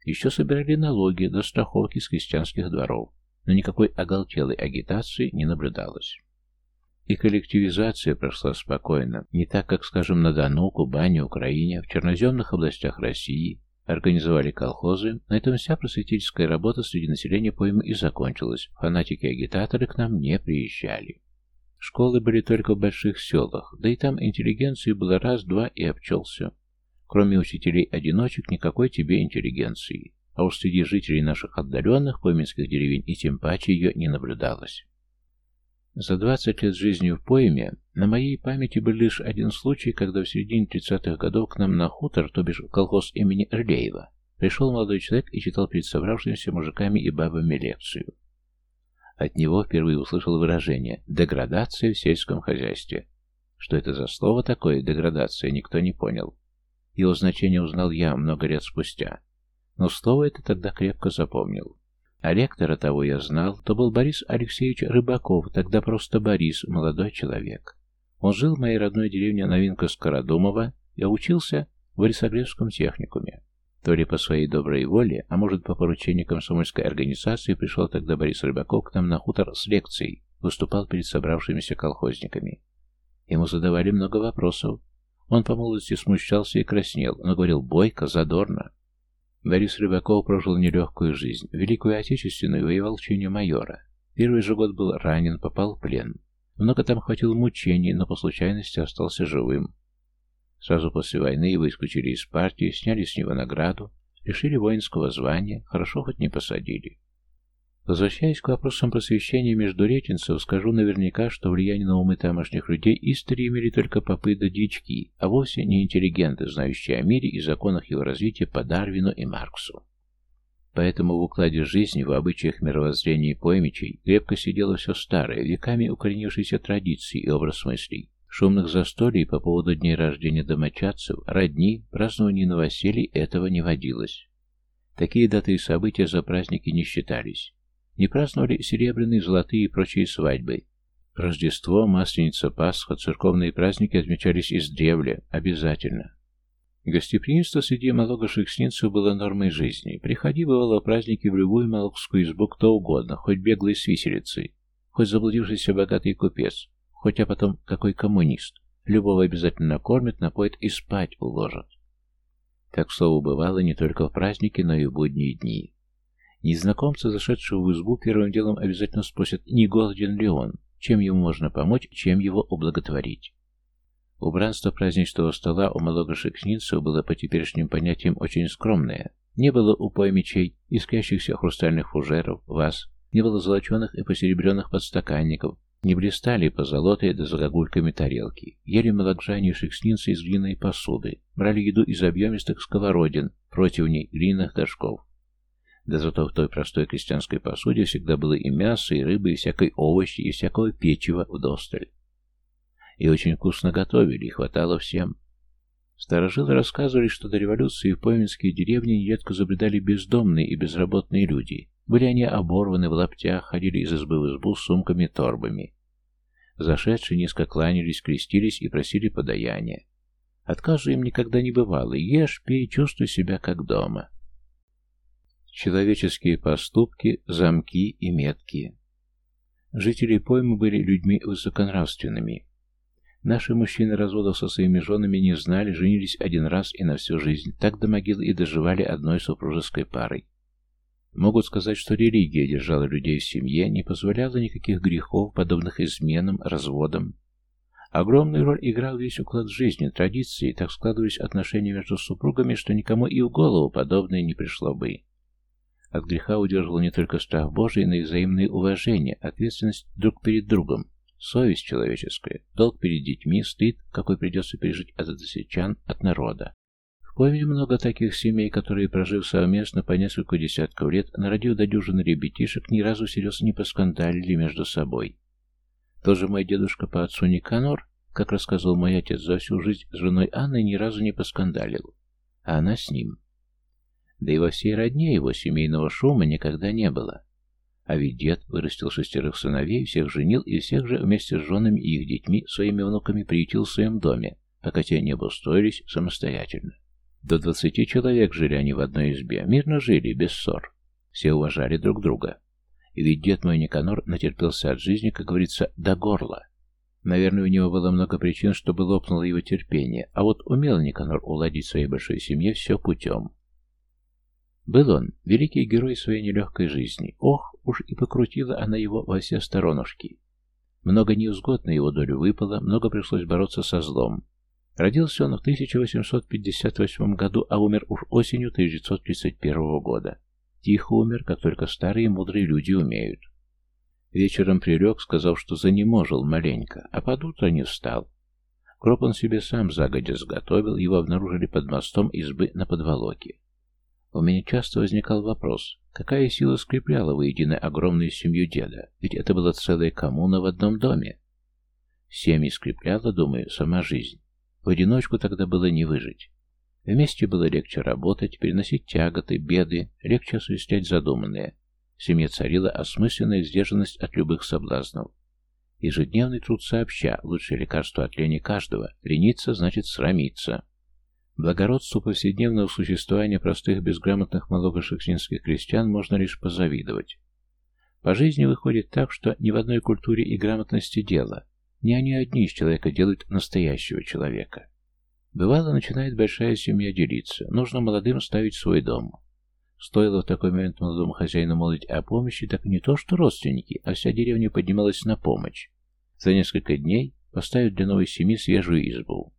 Еще собирали налоги до страховки с крестьянских дворов но никакой оголтелой агитации не наблюдалось. И коллективизация прошла спокойно, не так, как, скажем, на Дону, Кубани, Украине, в черноземных областях России, организовали колхозы, на этом вся просветительская работа среди населения поймы и закончилась, фанатики-агитаторы к нам не приезжали. Школы были только в больших селах, да и там интеллигенции было раз-два и обчелся. Кроме учителей-одиночек, никакой тебе интеллигенции а уж среди жителей наших отдаленных пойменских деревень и тем паче ее не наблюдалось. За 20 лет жизни в пойме на моей памяти был лишь один случай, когда в середине 30-х годов к нам на хутор, то бишь в колхоз имени Эрлеева, пришел молодой человек и читал перед собравшимися мужиками и бабами лекцию. От него впервые услышал выражение «деградация в сельском хозяйстве». Что это за слово такое «деградация» никто не понял. Его значение узнал я много лет спустя. Но слово это тогда крепко запомнил. А ректора того я знал, то был Борис Алексеевич Рыбаков, тогда просто Борис, молодой человек. Он жил в моей родной деревне Новинка Скородумова и учился в Борисоглебском техникуме. То ли по своей доброй воле, а может по поручению комсомольской организации пришел тогда Борис Рыбаков к нам на хутор с лекцией, выступал перед собравшимися колхозниками. Ему задавали много вопросов. Он по молодости смущался и краснел, но говорил бойко, задорно. Борис Рыбаков прожил нелегкую жизнь. Великую Отечественную воевал в чине майора. Первый же год был ранен, попал в плен. Много там хватило мучений, но по случайности остался живым. Сразу после войны его исключили из партии, сняли с него награду. лишили воинского звания, хорошо хоть не посадили. Возвращаясь к вопросам просвещения междуретенцев, скажу наверняка, что влияние на умы тамошних людей истори имели только попы да дички, а вовсе не интеллигенты, знающие о мире и законах его развития по Дарвину и Марксу. Поэтому в укладе жизни, в обычаях мировоззрения и поймичей крепко сидело все старое, веками укоренившиеся традиции и образ мыслей. Шумных застолий по поводу дней рождения домочадцев, родни, празднований новоселий этого не водилось. Такие даты и события за праздники не считались. Не праздновали серебряные, золотые и прочие свадьбы. Рождество, Масленица, Пасха, церковные праздники отмечались издревле, обязательно. Гостеприимство среди малогошекснинцев было нормой жизни. Приходи, бывало, праздники в любую малогскую избу кто угодно, хоть беглый с виселицей, хоть заблудившийся богатый купец, хоть а потом какой коммунист. Любого обязательно накормят, напоят и спать уложат. Так, слово, бывало не только в праздники, но и в будние дни. Незнакомца, зашедшего в избу, первым делом обязательно спросят, не голоден ли он, чем ему можно помочь, чем его ублаготворить. Убранство праздничного стола у малогошекснинцев было по теперешним понятиям очень скромное. Не было у поймичей искрящихся хрустальных фужеров, ваз, не было золоченых и посеребренных подстаканников, не блистали позолотые да загогульками тарелки. Ели малогжане шекснинцы из глиняной посуды, брали еду из объемистых сковородин, противней, глиняных горшков. Да зато в той простой крестьянской посуде всегда было и мясо, и рыба, и всякой овощи, и всякого печива вдосталь. И очень вкусно готовили, и хватало всем. Старожилы рассказывали, что до революции в пойменские деревни нередко забредали бездомные и безработные люди. Были они оборваны в лаптях, ходили из избы в избу с сумками-торбами. Зашедшие низко кланялись, крестились и просили подаяния. Отказу им никогда не бывало. Ешь, пей, чувствуй себя как дома. Человеческие поступки, замки и метки. Жители поймы были людьми высоконравственными. Наши мужчины разводов со своими женами не знали, женились один раз и на всю жизнь, так до могилы и доживали одной супружеской парой. Могут сказать, что религия держала людей в семье, не позволяла никаких грехов, подобных изменам, разводам. Огромную роль играл весь уклад жизни, традиции, так складывались отношения между супругами, что никому и в голову подобное не пришло бы. От греха удерживал не только страх Божий, но и взаимное уважение, ответственность друг перед другом, совесть человеческая, долг перед детьми, стыд, какой придется пережить от односельчан, от народа. В Пойме много таких семей, которые, прожив совместно по несколько десятков лет, народив до дюжины ребятишек, ни разу серьезно не поскандалили между собой. Тоже мой дедушка по отцу Никанор, как рассказывал мой отец, за всю жизнь с женой Анной ни разу не поскандалил, а она с ним. Да и во всей родне его семейного шума никогда не было. А ведь дед вырастил шестерых сыновей, всех женил и всех же вместе с женами и их детьми, своими внуками приютил в своем доме, пока те не обустроились самостоятельно. До двадцати человек жили они в одной избе, мирно жили, без ссор. Все уважали друг друга. И ведь дед мой Никанор натерпелся от жизни, как говорится, до горла. Наверное, у него было много причин, чтобы лопнуло его терпение, а вот умел Никанор уладить своей большой семье все путем. Был он великий герой своей нелегкой жизни. Ох, уж и покрутила она его во все сторонушки. Много неузгод на его долю выпало, много пришлось бороться со злом. Родился он в 1858 году, а умер уж осенью 1931 года. Тихо умер, как только старые мудрые люди умеют. Вечером прилег, сказав, что занеможил маленько, а под утро не встал. Гроб он себе сам загодя сготовил, его обнаружили под мостом избы на подволоке. У меня часто возникал вопрос, какая сила скрепляла воедино огромную семью деда, ведь это была целая коммуна в одном доме. Семьи скрепляла, думаю, сама жизнь. В одиночку тогда было не выжить. Вместе было легче работать, переносить тяготы, беды, легче осуществлять задуманное. В семье царила осмысленная сдержанность от любых соблазнов. Ежедневный труд сообща – лучшее лекарство от лени каждого. Лениться значит срамиться. Благородству повседневного существования простых безграмотных малогошекснинских крестьян можно лишь позавидовать. По жизни выходит так, что ни в одной культуре и грамотности дело. Не они одни из человека делают настоящего человека. Бывало, начинает большая семья делиться. Нужно молодым ставить свой дом. Стоило в такой момент молодому хозяину молвить о помощи, так не то что родственники, а вся деревня поднималась на помощь. За несколько дней поставят для новой семьи свежую избу.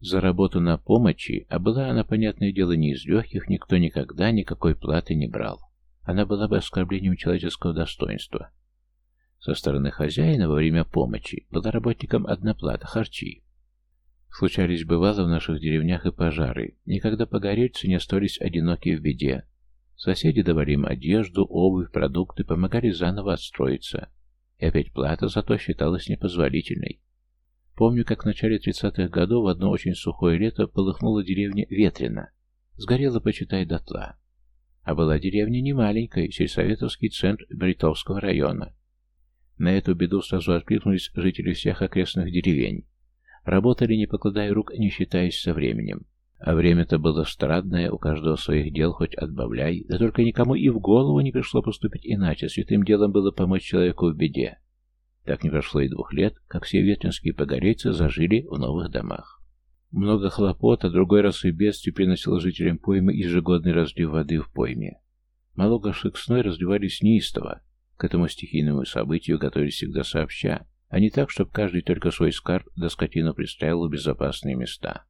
За работу на помощи, а была она, понятное дело, не из легких, никто никогда никакой платы не брал. Она была бы оскорблением человеческого достоинства. Со стороны хозяина во время помощи была работникам одна плата, харчи. Случались бывало в наших деревнях и пожары. Никогда погорельцы не остались одиноки в беде. Соседи давали им одежду, обувь, продукты, помогали заново отстроиться. И опять плата зато считалась непозволительной. Помню, как в начале 30-х годов в одно очень сухое лето полыхнула деревня Ветрено. Сгорела, почитай, дотла. А была деревня не маленькая, сельсоветовский центр Бритовского района. На эту беду сразу откликнулись жители всех окрестных деревень. Работали, не покладая рук, не считаясь со временем. А время-то было страдное, у каждого своих дел хоть отбавляй, да только никому и в голову не пришло поступить иначе, святым делом было помочь человеку в беде. Так не прошло и двух лет, как все ветренские погорельцы зажили в новых домах. Много хлопот, а другой раз и бедствий приносил жителям поймы ежегодный разлив воды в пойме. Малога Шексной разливались неистово. К этому стихийному событию готовились всегда сообща, а не так, чтобы каждый только свой скарб до скотину пристраивал в безопасные места.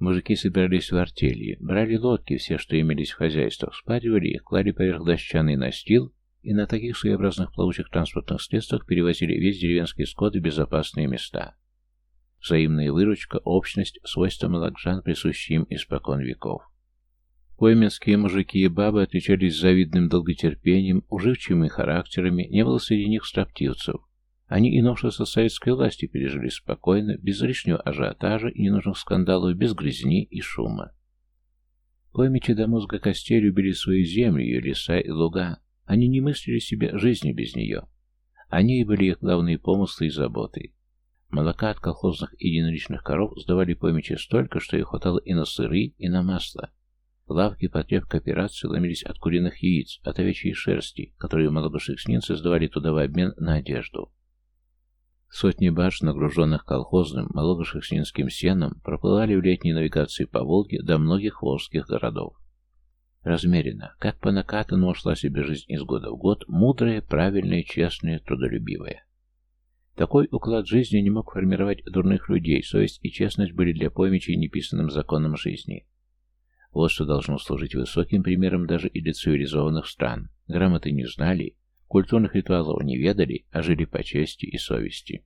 Мужики собирались в артели, брали лодки, все, что имелись в хозяйствах, спаривали их, клали поверх дощаный настил и на таких своеобразных плавучих транспортных средствах перевозили весь деревенский скот в безопасные места. Взаимная выручка, общность, свойства малакжан, присущие им испокон веков. Пойменские мужики и бабы отличались завидным долготерпением, уживчивыми характерами, не было среди них строптивцев. Они и новшество советской власти пережили спокойно, без лишнего ажиотажа и ненужных скандалов, без грязни и шума. Поймичи до мозга костей любили свою землю, ее леса и луга, они не мыслили себе жизни без нее. Они и были их главные помыслы и заботы. Молока от колхозных единоличных коров сдавали помечи столько, что их хватало и на сыры, и на масло. Лавки потреб кооперации ломились от куриных яиц, от овечьей шерсти, которые малогошекснинцы сдавали туда в обмен на одежду. Сотни барж, нагруженных колхозным, малогошекснинским сеном, проплывали в летней навигации по Волге до многих волжских городов. Размеренно, как по накатанному шла себе жизнь из года в год, мудрая, правильная, честная, трудолюбивая. Такой уклад жизни не мог формировать дурных людей, совесть и честность были для помечей неписанным законом жизни. Вот что должно служить высоким примером даже и для цивилизованных стран. Грамоты не знали, культурных ритуалов не ведали, а жили по чести и совести.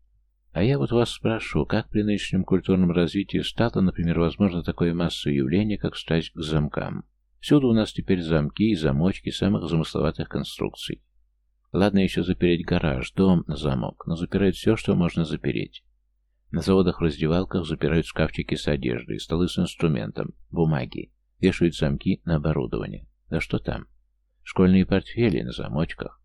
А я вот вас спрошу, как при нынешнем культурном развитии стало, например, возможно такое массовое явление, как страсть к замкам? Всюду у нас теперь замки и замочки самых замысловатых конструкций. Ладно еще запереть гараж, дом на замок, но запирают все, что можно запереть. На заводах-раздевалках запирают шкафчики с одеждой, столы с инструментом, бумаги, вешают замки на оборудование. Да что там? Школьные портфели на замочках.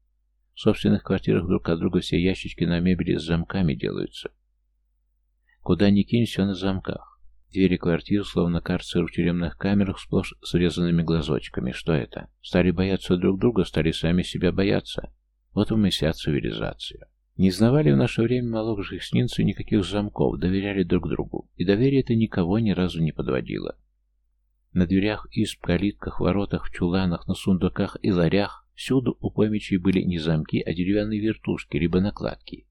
В собственных квартирах друг от друга все ящички на мебели с замками делаются. Куда ни кинь, все на замках. Двери квартир, словно карцер в тюремных камерах, сплошь с резанными глазочками. Что это? Стали бояться друг друга, стали сами себя бояться. Вот вам и вся цивилизация. Не знавали в наше время малогжих снинцы никаких замков, доверяли друг другу, и доверие это никого ни разу не подводило. На дверях, изб, калитках, воротах, в чуланах, на сундуках и ларях всюду у помечей были не замки, а деревянные вертушки, либо накладки.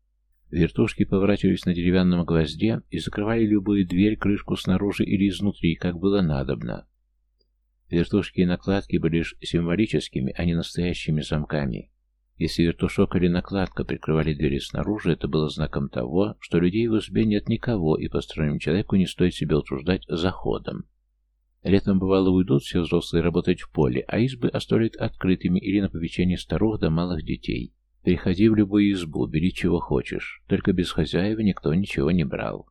Вертушки поворачивались на деревянном гвозде и закрывали любую дверь, крышку снаружи или изнутри, как было надобно. Вертушки и накладки были лишь символическими, а не настоящими замками. Если вертушок или накладка прикрывали двери снаружи, это было знаком того, что людей в избе нет никого, и постороннему человеку не стоит себя утруждать заходом. Летом, бывало, уйдут все взрослые работать в поле, а избы оставляют открытыми или на попечении старух да малых детей. Приходи в любую избу, бери чего хочешь, только без хозяева никто ничего не брал.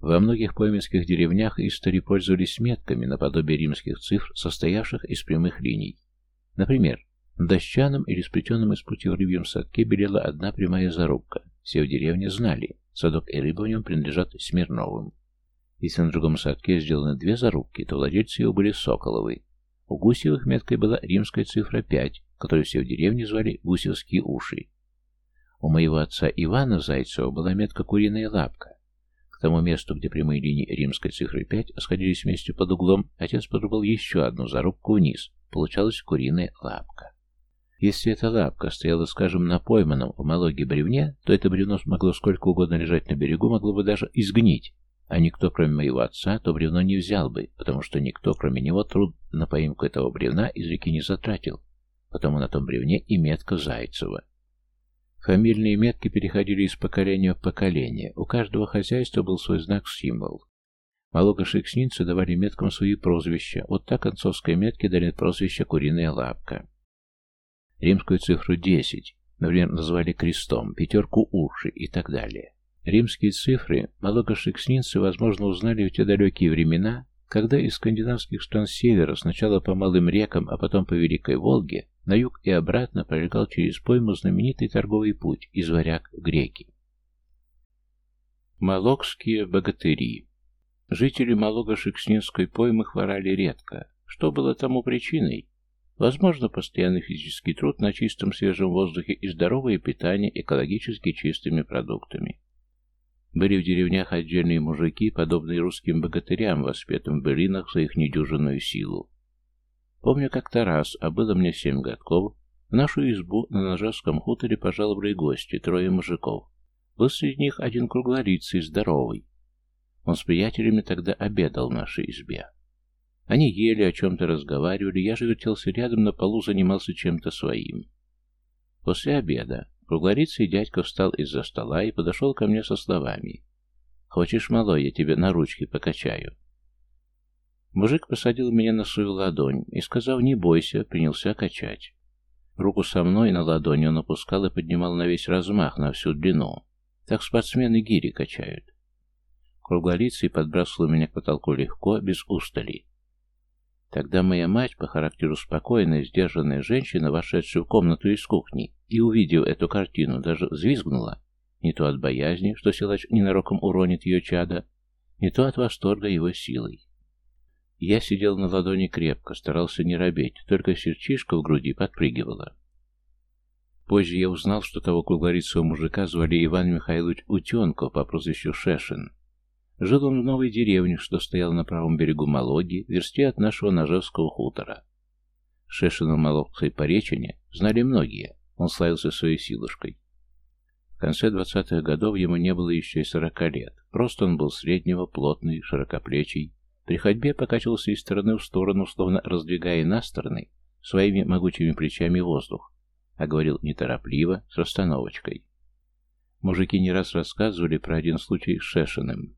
Во многих пойменских деревнях истори пользовались метками наподобие римских цифр, состоявших из прямых линий. Например, на дощаном или сплетенном из прутьев рыбьем садке белела одна прямая зарубка. Все в деревне знали, садок и рыба в нем принадлежат Смирновым. Если на другом садке сделаны две зарубки, то владельцы его были Соколовы. У Гусевых меткой была римская цифра 5, которую все в деревне звали Гусевские уши. У моего отца Ивана Зайцева была метка «Куриная лапка». К тому месту, где прямые линии римской цифры 5 сходились вместе под углом, отец подрубал еще одну зарубку вниз. Получалась куриная лапка. Если эта лапка стояла, скажем, на пойманном в Малоге бревне, то это бревно могло сколько угодно лежать на берегу, могло бы даже изгнить. А никто, кроме моего отца, то бревно не взял бы, потому что никто, кроме него, труд на поимку этого бревна из реки не затратил, потому на том бревне и метка Зайцева. Фамильные метки переходили из поколения в поколение, у каждого хозяйства был свой знак-символ. Малого-шекснинцы давали меткам свои прозвища, вот так концовской метке дали прозвище «куриная лапка». Римскую цифру 10, например, называли крестом, пятерку уши и так далее. Римские цифры малого-шекснинцы, возможно, узнали в те далекие времена, когда из скандинавских стран севера, сначала по малым рекам, а потом по Великой Волге, на юг и обратно пролегал через пойму знаменитый торговый путь из варяг в греки. Малокские богатыри Жители Малого-Шекснинской поймы хворали редко. Что было тому причиной? Возможно, постоянный физический труд на чистом свежем воздухе и здоровое питание экологически чистыми продуктами. Были в деревнях отдельные мужики, подобные русским богатырям, воспетым в былинах за их недюжинную силу. Помню как-то раз, а было мне семь годков, в нашу избу на Ножевском хуторе пожаловали гости, трое мужиков. Был среди них один круглолицый, здоровый. Он с приятелями тогда обедал в нашей избе. Они ели, о чем-то разговаривали, я же вертелся рядом на полу, занимался чем-то своим. После обеда круглолицый дядька встал из-за стола и подошел ко мне со словами. «Хочешь, малой, я тебе на ручки покачаю?» Мужик посадил меня на свою ладонь и, сказав «не бойся», принялся качать. Руку со мной на ладони он опускал и поднимал на весь размах, на всю длину. Так спортсмены гири качают. Круглолицый подбрасывал меня к потолку легко, без устали. Тогда моя мать, по характеру спокойная, сдержанная женщина, вошедшая в комнату из кухни, и, увидев эту картину, даже взвизгнула, не то от боязни, что силач ненароком уронит ее чада, не то от восторга его силой. Я сидел на ладони крепко, старался не робеть, только сердчишка в груди подпрыгивала. Позже я узнал, что того круглорицего мужика звали Иван Михайлович Утенков по прозвищу Шешин. Жил он в новой деревне, что стояла на правом берегу Малоги, версте от нашего Ножевского хутора. Шешина Маловской поречине знали многие, он славился своей силушкой. В конце двадцатых годов ему не было еще и сорока лет, просто он был среднего, плотный, широкоплечий, при ходьбе покачивался из стороны в сторону, словно раздвигая на стороны своими могучими плечами воздух, а говорил неторопливо, с расстановочкой. Мужики не раз рассказывали про один случай с Шешиным.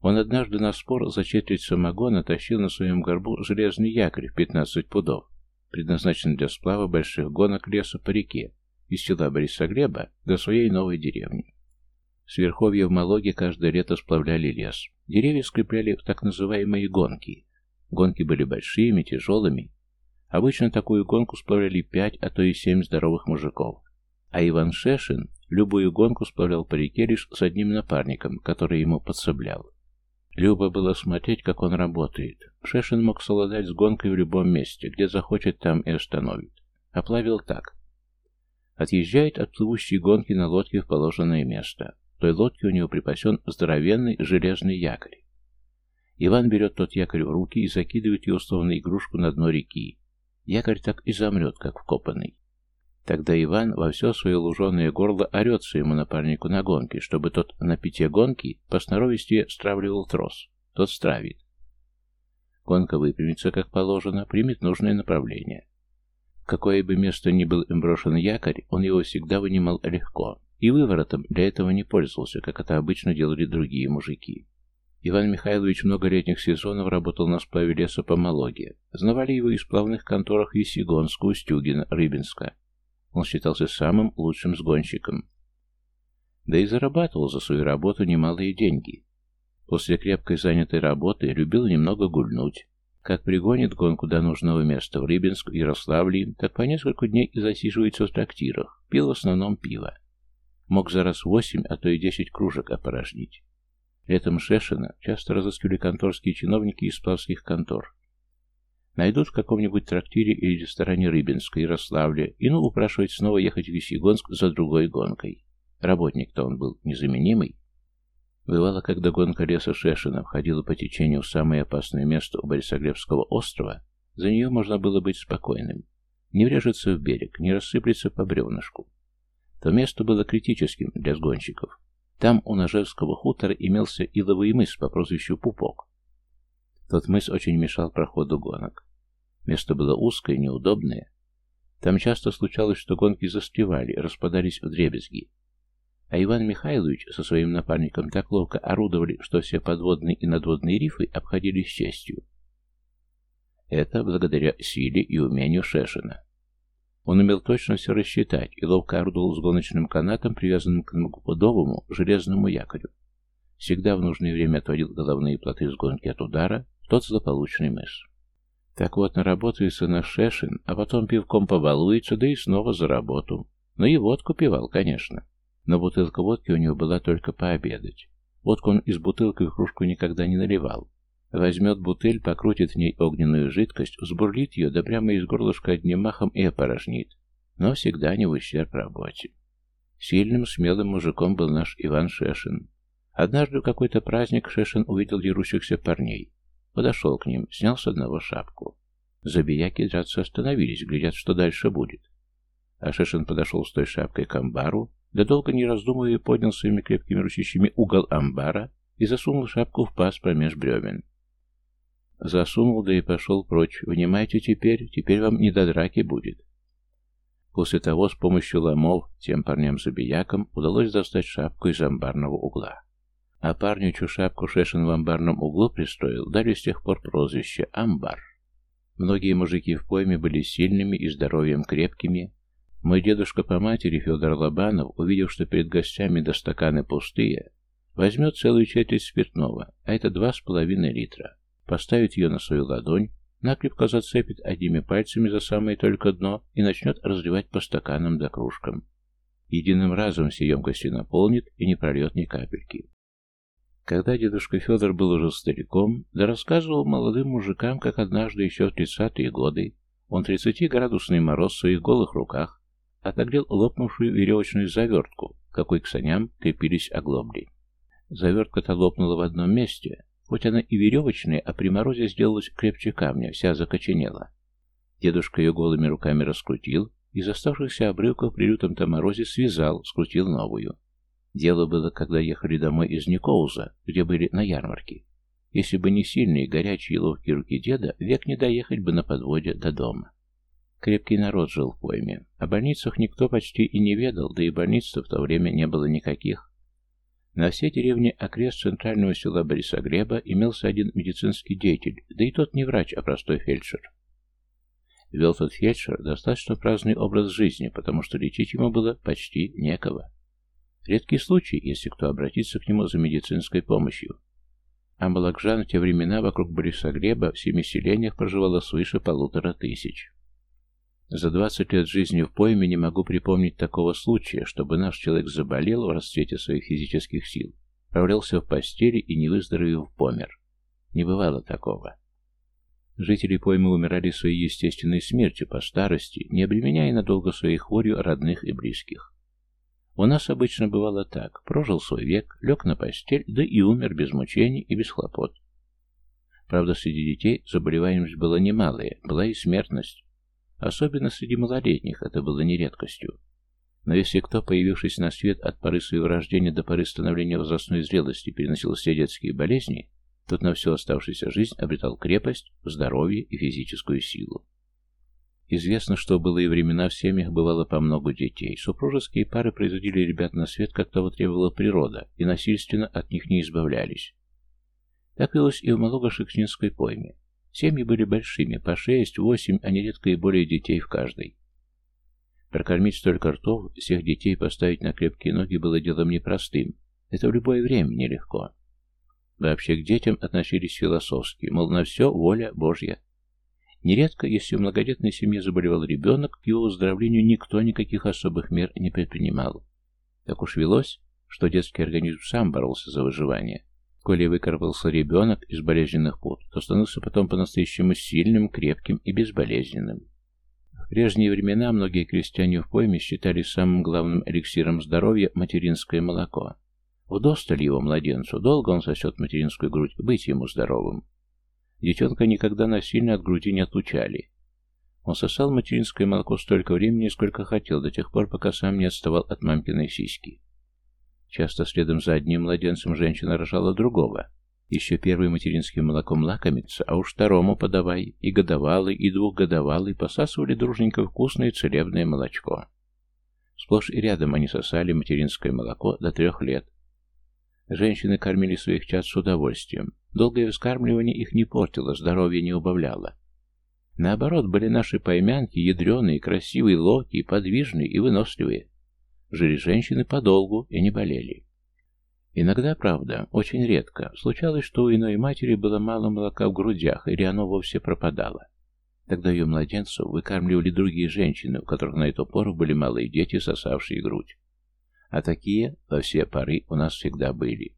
Он однажды на спор за четверть самогона тащил на своем горбу железный якорь в 15 пудов, предназначенный для сплава больших гонок леса по реке, из села Борисоглеба до своей новой деревни. С верховья в Малоге каждое лето сплавляли лес. Деревья скрепляли в так называемые гонки. Гонки были большими, тяжелыми. Обычно такую гонку сплавляли пять, а то и семь здоровых мужиков. А Иван Шешин любую гонку сплавлял по реке лишь с одним напарником, который ему подсоблял. Любо было смотреть, как он работает. Шешин мог совладать с гонкой в любом месте, где захочет, там и остановит. А плавил так. Отъезжает от плывущей гонки на лодке в положенное место. В той лодке у него припасен здоровенный железный якорь. Иван берет тот якорь в руки и закидывает его словно игрушку на дно реки. Якорь так и замрет, как вкопанный. Тогда Иван во все свое луженое горло орет своему напарнику на гонке, чтобы тот на пяте гонки по сноровисти стравливал трос. Тот стравит. Гонка выпрямится, как положено, примет нужное направление. Какое бы место ни был им брошен якорь, он его всегда вынимал легко. И выворотом для этого не пользовался, как это обычно делали другие мужики. Иван Михайлович много летних сезонов работал на сплаве леса по Малоге. Знавали его и сплавных конторах Весегонска, Устюгина, Рыбинска. Он считался самым лучшим сгонщиком. Да и зарабатывал за свою работу немалые деньги. После крепкой занятой работы любил немного гульнуть. Как пригонит гонку до нужного места в Рыбинск, Ярославле, так по несколько дней и засиживается в трактирах. Пил в основном пиво. Мог за раз восемь, а то и десять кружек опорожнить. Летом Шешина часто разыскивали конторские чиновники из плавских контор. Найдут в каком-нибудь трактире или ресторане Рыбинска, Ярославле, и ну упрашивать снова ехать в Весьегонск за другой гонкой. Работник-то он был незаменимый. Бывало, когда гонка леса Шешина входила по течению в самое опасное место у Борисоглебского острова, за нее можно было быть спокойным. Не врежется в берег, не рассыплется по бревнышку. То место было критическим для сгонщиков. Там у Ножевского хутора имелся иловый мыс по прозвищу Пупок. Тот мыс очень мешал проходу гонок. Место было узкое, неудобное. Там часто случалось, что гонки застревали, распадались в дребезги. А Иван Михайлович со своим напарником так ловко орудовали, что все подводные и надводные рифы обходились честью. Это благодаря силе и умению Шешина. Он умел точно все рассчитать и ловко орудовал с гоночным канатом, привязанным к многопудовому железному якорю. Всегда в нужное время отводил головные плоты с гонки от удара в тот злополучный мыс. Так вот, наработается на Шешин, а потом пивком побалуется, да и снова за работу. Ну и водку пивал, конечно. Но бутылка водки у него была только пообедать. Водку он из бутылки в кружку никогда не наливал. Возьмет бутыль, покрутит в ней огненную жидкость, взбурлит ее, да прямо из горлышка одним махом и опорожнит. Но всегда не в ущерб работе. Сильным, смелым мужиком был наш Иван Шешин. Однажды в какой-то праздник Шешин увидел дерущихся парней. Подошел к ним, снял с одного шапку. Забияки драться остановились, глядят, что дальше будет. А подошел с той шапкой к амбару, да долго не раздумывая поднял своими крепкими ручищами угол амбара и засунул шапку в паз промеж бревен. Засунул, да и пошел прочь. Внимайте теперь, теперь вам не до драки будет. После того с помощью ломов тем парням-забиякам удалось достать шапку из амбарного угла. А парню, чью шапку Шешин в амбарном углу пристроил, дали с тех пор прозвище «Амбар». Многие мужики в пойме были сильными и здоровьем крепкими. Мой дедушка по матери, Федор Лобанов, увидев, что перед гостями до стаканы пустые, возьмет целую четверть спиртного, а это два с половиной литра поставит ее на свою ладонь, накрепко зацепит одними пальцами за самое только дно и начнет разливать по стаканам да кружкам. Единым разом все емкости наполнит и не прольет ни капельки. Когда дедушка Федор был уже стариком, да рассказывал молодым мужикам, как однажды еще в тридцатые годы он тридцатиградусный мороз в своих голых руках отогрел лопнувшую веревочную завертку, какой к саням крепились оглобли. Завертка-то лопнула в одном месте, Хоть она и веревочная, а при морозе сделалась крепче камня, вся закоченела. Дедушка ее голыми руками раскрутил, из оставшихся обрывков при лютом-то морозе связал, скрутил новую. Дело было, когда ехали домой из Никоуза, где были на ярмарке. Если бы не сильные, горячие ловкие руки деда, век не доехать бы на подводе до дома. Крепкий народ жил в пойме. О больницах никто почти и не ведал, да и больниц в то время не было никаких. На все деревни окрест центрального села Борисогреба имелся один медицинский деятель, да и тот не врач, а простой фельдшер. Вел тот фельдшер достаточно праздный образ жизни, потому что лечить ему было почти некого. Редкий случай, если кто обратится к нему за медицинской помощью. А Малакжан в те времена вокруг Борисогреба в семи селениях проживало свыше полутора тысяч. За двадцать лет жизни в пойме не могу припомнить такого случая, чтобы наш человек заболел в расцвете своих физических сил, провалился в постели и, не выздоровев, помер. Не бывало такого. Жители поймы умирали своей естественной смертью по старости, не обременяя надолго своей хворью родных и близких. У нас обычно бывало так. Прожил свой век, лег на постель, да и умер без мучений и без хлопот. Правда, среди детей заболеваемость была немалая, была и смертность. Особенно среди малолетних это было не редкостью. Но если кто, появившись на свет от поры своего рождения до поры становления возрастной зрелости, переносил все детские болезни, тот на всю оставшуюся жизнь обретал крепость, здоровье и физическую силу. Известно, что было и времена в семьях бывало по много детей. Супружеские пары производили ребят на свет, как того требовала природа, и насильственно от них не избавлялись. Так велось и в Малого-Шекснинской пойме. Семьи были большими, по шесть, восемь, а нередко и более детей в каждой. Прокормить столько ртов, всех детей поставить на крепкие ноги было делом непростым. Это в любое время нелегко. Вообще к детям относились философски, мол, на все воля Божья. Нередко, если в многодетной семье заболевал ребенок, к его выздоровлению никто никаких особых мер не предпринимал. Так уж велось, что детский организм сам боролся за выживание. Коли выкарабкался ребенок из болезненных пут, то становился потом по-настоящему сильным, крепким и безболезненным. В прежние времена многие крестьяне в пойме считали самым главным эликсиром здоровья материнское молоко. Вдосталь его младенцу, долго он сосет материнскую грудь, быть ему здоровым. Детенка никогда насильно от груди не отлучали. Он сосал материнское молоко столько времени, сколько хотел, до тех пор, пока сам не отставал от мамкиной сиськи. Часто следом за одним младенцем женщина рожала другого. Еще первый материнским молоком лакомится, а уж второму подавай. И годовалый, и двухгодовалый посасывали дружненько вкусное целебное молочко. Сплошь и рядом они сосали материнское молоко до трех лет. Женщины кормили своих чад с удовольствием. Долгое вскармливание их не портило, здоровье не убавляло. Наоборот, были наши поймянки ядреные, красивые, локи, подвижные и выносливые. Жили женщины подолгу и не болели. Иногда, правда, очень редко, случалось, что у иной матери было мало молока в грудях, или оно вовсе пропадало. Тогда ее младенцев выкармливали другие женщины, у которых на эту пору были малые дети, сосавшие грудь. А такие во все поры у нас всегда были.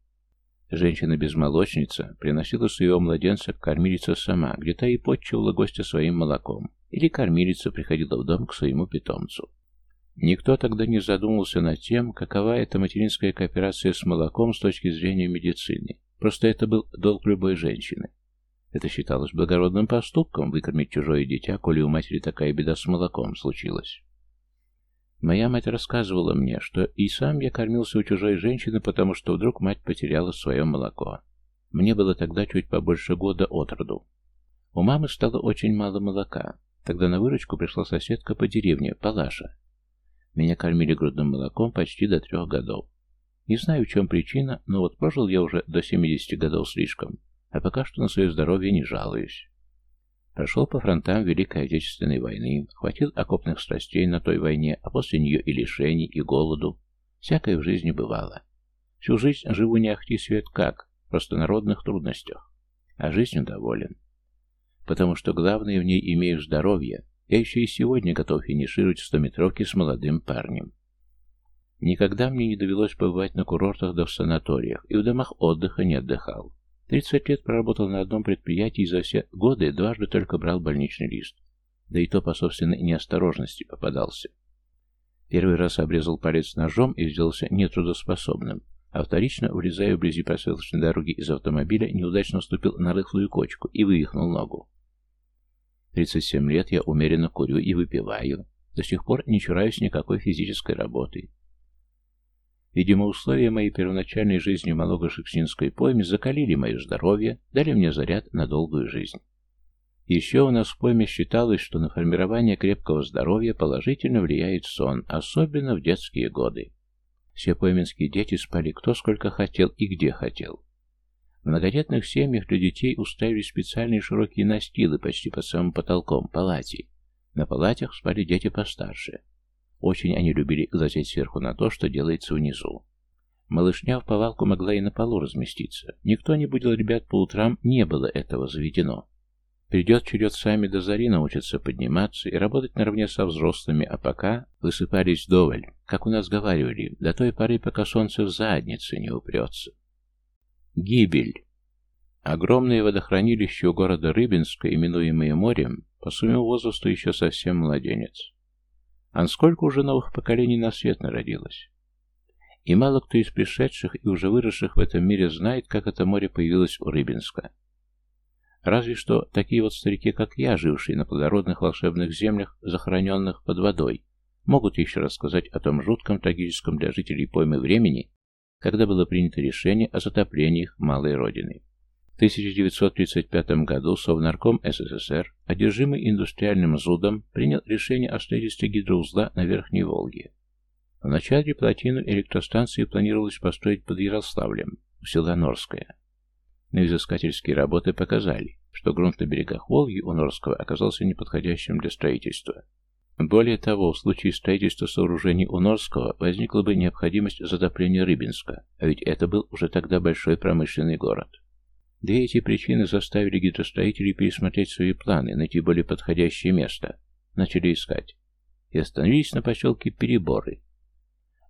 Женщина-безмолочница приносила своего младенца к кормилице сама, где та и подчивала гостя своим молоком, или кормилица приходила в дом к своему питомцу. Никто тогда не задумывался над тем, какова эта материнская кооперация с молоком с точки зрения медицины. Просто это был долг любой женщины. Это считалось благородным поступком выкормить чужое дитя, коли у матери такая беда с молоком случилась. Моя мать рассказывала мне, что и сам я кормился у чужой женщины, потому что вдруг мать потеряла свое молоко. Мне было тогда чуть побольше года от роду. У мамы стало очень мало молока. Тогда на выручку пришла соседка по деревне, Палаша. Меня кормили грудным молоком почти до трех годов. Не знаю, в чем причина, но вот прожил я уже до 70 годов слишком, а пока что на свое здоровье не жалуюсь. Прошел по фронтам Великой Отечественной войны, хватил окопных страстей на той войне, а после нее и лишений, и голоду. Всякое в жизни бывало. Всю жизнь живу не ахти свет как, в простонародных трудностях. А жизнью доволен. Потому что главное в ней имею здоровье. Я еще и сегодня готов финишировать в стометровке с молодым парнем. Никогда мне не довелось побывать на курортах да в санаториях, и в домах отдыха не отдыхал. Тридцать лет проработал на одном предприятии и за все годы дважды только брал больничный лист. Да и то по собственной неосторожности попадался. Первый раз обрезал палец ножом и сделался нетрудоспособным, а вторично, влезая вблизи проселочной дороги из автомобиля, неудачно вступил на рыхлую кочку и вывихнул ногу. 37 лет я умеренно курю и выпиваю. До сих пор не чураюсь никакой физической работы. Видимо, условия моей первоначальной жизни в Малого-Шекснинской пойме закалили мое здоровье, дали мне заряд на долгую жизнь. Еще у нас в пойме считалось, что на формирование крепкого здоровья положительно влияет сон, особенно в детские годы. Все пойменские дети спали кто сколько хотел и где хотел. В многодетных семьях для детей уставили специальные широкие настилы почти под самым потолком, палати. На палатях спали дети постарше. Очень они любили глазеть сверху на то, что делается внизу. Малышня в повалку могла и на полу разместиться. Никто не будил ребят по утрам, не было этого заведено. Придет черед сами до зари научиться подниматься и работать наравне со взрослыми, а пока высыпались вдоволь, как у нас говорили, до той поры, пока солнце в заднице не упрется. Гибель. Огромное водохранилище у города Рыбинска, именуемое морем, по своему возрасту еще совсем младенец. А сколько уже новых поколений на свет народилось? И мало кто из пришедших и уже выросших в этом мире знает, как это море появилось у Рыбинска. Разве что такие вот старики, как я, жившие на плодородных волшебных землях, захороненных под водой, могут еще рассказать о том жутком трагическом для жителей поймы времени, когда было принято решение о затоплении их малой родины. 1935 году Совнарком СССР, одержимый индустриальным зудом, принял решение о строительстве гидроузла на Верхней Волге. В начале плотину электростанции планировалось построить под Ярославлем, у села Норское. Но изыскательские работы показали, что грунт на берегах Волги у Норского оказался неподходящим для строительства. Более того, в случае строительства сооружений у Норского возникла бы необходимость затопления Рыбинска, а ведь это был уже тогда большой промышленный город. Две эти причины заставили гидростроителей пересмотреть свои планы, найти более подходящее место. Начали искать. И остановились на поселке Переборы.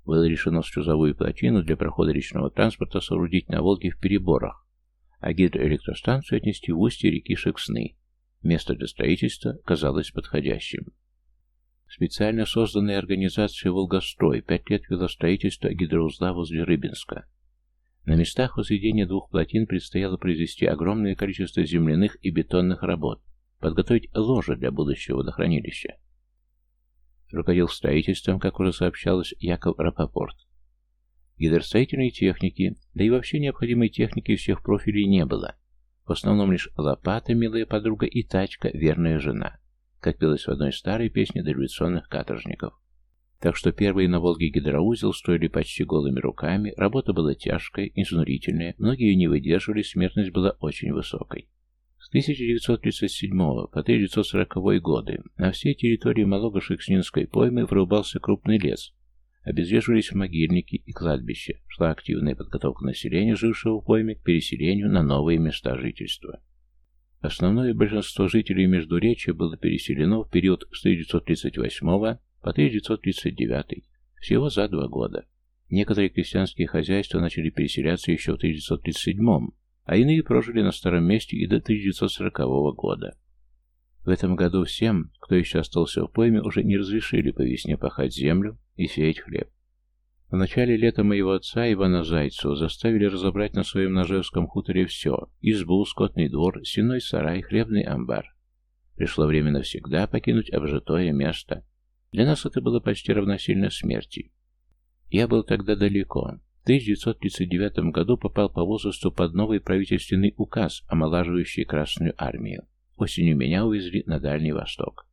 Было решено шлюзовую плотину для прохода речного транспорта соорудить на Волге в Переборах, а гидроэлектростанцию отнести в устье реки Шексны. Место для строительства казалось подходящим. Специально созданная организация «Волгострой» пять лет вела строительство гидроузла возле Рыбинска. На местах возведения двух плотин предстояло произвести огромное количество земляных и бетонных работ, подготовить ложе для будущего водохранилища. Руководил строительством, как уже сообщалось, Яков Рапопорт. Гидростроительной техники, да и вообще необходимой техники всех профилей не было. В основном лишь лопата, милая подруга, и тачка, верная жена, как пелось в одной старой песне дореволюционных каторжников. Так что первые на Волге гидроузел строили почти голыми руками, работа была тяжкая, изнурительная, многие не выдерживали, смертность была очень высокой. С 1937 по 1940 годы на всей территории Малого-Шекснинской поймы вырубался крупный лес, обезвреживались могильники и кладбища, шла активная подготовка населения, жившего в пойме, к переселению на новые места жительства. Основное большинство жителей Междуречия было переселено в период с 1938 по 1939, всего за два года. Некоторые крестьянские хозяйства начали переселяться еще в 1937 а иные прожили на старом месте и до 1940 года. В этом году всем, кто еще остался в пойме, уже не разрешили по весне пахать землю и сеять хлеб. В начале лета моего отца Ивана Зайцева заставили разобрать на своем Ножевском хуторе все – избу, скотный двор, сеной сарай, хлебный амбар. Пришло время навсегда покинуть обжитое место. Для нас это было почти равносильно смерти. Я был тогда далеко. В 1939 году попал по возрасту под новый правительственный указ, омолаживающий Красную Армию. Осенью меня увезли на Дальний Восток.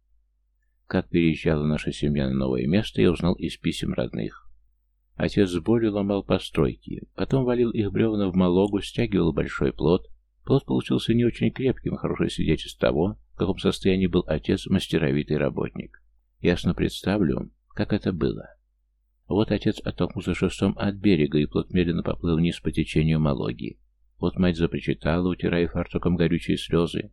Как переезжала наша семья на новое место, я узнал из писем родных. Отец с болью ломал постройки, потом валил их бревна в Малогу, стягивал большой плод. Плод получился не очень крепким, хорошее свидетельство того, в каком состоянии был отец, мастеровитый работник. Ясно представлю, как это было. Вот отец оттолкнулся шестом от берега, и плот медленно поплыл вниз по течению Малоги. Вот мать запричитала, утирая фартуком горючие слезы.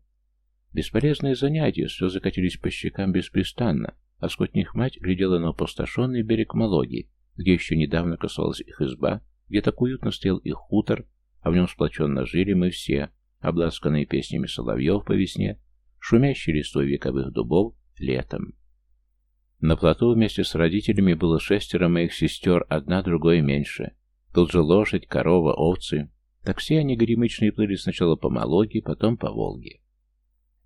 Бесполезное занятие, слезы катились по щекам беспрестанно, а скотних мать глядела на опустошенный берег Малоги, где еще недавно касалась их изба, где так уютно стоял их хутор, а в нем сплоченно жили мы все, обласканные песнями соловьев по весне, шумящей листвой вековых дубов летом. На плоту вместе с родителями было шестеро моих сестер, одна другой меньше. Тут же лошадь, корова, овцы. Так все они горемычные плыли сначала по Малоге, потом по Волге.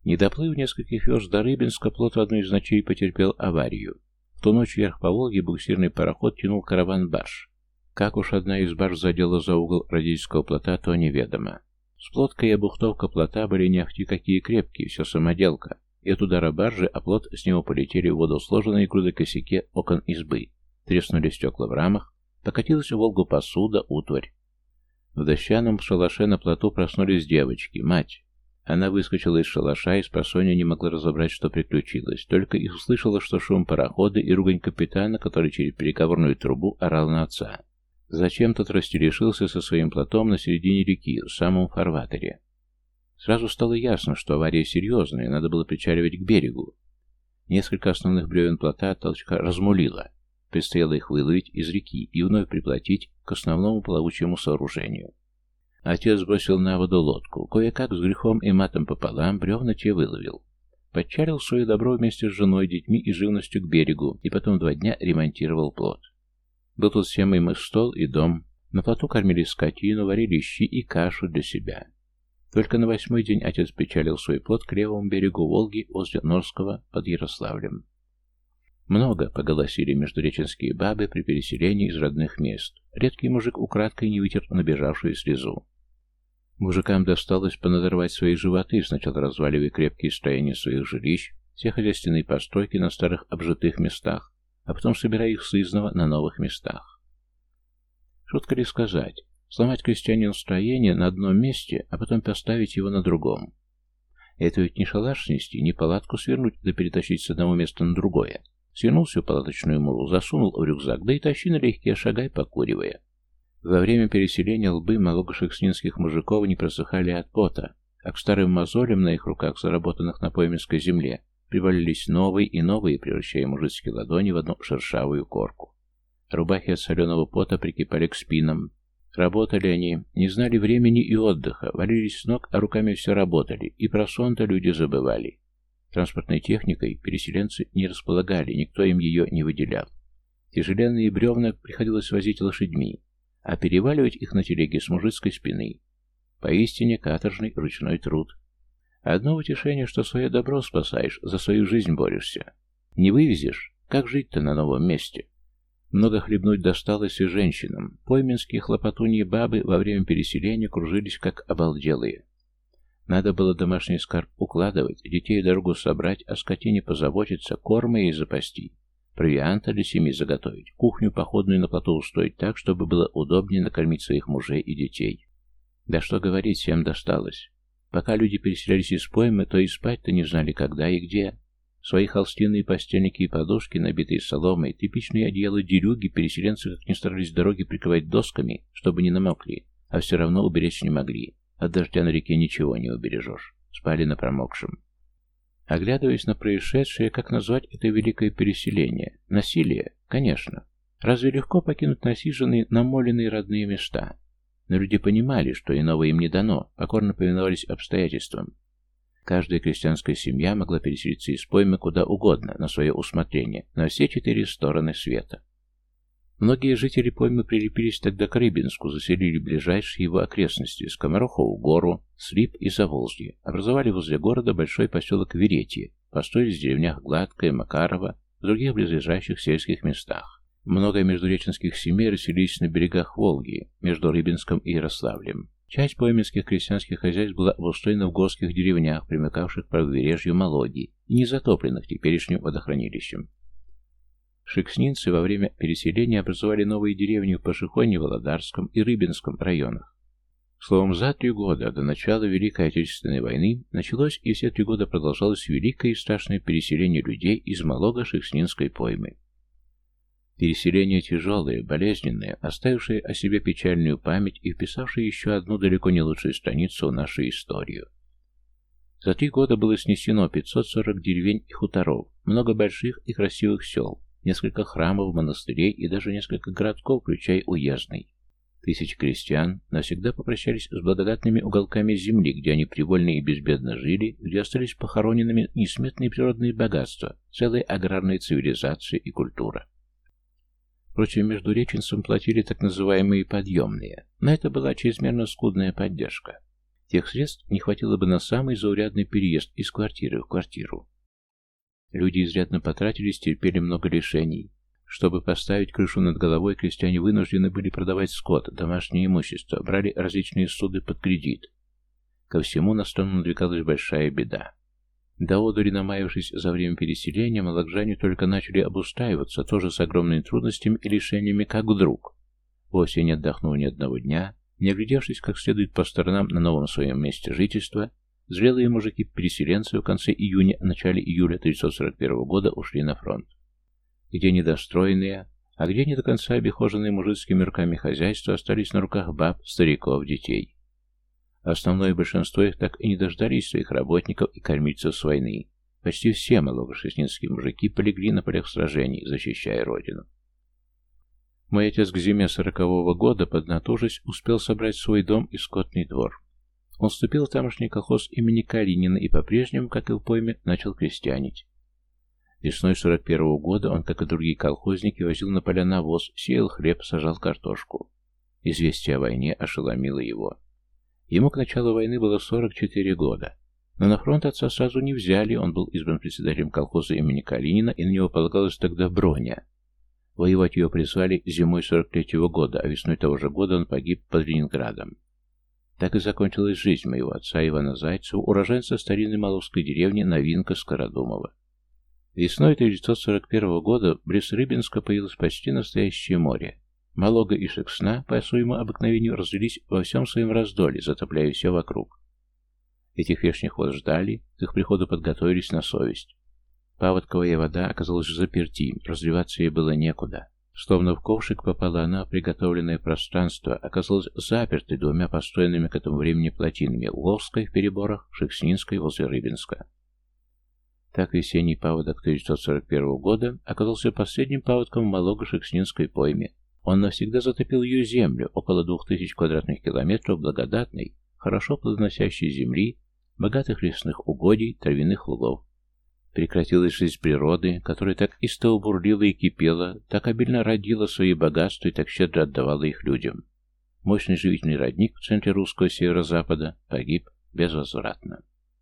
Не доплыв нескольких верст до Рыбинска, плот в одной из ночей потерпел аварию. В ту ночь вверх по Волге буксирный пароход тянул караван барж. Как уж одна из барж задела за угол родительского плота, то неведомо. Сплотка и обухтовка плота были не ахти какие крепкие, все самоделка и от удара баржи оплот с него полетели в воду сложенные груды косяки окон избы, треснули стекла в рамах, покатилась в Волгу посуда, утварь. В дощаном шалаше на плоту проснулись девочки, мать. Она выскочила из шалаша и с просонья не могла разобрать, что приключилось, только и услышала, что шум парохода и ругань капитана, который через переговорную трубу орал на отца. Зачем тот растерешился со своим плотом на середине реки, в самом фарватере? Сразу стало ясно, что авария серьезная, надо было причаливать к берегу. Несколько основных бревен плота толчка размулило. Предстояло их выловить из реки и вновь приплатить к основному плавучему сооружению. Отец бросил на воду лодку. Кое-как с грехом и матом пополам бревна те выловил. Подчарил свое добро вместе с женой, детьми и живностью к берегу, и потом два дня ремонтировал плот. Был тут всем им и стол, и дом. На плоту кормили скотину, варили щи и кашу для себя. Только на восьмой день отец печалил свой плод к левому берегу Волги возле Норского под Ярославлем. Много поголосили междуреченские бабы при переселении из родных мест. Редкий мужик украдкой не вытер набежавшую слезу. Мужикам досталось понадорвать свои животы, сначала разваливая крепкие строения своих жилищ, все хозяйственные постройки на старых обжитых местах, а потом собирая их сызново на новых местах. Шутка ли сказать, Сломать крестьянин строение на одном месте, а потом поставить его на другом. Это ведь не шалаш снести, не палатку свернуть, да перетащить с одного места на другое. Свернул всю палаточную муру, засунул в рюкзак, да и тащи налегке, шагай, покуривая. Во время переселения лбы малогошекснинских мужиков не просыхали от пота, а к старым мозолям на их руках, заработанных на пойменской земле, привалились новые и новые, превращая мужицкие ладони в одну шершавую корку. Рубахи от соленого пота прикипали к спинам, Работали они, не знали времени и отдыха, валились с ног, а руками все работали, и про сон-то люди забывали. Транспортной техникой переселенцы не располагали, никто им ее не выделял. Тяжеленные бревна приходилось возить лошадьми, а переваливать их на телеге с мужицкой спины. Поистине каторжный ручной труд. Одно утешение, что свое добро спасаешь, за свою жизнь борешься. Не вывезешь, как жить-то на новом месте? Много хлебнуть досталось и женщинам. Пойменские хлопотуньи бабы во время переселения кружились как обалделые. Надо было домашний скарб укладывать, детей дорогу собрать, о скотине позаботиться, корма ей запасти, провианта для семьи заготовить, кухню походную на плоту устроить так, чтобы было удобнее накормить своих мужей и детей. Да что говорить, всем досталось. Пока люди переселялись из поймы, то и спать-то не знали, когда и где. Свои холстинные постельники и подушки, набитые соломой, типичные одеяла дерюги, переселенцы как ни старались дороги прикрывать досками, чтобы не намокли, а все равно уберечь не могли. От дождя на реке ничего не убережешь. Спали на промокшем. Оглядываясь на происшедшее, как назвать это великое переселение? Насилие? Конечно. Разве легко покинуть насиженные, намоленные родные места? Но люди понимали, что иного им не дано, покорно повиновались обстоятельствам. Каждая крестьянская семья могла переселиться из поймы куда угодно, на свое усмотрение, на все четыре стороны света. Многие жители поймы прилепились тогда к Рыбинску, заселили ближайшие его окрестности, Скоморохову гору, Слип и Заволжье, образовали возле города большой поселок Веретье, построились в деревнях Гладкое, Макарова, в других близлежащих сельских местах. Много междуреченских семей расселились на берегах Волги, между Рыбинском и Ярославлем. Часть пойменских крестьянских хозяйств была обустроена в горских деревнях, примыкавших к правобережью Малоги и не затопленных теперешним водохранилищем. Шекснинцы во время переселения образовали новые деревни в Пашихоне, Володарском и Рыбинском районах. Словом, за три года до начала Великой Отечественной войны началось и все три года продолжалось великое и страшное переселение людей из Малога Шекснинской поймы. Переселение тяжелое, болезненное, оставившее о себе печальную память и вписавшее еще одну далеко не лучшую страницу в нашу историю. За три года было снесено 540 деревень и хуторов, много больших и красивых сел, несколько храмов, монастырей и даже несколько городков, включая уездный. Тысячи крестьян навсегда попрощались с благодатными уголками земли, где они привольно и безбедно жили, где остались похороненными несметные природные богатства, целая аграрная цивилизация и культура. Впрочем, между реченцем платили так называемые подъемные, но это была чрезмерно скудная поддержка. Тех средств не хватило бы на самый заурядный переезд из квартиры в квартиру. Люди изрядно потратились, терпели много лишений. Чтобы поставить крышу над головой, крестьяне вынуждены были продавать скот, домашнее имущество, брали различные суды под кредит. Ко всему на страну надвигалась большая беда. До одури намаявшись за время переселения, малокжане только начали обустраиваться, тоже с огромными трудностями и лишениями, как вдруг. Вовсе не отдохнув ни одного дня, не оглядевшись как следует по сторонам на новом своем месте жительства, зрелые мужики-переселенцы в конце июня, начале июля 1941 года ушли на фронт. Где недостроенные, а где не до конца обихоженные мужицкими руками хозяйства остались на руках баб, стариков, детей. Основное большинство их так и не дождались своих работников и кормильцев с войны. Почти все малогошестинские мужики полегли на полях сражений, защищая родину. Мой отец к зиме сорокового года, поднатужись, успел собрать свой дом и скотный двор. Он вступил в тамошний колхоз имени Калинина и по-прежнему, как и в пойме, начал крестьянить. Весной 41-го года он, как и другие колхозники, возил на поля навоз, сеял хлеб, сажал картошку. Известие о войне ошеломило его. Ему к началу войны было 44 года. Но на фронт отца сразу не взяли, он был избран председателем колхоза имени Калинина, и на него полагалась тогда броня. Воевать ее призвали зимой 43-го года, а весной того же года он погиб под Ленинградом. Так и закончилась жизнь моего отца Ивана Зайцева, уроженца старинной Маловской деревни Новинка Скородумова. Весной 1941 года близ Рыбинска появилось почти настоящее море. Малога и Шексна по своему обыкновению разлились во всем своем раздоле, затопляя все вокруг. Этих вешних вод ждали, к их приходу подготовились на совесть. Паводковая вода оказалась заперти, разливаться ей было некуда. Словно в ковшик попала она, приготовленное пространство оказалось запертой двумя построенными к этому времени плотинами Ловской в переборах, Шекснинской возле Рыбинска. Так весенний паводок 1941 года оказался последним паводком в Малого-Шекснинской пойме, он навсегда затопил ее землю, около двух тысяч квадратных километров благодатной, хорошо плодоносящей земли, богатых лесных угодий, травяных лугов. Прекратилась жизнь природы, которая так истово бурлила и кипела, так обильно родила свои богатства и так щедро отдавала их людям. Мощный живительный родник в центре русского северо-запада погиб безвозвратно.